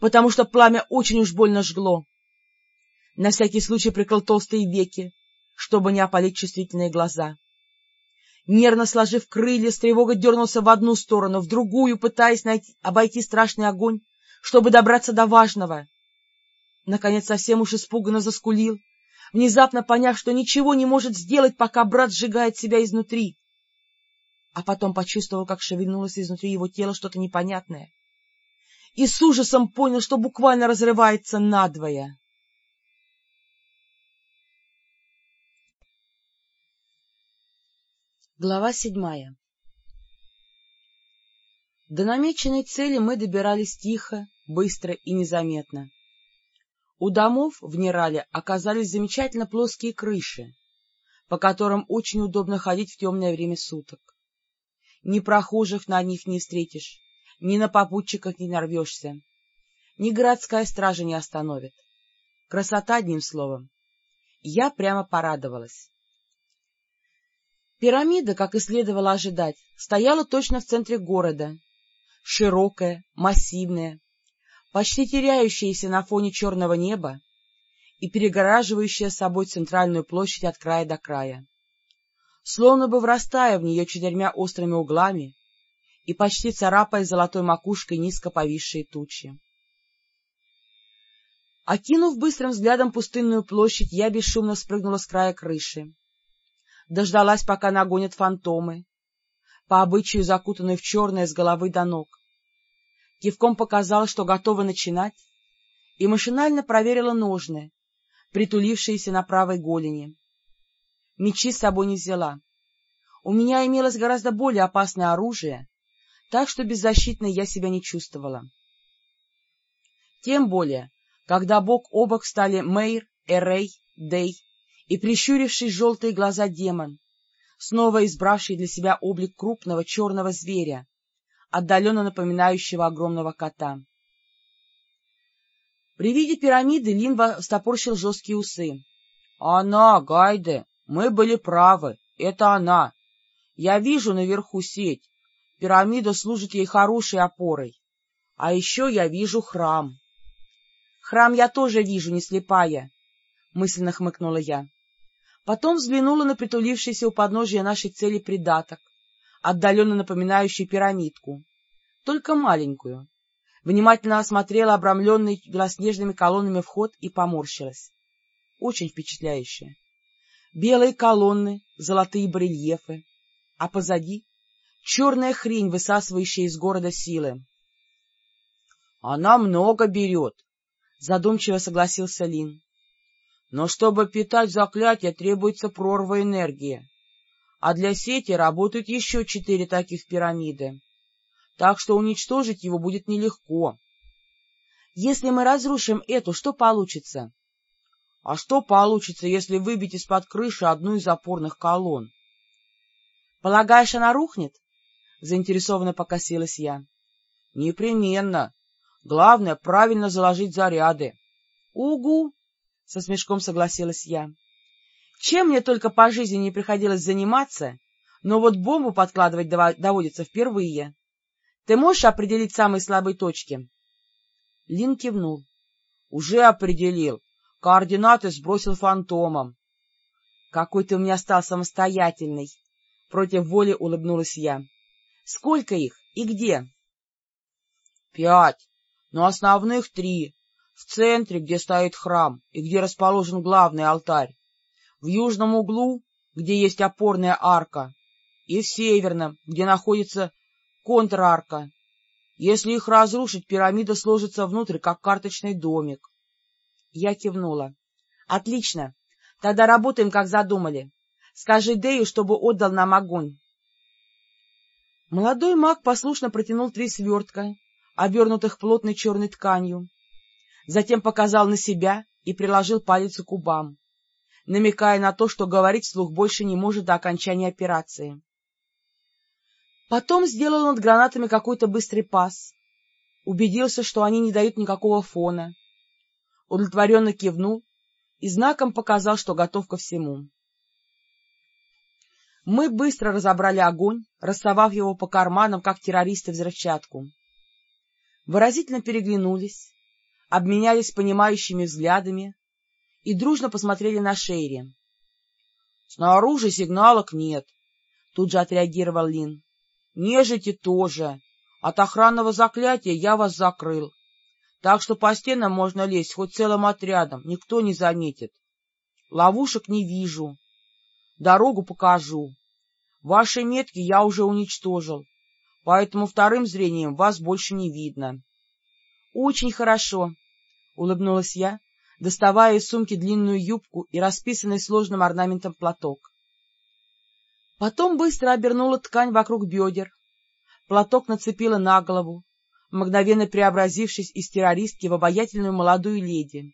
потому что пламя очень уж больно жгло. На всякий случай прикрыл толстые веки, чтобы не опалить чувствительные глаза. Нервно сложив крылья, с тревогой дернулся в одну сторону, в другую, пытаясь найти, обойти страшный огонь, чтобы добраться до важного. Наконец совсем уж испуганно заскулил, внезапно поняв, что ничего не может сделать, пока брат сжигает себя изнутри. А потом почувствовал, как шевельнулось изнутри его тела что-то непонятное. И с ужасом понял, что буквально разрывается надвое. Глава седьмая До намеченной цели мы добирались тихо, быстро и незаметно. У домов в Нерале оказались замечательно плоские крыши, по которым очень удобно ходить в темное время суток. Ни прохожих на них не встретишь, ни на попутчиках не нарвешься, ни городская стража не остановит. Красота, одним словом. Я прямо порадовалась. Пирамида, как и следовало ожидать, стояла точно в центре города, широкая, массивная, почти теряющаяся на фоне черного неба и перегораживающая собой центральную площадь от края до края, словно бы врастая в нее четырьмя острыми углами и почти царапая золотой макушкой низко повисшие тучи. Окинув быстрым взглядом пустынную площадь, я бесшумно спрыгнула с края крыши дождалась, пока нагонят фантомы, по обычаю закутанной в черное с головы до ног. Кивком показала, что готова начинать, и машинально проверила ножны, притулившиеся на правой голени. Мечи с собой не взяла. У меня имелось гораздо более опасное оружие, так что беззащитной я себя не чувствовала. Тем более, когда бок о бок стали Мэйр, Эрей, Дей и прищуривший желтые глаза демон, снова избравший для себя облик крупного черного зверя, отдаленно напоминающего огромного кота. При виде пирамиды Лин стопорщил жесткие усы. — Она, Гайде, мы были правы, это она. Я вижу наверху сеть, пирамида служит ей хорошей опорой. А еще я вижу храм. — Храм я тоже вижу, не слепая, — мысленно хмыкнула я. Потом взглянула на притулившийся у подножия нашей цели придаток, отдаленно напоминающий пирамидку, только маленькую. Внимательно осмотрела обрамленный белоснежными колоннами вход и поморщилась. Очень впечатляюще. Белые колонны, золотые барельефы, а позади — черная хрень, высасывающая из города силы. — Она много берет, — задумчиво согласился Лин. — Но чтобы питать заклятие, требуется прорва энергии. А для сети работают еще четыре таких пирамиды так что уничтожить его будет нелегко. Если мы разрушим эту, что получится? А что получится, если выбить из-под крыши одну из опорных колонн? Полагаешь, она рухнет? Заинтересованно покосилась я. Непременно. Главное — правильно заложить заряды. Угу! — со смешком согласилась я. Чем мне только по жизни не приходилось заниматься, но вот бомбу подкладывать доводится впервые. Ты можешь определить самые слабые точки? Лин кивнул. — Уже определил. Координаты сбросил фантомом. — Какой ты у меня стал самостоятельный! — против воли улыбнулась я. — Сколько их и где? — Пять, но основных три. В центре, где стоит храм и где расположен главный алтарь. В южном углу, где есть опорная арка. И в северном, где находится контрарка. Если их разрушить, пирамида сложится внутрь, как карточный домик. Я кивнула. — Отлично. Тогда работаем, как задумали. Скажи Дэю, чтобы отдал нам огонь. Молодой маг послушно протянул три свертка, обернутых плотной черной тканью. Затем показал на себя и приложил палец к губам, намекая на то, что говорить вслух больше не может до окончания операции. Потом сделал над гранатами какой-то быстрый пас, убедился, что они не дают никакого фона, удовлетворенно кивнул и знаком показал, что готов ко всему. Мы быстро разобрали огонь, рассовав его по карманам, как террористы взрывчатку. Выразительно переглянулись, обменялись понимающими взглядами и дружно посмотрели на Шейри. — Снаружи сигналок нет, — тут же отреагировал Лин. Нежити тоже. От охранного заклятия я вас закрыл. Так что по стенам можно лезть хоть целым отрядом, никто не заметит. Ловушек не вижу. Дорогу покажу. Ваши метки я уже уничтожил, поэтому вторым зрением вас больше не видно. — Очень хорошо, — улыбнулась я, доставая из сумки длинную юбку и расписанный сложным орнаментом платок. Потом быстро обернула ткань вокруг бедер, платок нацепила на голову, мгновенно преобразившись из террористки в обаятельную молодую леди,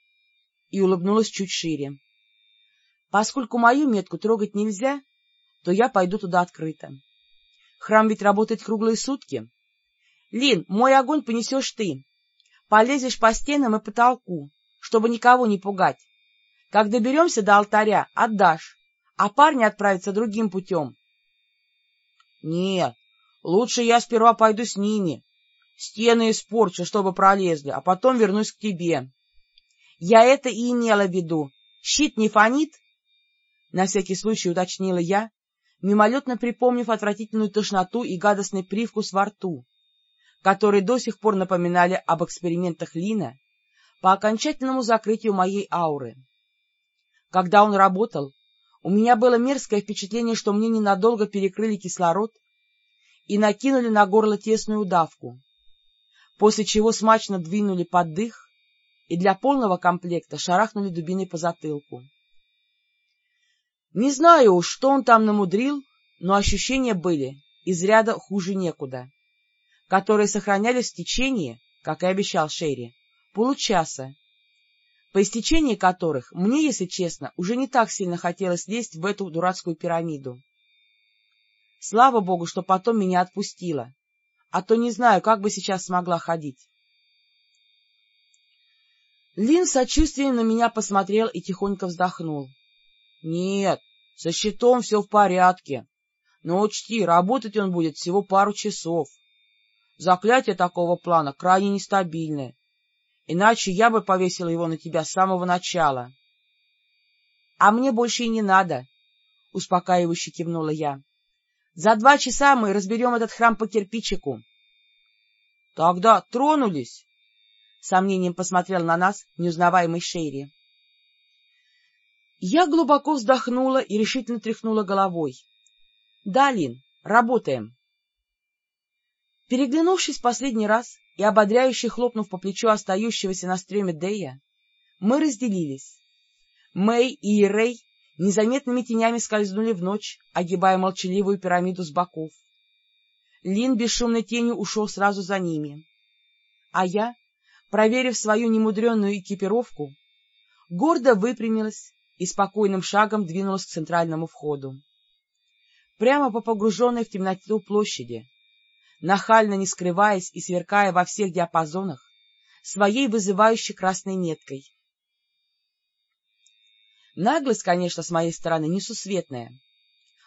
и улыбнулась чуть шире. Поскольку мою метку трогать нельзя, то я пойду туда открыто. Храм ведь работает круглые сутки. Лин, мой огонь понесешь ты. Полезешь по стенам и потолку, чтобы никого не пугать. Как доберемся до алтаря, отдашь а парни отправятся другим путем. — Нет, лучше я сперва пойду с ними, стены испорчу, чтобы пролезли, а потом вернусь к тебе. — Я это и имела в виду. Щит не фонит? На всякий случай уточнила я, мимолетно припомнив отвратительную тошноту и гадостный привкус во рту, которые до сих пор напоминали об экспериментах Лина по окончательному закрытию моей ауры. Когда он работал, у меня было мерзкое впечатление, что мне ненадолго перекрыли кислород и накинули на горло тесную удавку, после чего смачно двинули под дых и для полного комплекта шарахнули дубиной по затылку. Не знаю уж, что он там намудрил, но ощущения были из ряда хуже некуда, которые сохранялись в течение, как и обещал Шерри, получаса, по истечении которых мне, если честно, уже не так сильно хотелось лезть в эту дурацкую пирамиду. Слава богу, что потом меня отпустило, а то не знаю, как бы сейчас смогла ходить. Лин сочувствием на меня посмотрел и тихонько вздохнул. — Нет, со щитом все в порядке. Но учти, работать он будет всего пару часов. Заклятие такого плана крайне нестабильное. Иначе я бы повесила его на тебя с самого начала. — А мне больше и не надо, — успокаивающе кивнула я. — За два часа мы разберем этот храм по кирпичику. — Тогда тронулись, — сомнением посмотрел на нас неузнаваемый Шейри. Я глубоко вздохнула и решительно тряхнула головой. — Да, Лин, работаем. Переглянувшись последний раз и ободряюще хлопнув по плечу остающегося на стреме Дэя, мы разделились. Мэй и Ирей незаметными тенями скользнули в ночь, огибая молчаливую пирамиду с боков. Лин бесшумной тенью ушел сразу за ними. А я, проверив свою немудренную экипировку, гордо выпрямилась и спокойным шагом двинулась к центральному входу. Прямо по погруженной в темноту площади, нахально не скрываясь и сверкая во всех диапазонах своей вызывающей красной меткой. Наглость, конечно, с моей стороны несусветная.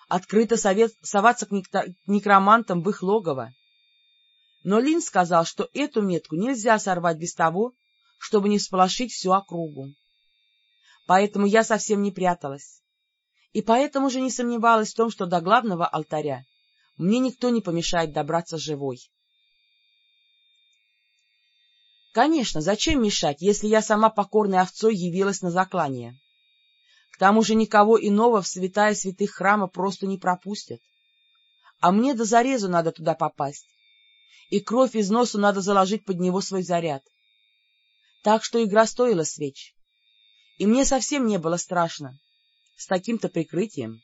Открыто совет, соваться к некромантам в их логово. Но Лин сказал, что эту метку нельзя сорвать без того, чтобы не всполошить всю округу поэтому я совсем не пряталась. И поэтому же не сомневалась в том, что до главного алтаря мне никто не помешает добраться живой. Конечно, зачем мешать, если я сама покорной овцой явилась на заклание? К тому же никого иного в святая святых храма просто не пропустят. А мне до зарезу надо туда попасть, и кровь из носу надо заложить под него свой заряд. Так что игра стоила свеч и мне совсем не было страшно. С таким-то прикрытием.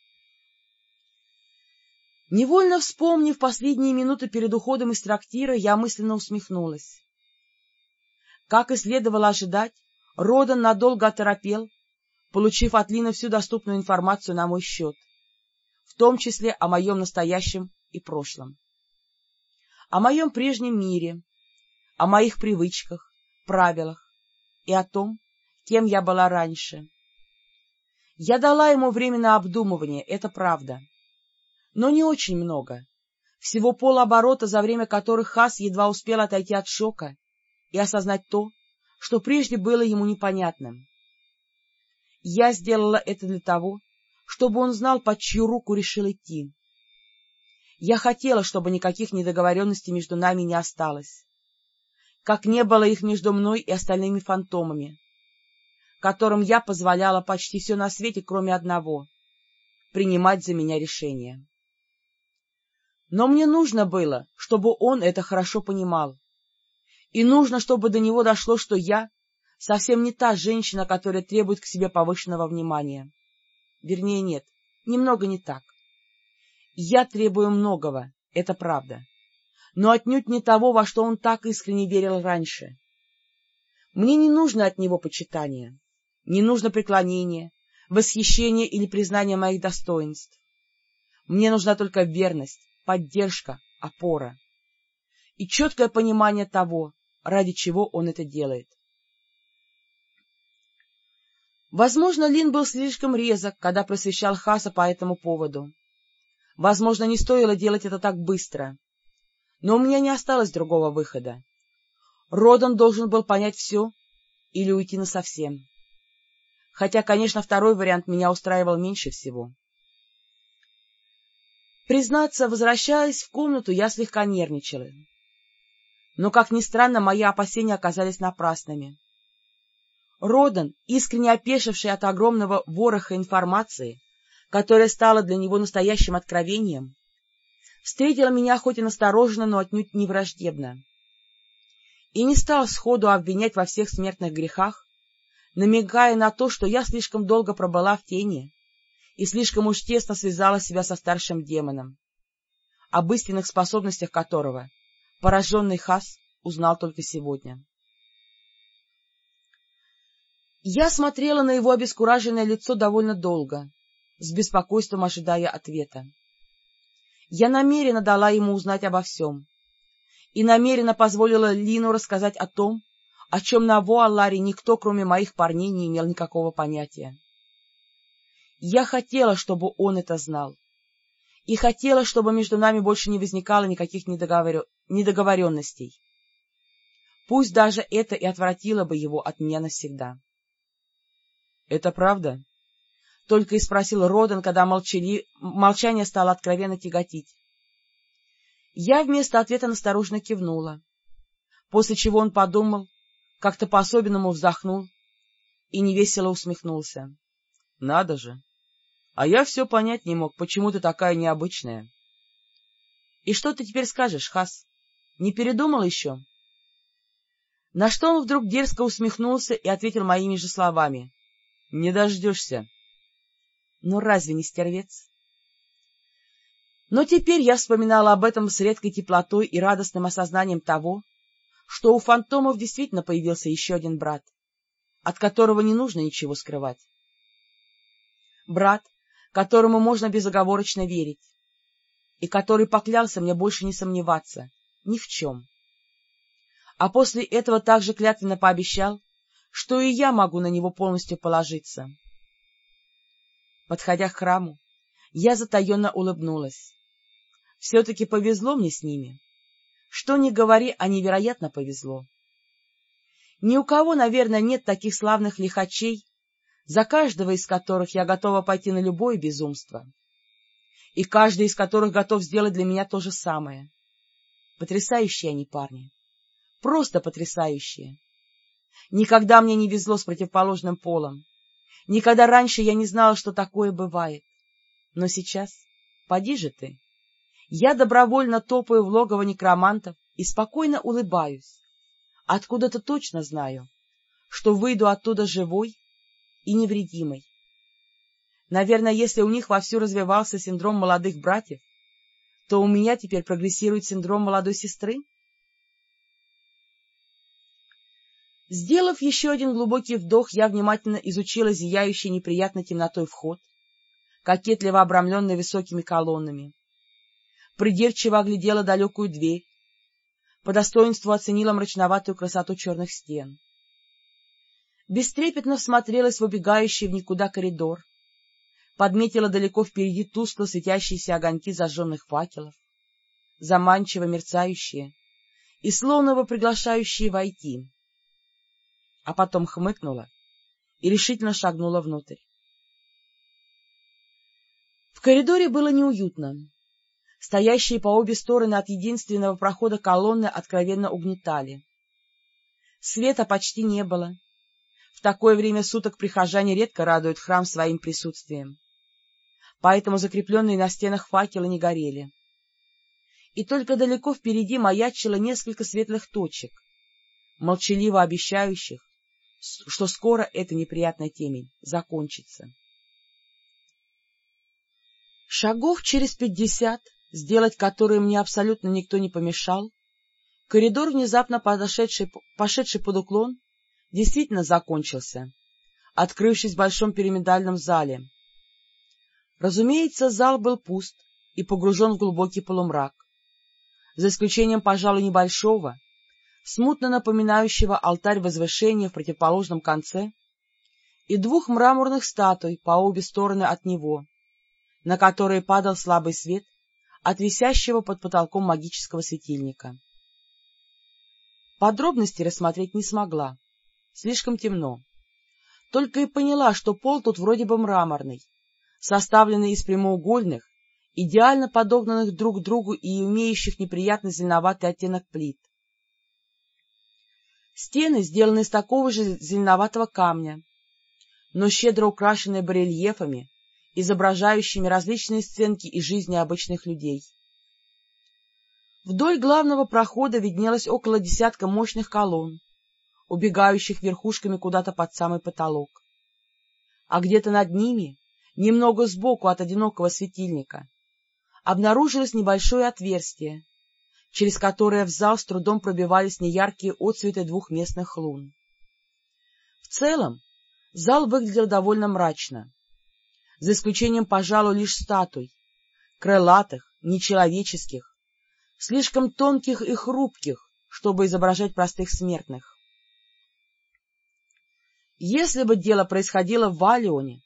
Невольно вспомнив последние минуты перед уходом из трактира, я мысленно усмехнулась. Как и следовало ожидать, Родан надолго оторопел, получив от Лины всю доступную информацию на мой счет, в том числе о моем настоящем и прошлом, о моем прежнем мире, о моих привычках, правилах и о том, кем я была раньше. Я дала ему время на обдумывание, это правда. Но не очень много. Всего полоборота, за время которых Хас едва успел отойти от шока и осознать то, что прежде было ему непонятным. Я сделала это для того, чтобы он знал, под чью руку решил идти. Я хотела, чтобы никаких недоговоренностей между нами не осталось, как не было их между мной и остальными фантомами, которым я позволяла почти все на свете, кроме одного — принимать за меня решения. Но мне нужно было, чтобы он это хорошо понимал. И нужно, чтобы до него дошло, что я совсем не та женщина, которая требует к себе повышенного внимания. Вернее, нет, немного не так. Я требую многого, это правда, но отнюдь не того, во что он так искренне верил раньше. Мне не нужно от него почитания. Не нужно преклонение, восхищение или признание моих достоинств. Мне нужна только верность, поддержка, опора и четкое понимание того, ради чего он это делает. Возможно, Лин был слишком резок, когда просвещал Хаса по этому поводу. Возможно, не стоило делать это так быстро. Но у меня не осталось другого выхода. Родан должен был понять все или уйти насовсем хотя, конечно, второй вариант меня устраивал меньше всего. Признаться, возвращаясь в комнату, я слегка нервничала. Но, как ни странно, мои опасения оказались напрасными. Родан, искренне опешивший от огромного вороха информации, которая стала для него настоящим откровением, встретила меня хоть и настороженно, но отнюдь не враждебно. И не стал сходу обвинять во всех смертных грехах, намекая на то, что я слишком долго пробыла в тени и слишком уж тесно связала себя со старшим демоном, об истинных способностях которого пораженный Хас узнал только сегодня. Я смотрела на его обескураженное лицо довольно долго, с беспокойством ожидая ответа. Я намеренно дала ему узнать обо всем, и намеренно позволила Лину рассказать о том, о чем на Вуаларе никто, кроме моих парней, не имел никакого понятия. Я хотела, чтобы он это знал, и хотела, чтобы между нами больше не возникало никаких недоговор... недоговоренностей. Пусть даже это и отвратило бы его от меня навсегда. — Это правда? — только и спросил Родан, когда молчали... молчание стало откровенно тяготить. Я вместо ответа насторожно кивнула, после чего он подумал, как-то по-особенному вздохнул и невесело усмехнулся. — Надо же! А я все понять не мог, почему ты такая необычная. — И что ты теперь скажешь, Хас? Не передумал еще? На что он вдруг дерзко усмехнулся и ответил моими же словами. — Не дождешься. — Ну разве не стервец? Но теперь я вспоминала об этом с редкой теплотой и радостным осознанием того, что у фантомов действительно появился еще один брат, от которого не нужно ничего скрывать. Брат, которому можно безоговорочно верить, и который поклялся мне больше не сомневаться ни в чем. А после этого также клятвенно пообещал, что и я могу на него полностью положиться. Подходя к храму, я затаенно улыбнулась. Все-таки повезло мне с ними. Что ни говори, а невероятно повезло. Ни у кого, наверное, нет таких славных лихачей, за каждого из которых я готова пойти на любое безумство, и каждый из которых готов сделать для меня то же самое. Потрясающие они парни. Просто потрясающие. Никогда мне не везло с противоположным полом. Никогда раньше я не знала, что такое бывает. Но сейчас, поди же ты, я добровольно топаю в логово некромантов и спокойно улыбаюсь. Откуда-то точно знаю, что выйду оттуда живой и невредимой. Наверное, если у них вовсю развивался синдром молодых братьев, то у меня теперь прогрессирует синдром молодой сестры? Сделав еще один глубокий вдох, я внимательно изучила зияющий неприятной темнотой вход, кокетливо обрамленный высокими колоннами, придирчиво оглядела далекую дверь, по достоинству оценила мрачноватую красоту черных стен. Бестрепетно всмотрелась в убегающий в никуда коридор, подметила далеко впереди тускло светящиеся огоньки зажженных факелов, заманчиво мерцающие и словно бы приглашающие войти, а потом хмыкнула и решительно шагнула внутрь. В коридоре было неуютно. Стоящие по обе стороны от единственного прохода колонны откровенно угнетали. Света почти не было. В такое время суток прихожане редко радуют храм своим присутствием. Поэтому закрепленные на стенах факелы не горели. И только далеко впереди маячило несколько светлых точек, молчаливо обещающих, что скоро эта неприятная темень закончится. Шагов через пятьдесят сделать которые мне абсолютно никто не помешал, коридор, внезапно подошедший, пошедший под уклон, действительно закончился, открывшись в большом пирамидальном зале. Разумеется, зал был пуст и погружен в глубокий полумрак, за исключением, пожалуй, небольшого, смутно напоминающего алтарь возвышения в противоположном конце и двух мраморных статуй по обе стороны от него, на которые падал слабый свет от висящего под потолком магического светильника. Подробности рассмотреть не смогла. Слишком темно. Только и поняла, что пол тут вроде бы мраморный, составленный из прямоугольных, идеально подогнанных друг к другу и имеющих неприятно зеленоватый оттенок плит. Стены сделаны из такого же зеленоватого камня, но щедро украшенные барельефами изображающими различные сценки из жизни обычных людей. Вдоль главного прохода виднелось около десятка мощных колонн, убегающих верхушками куда-то под самый потолок. А где-то над ними, немного сбоку от одинокого светильника, обнаружилось небольшое отверстие, через которое в зал с трудом пробивались неяркие отцветы двух местных лун. В целом зал выглядел довольно мрачно за исключением, пожалуй, лишь статуй, крылатых, нечеловеческих, слишком тонких и хрупких, чтобы изображать простых смертных. Если бы дело происходило в Валионе,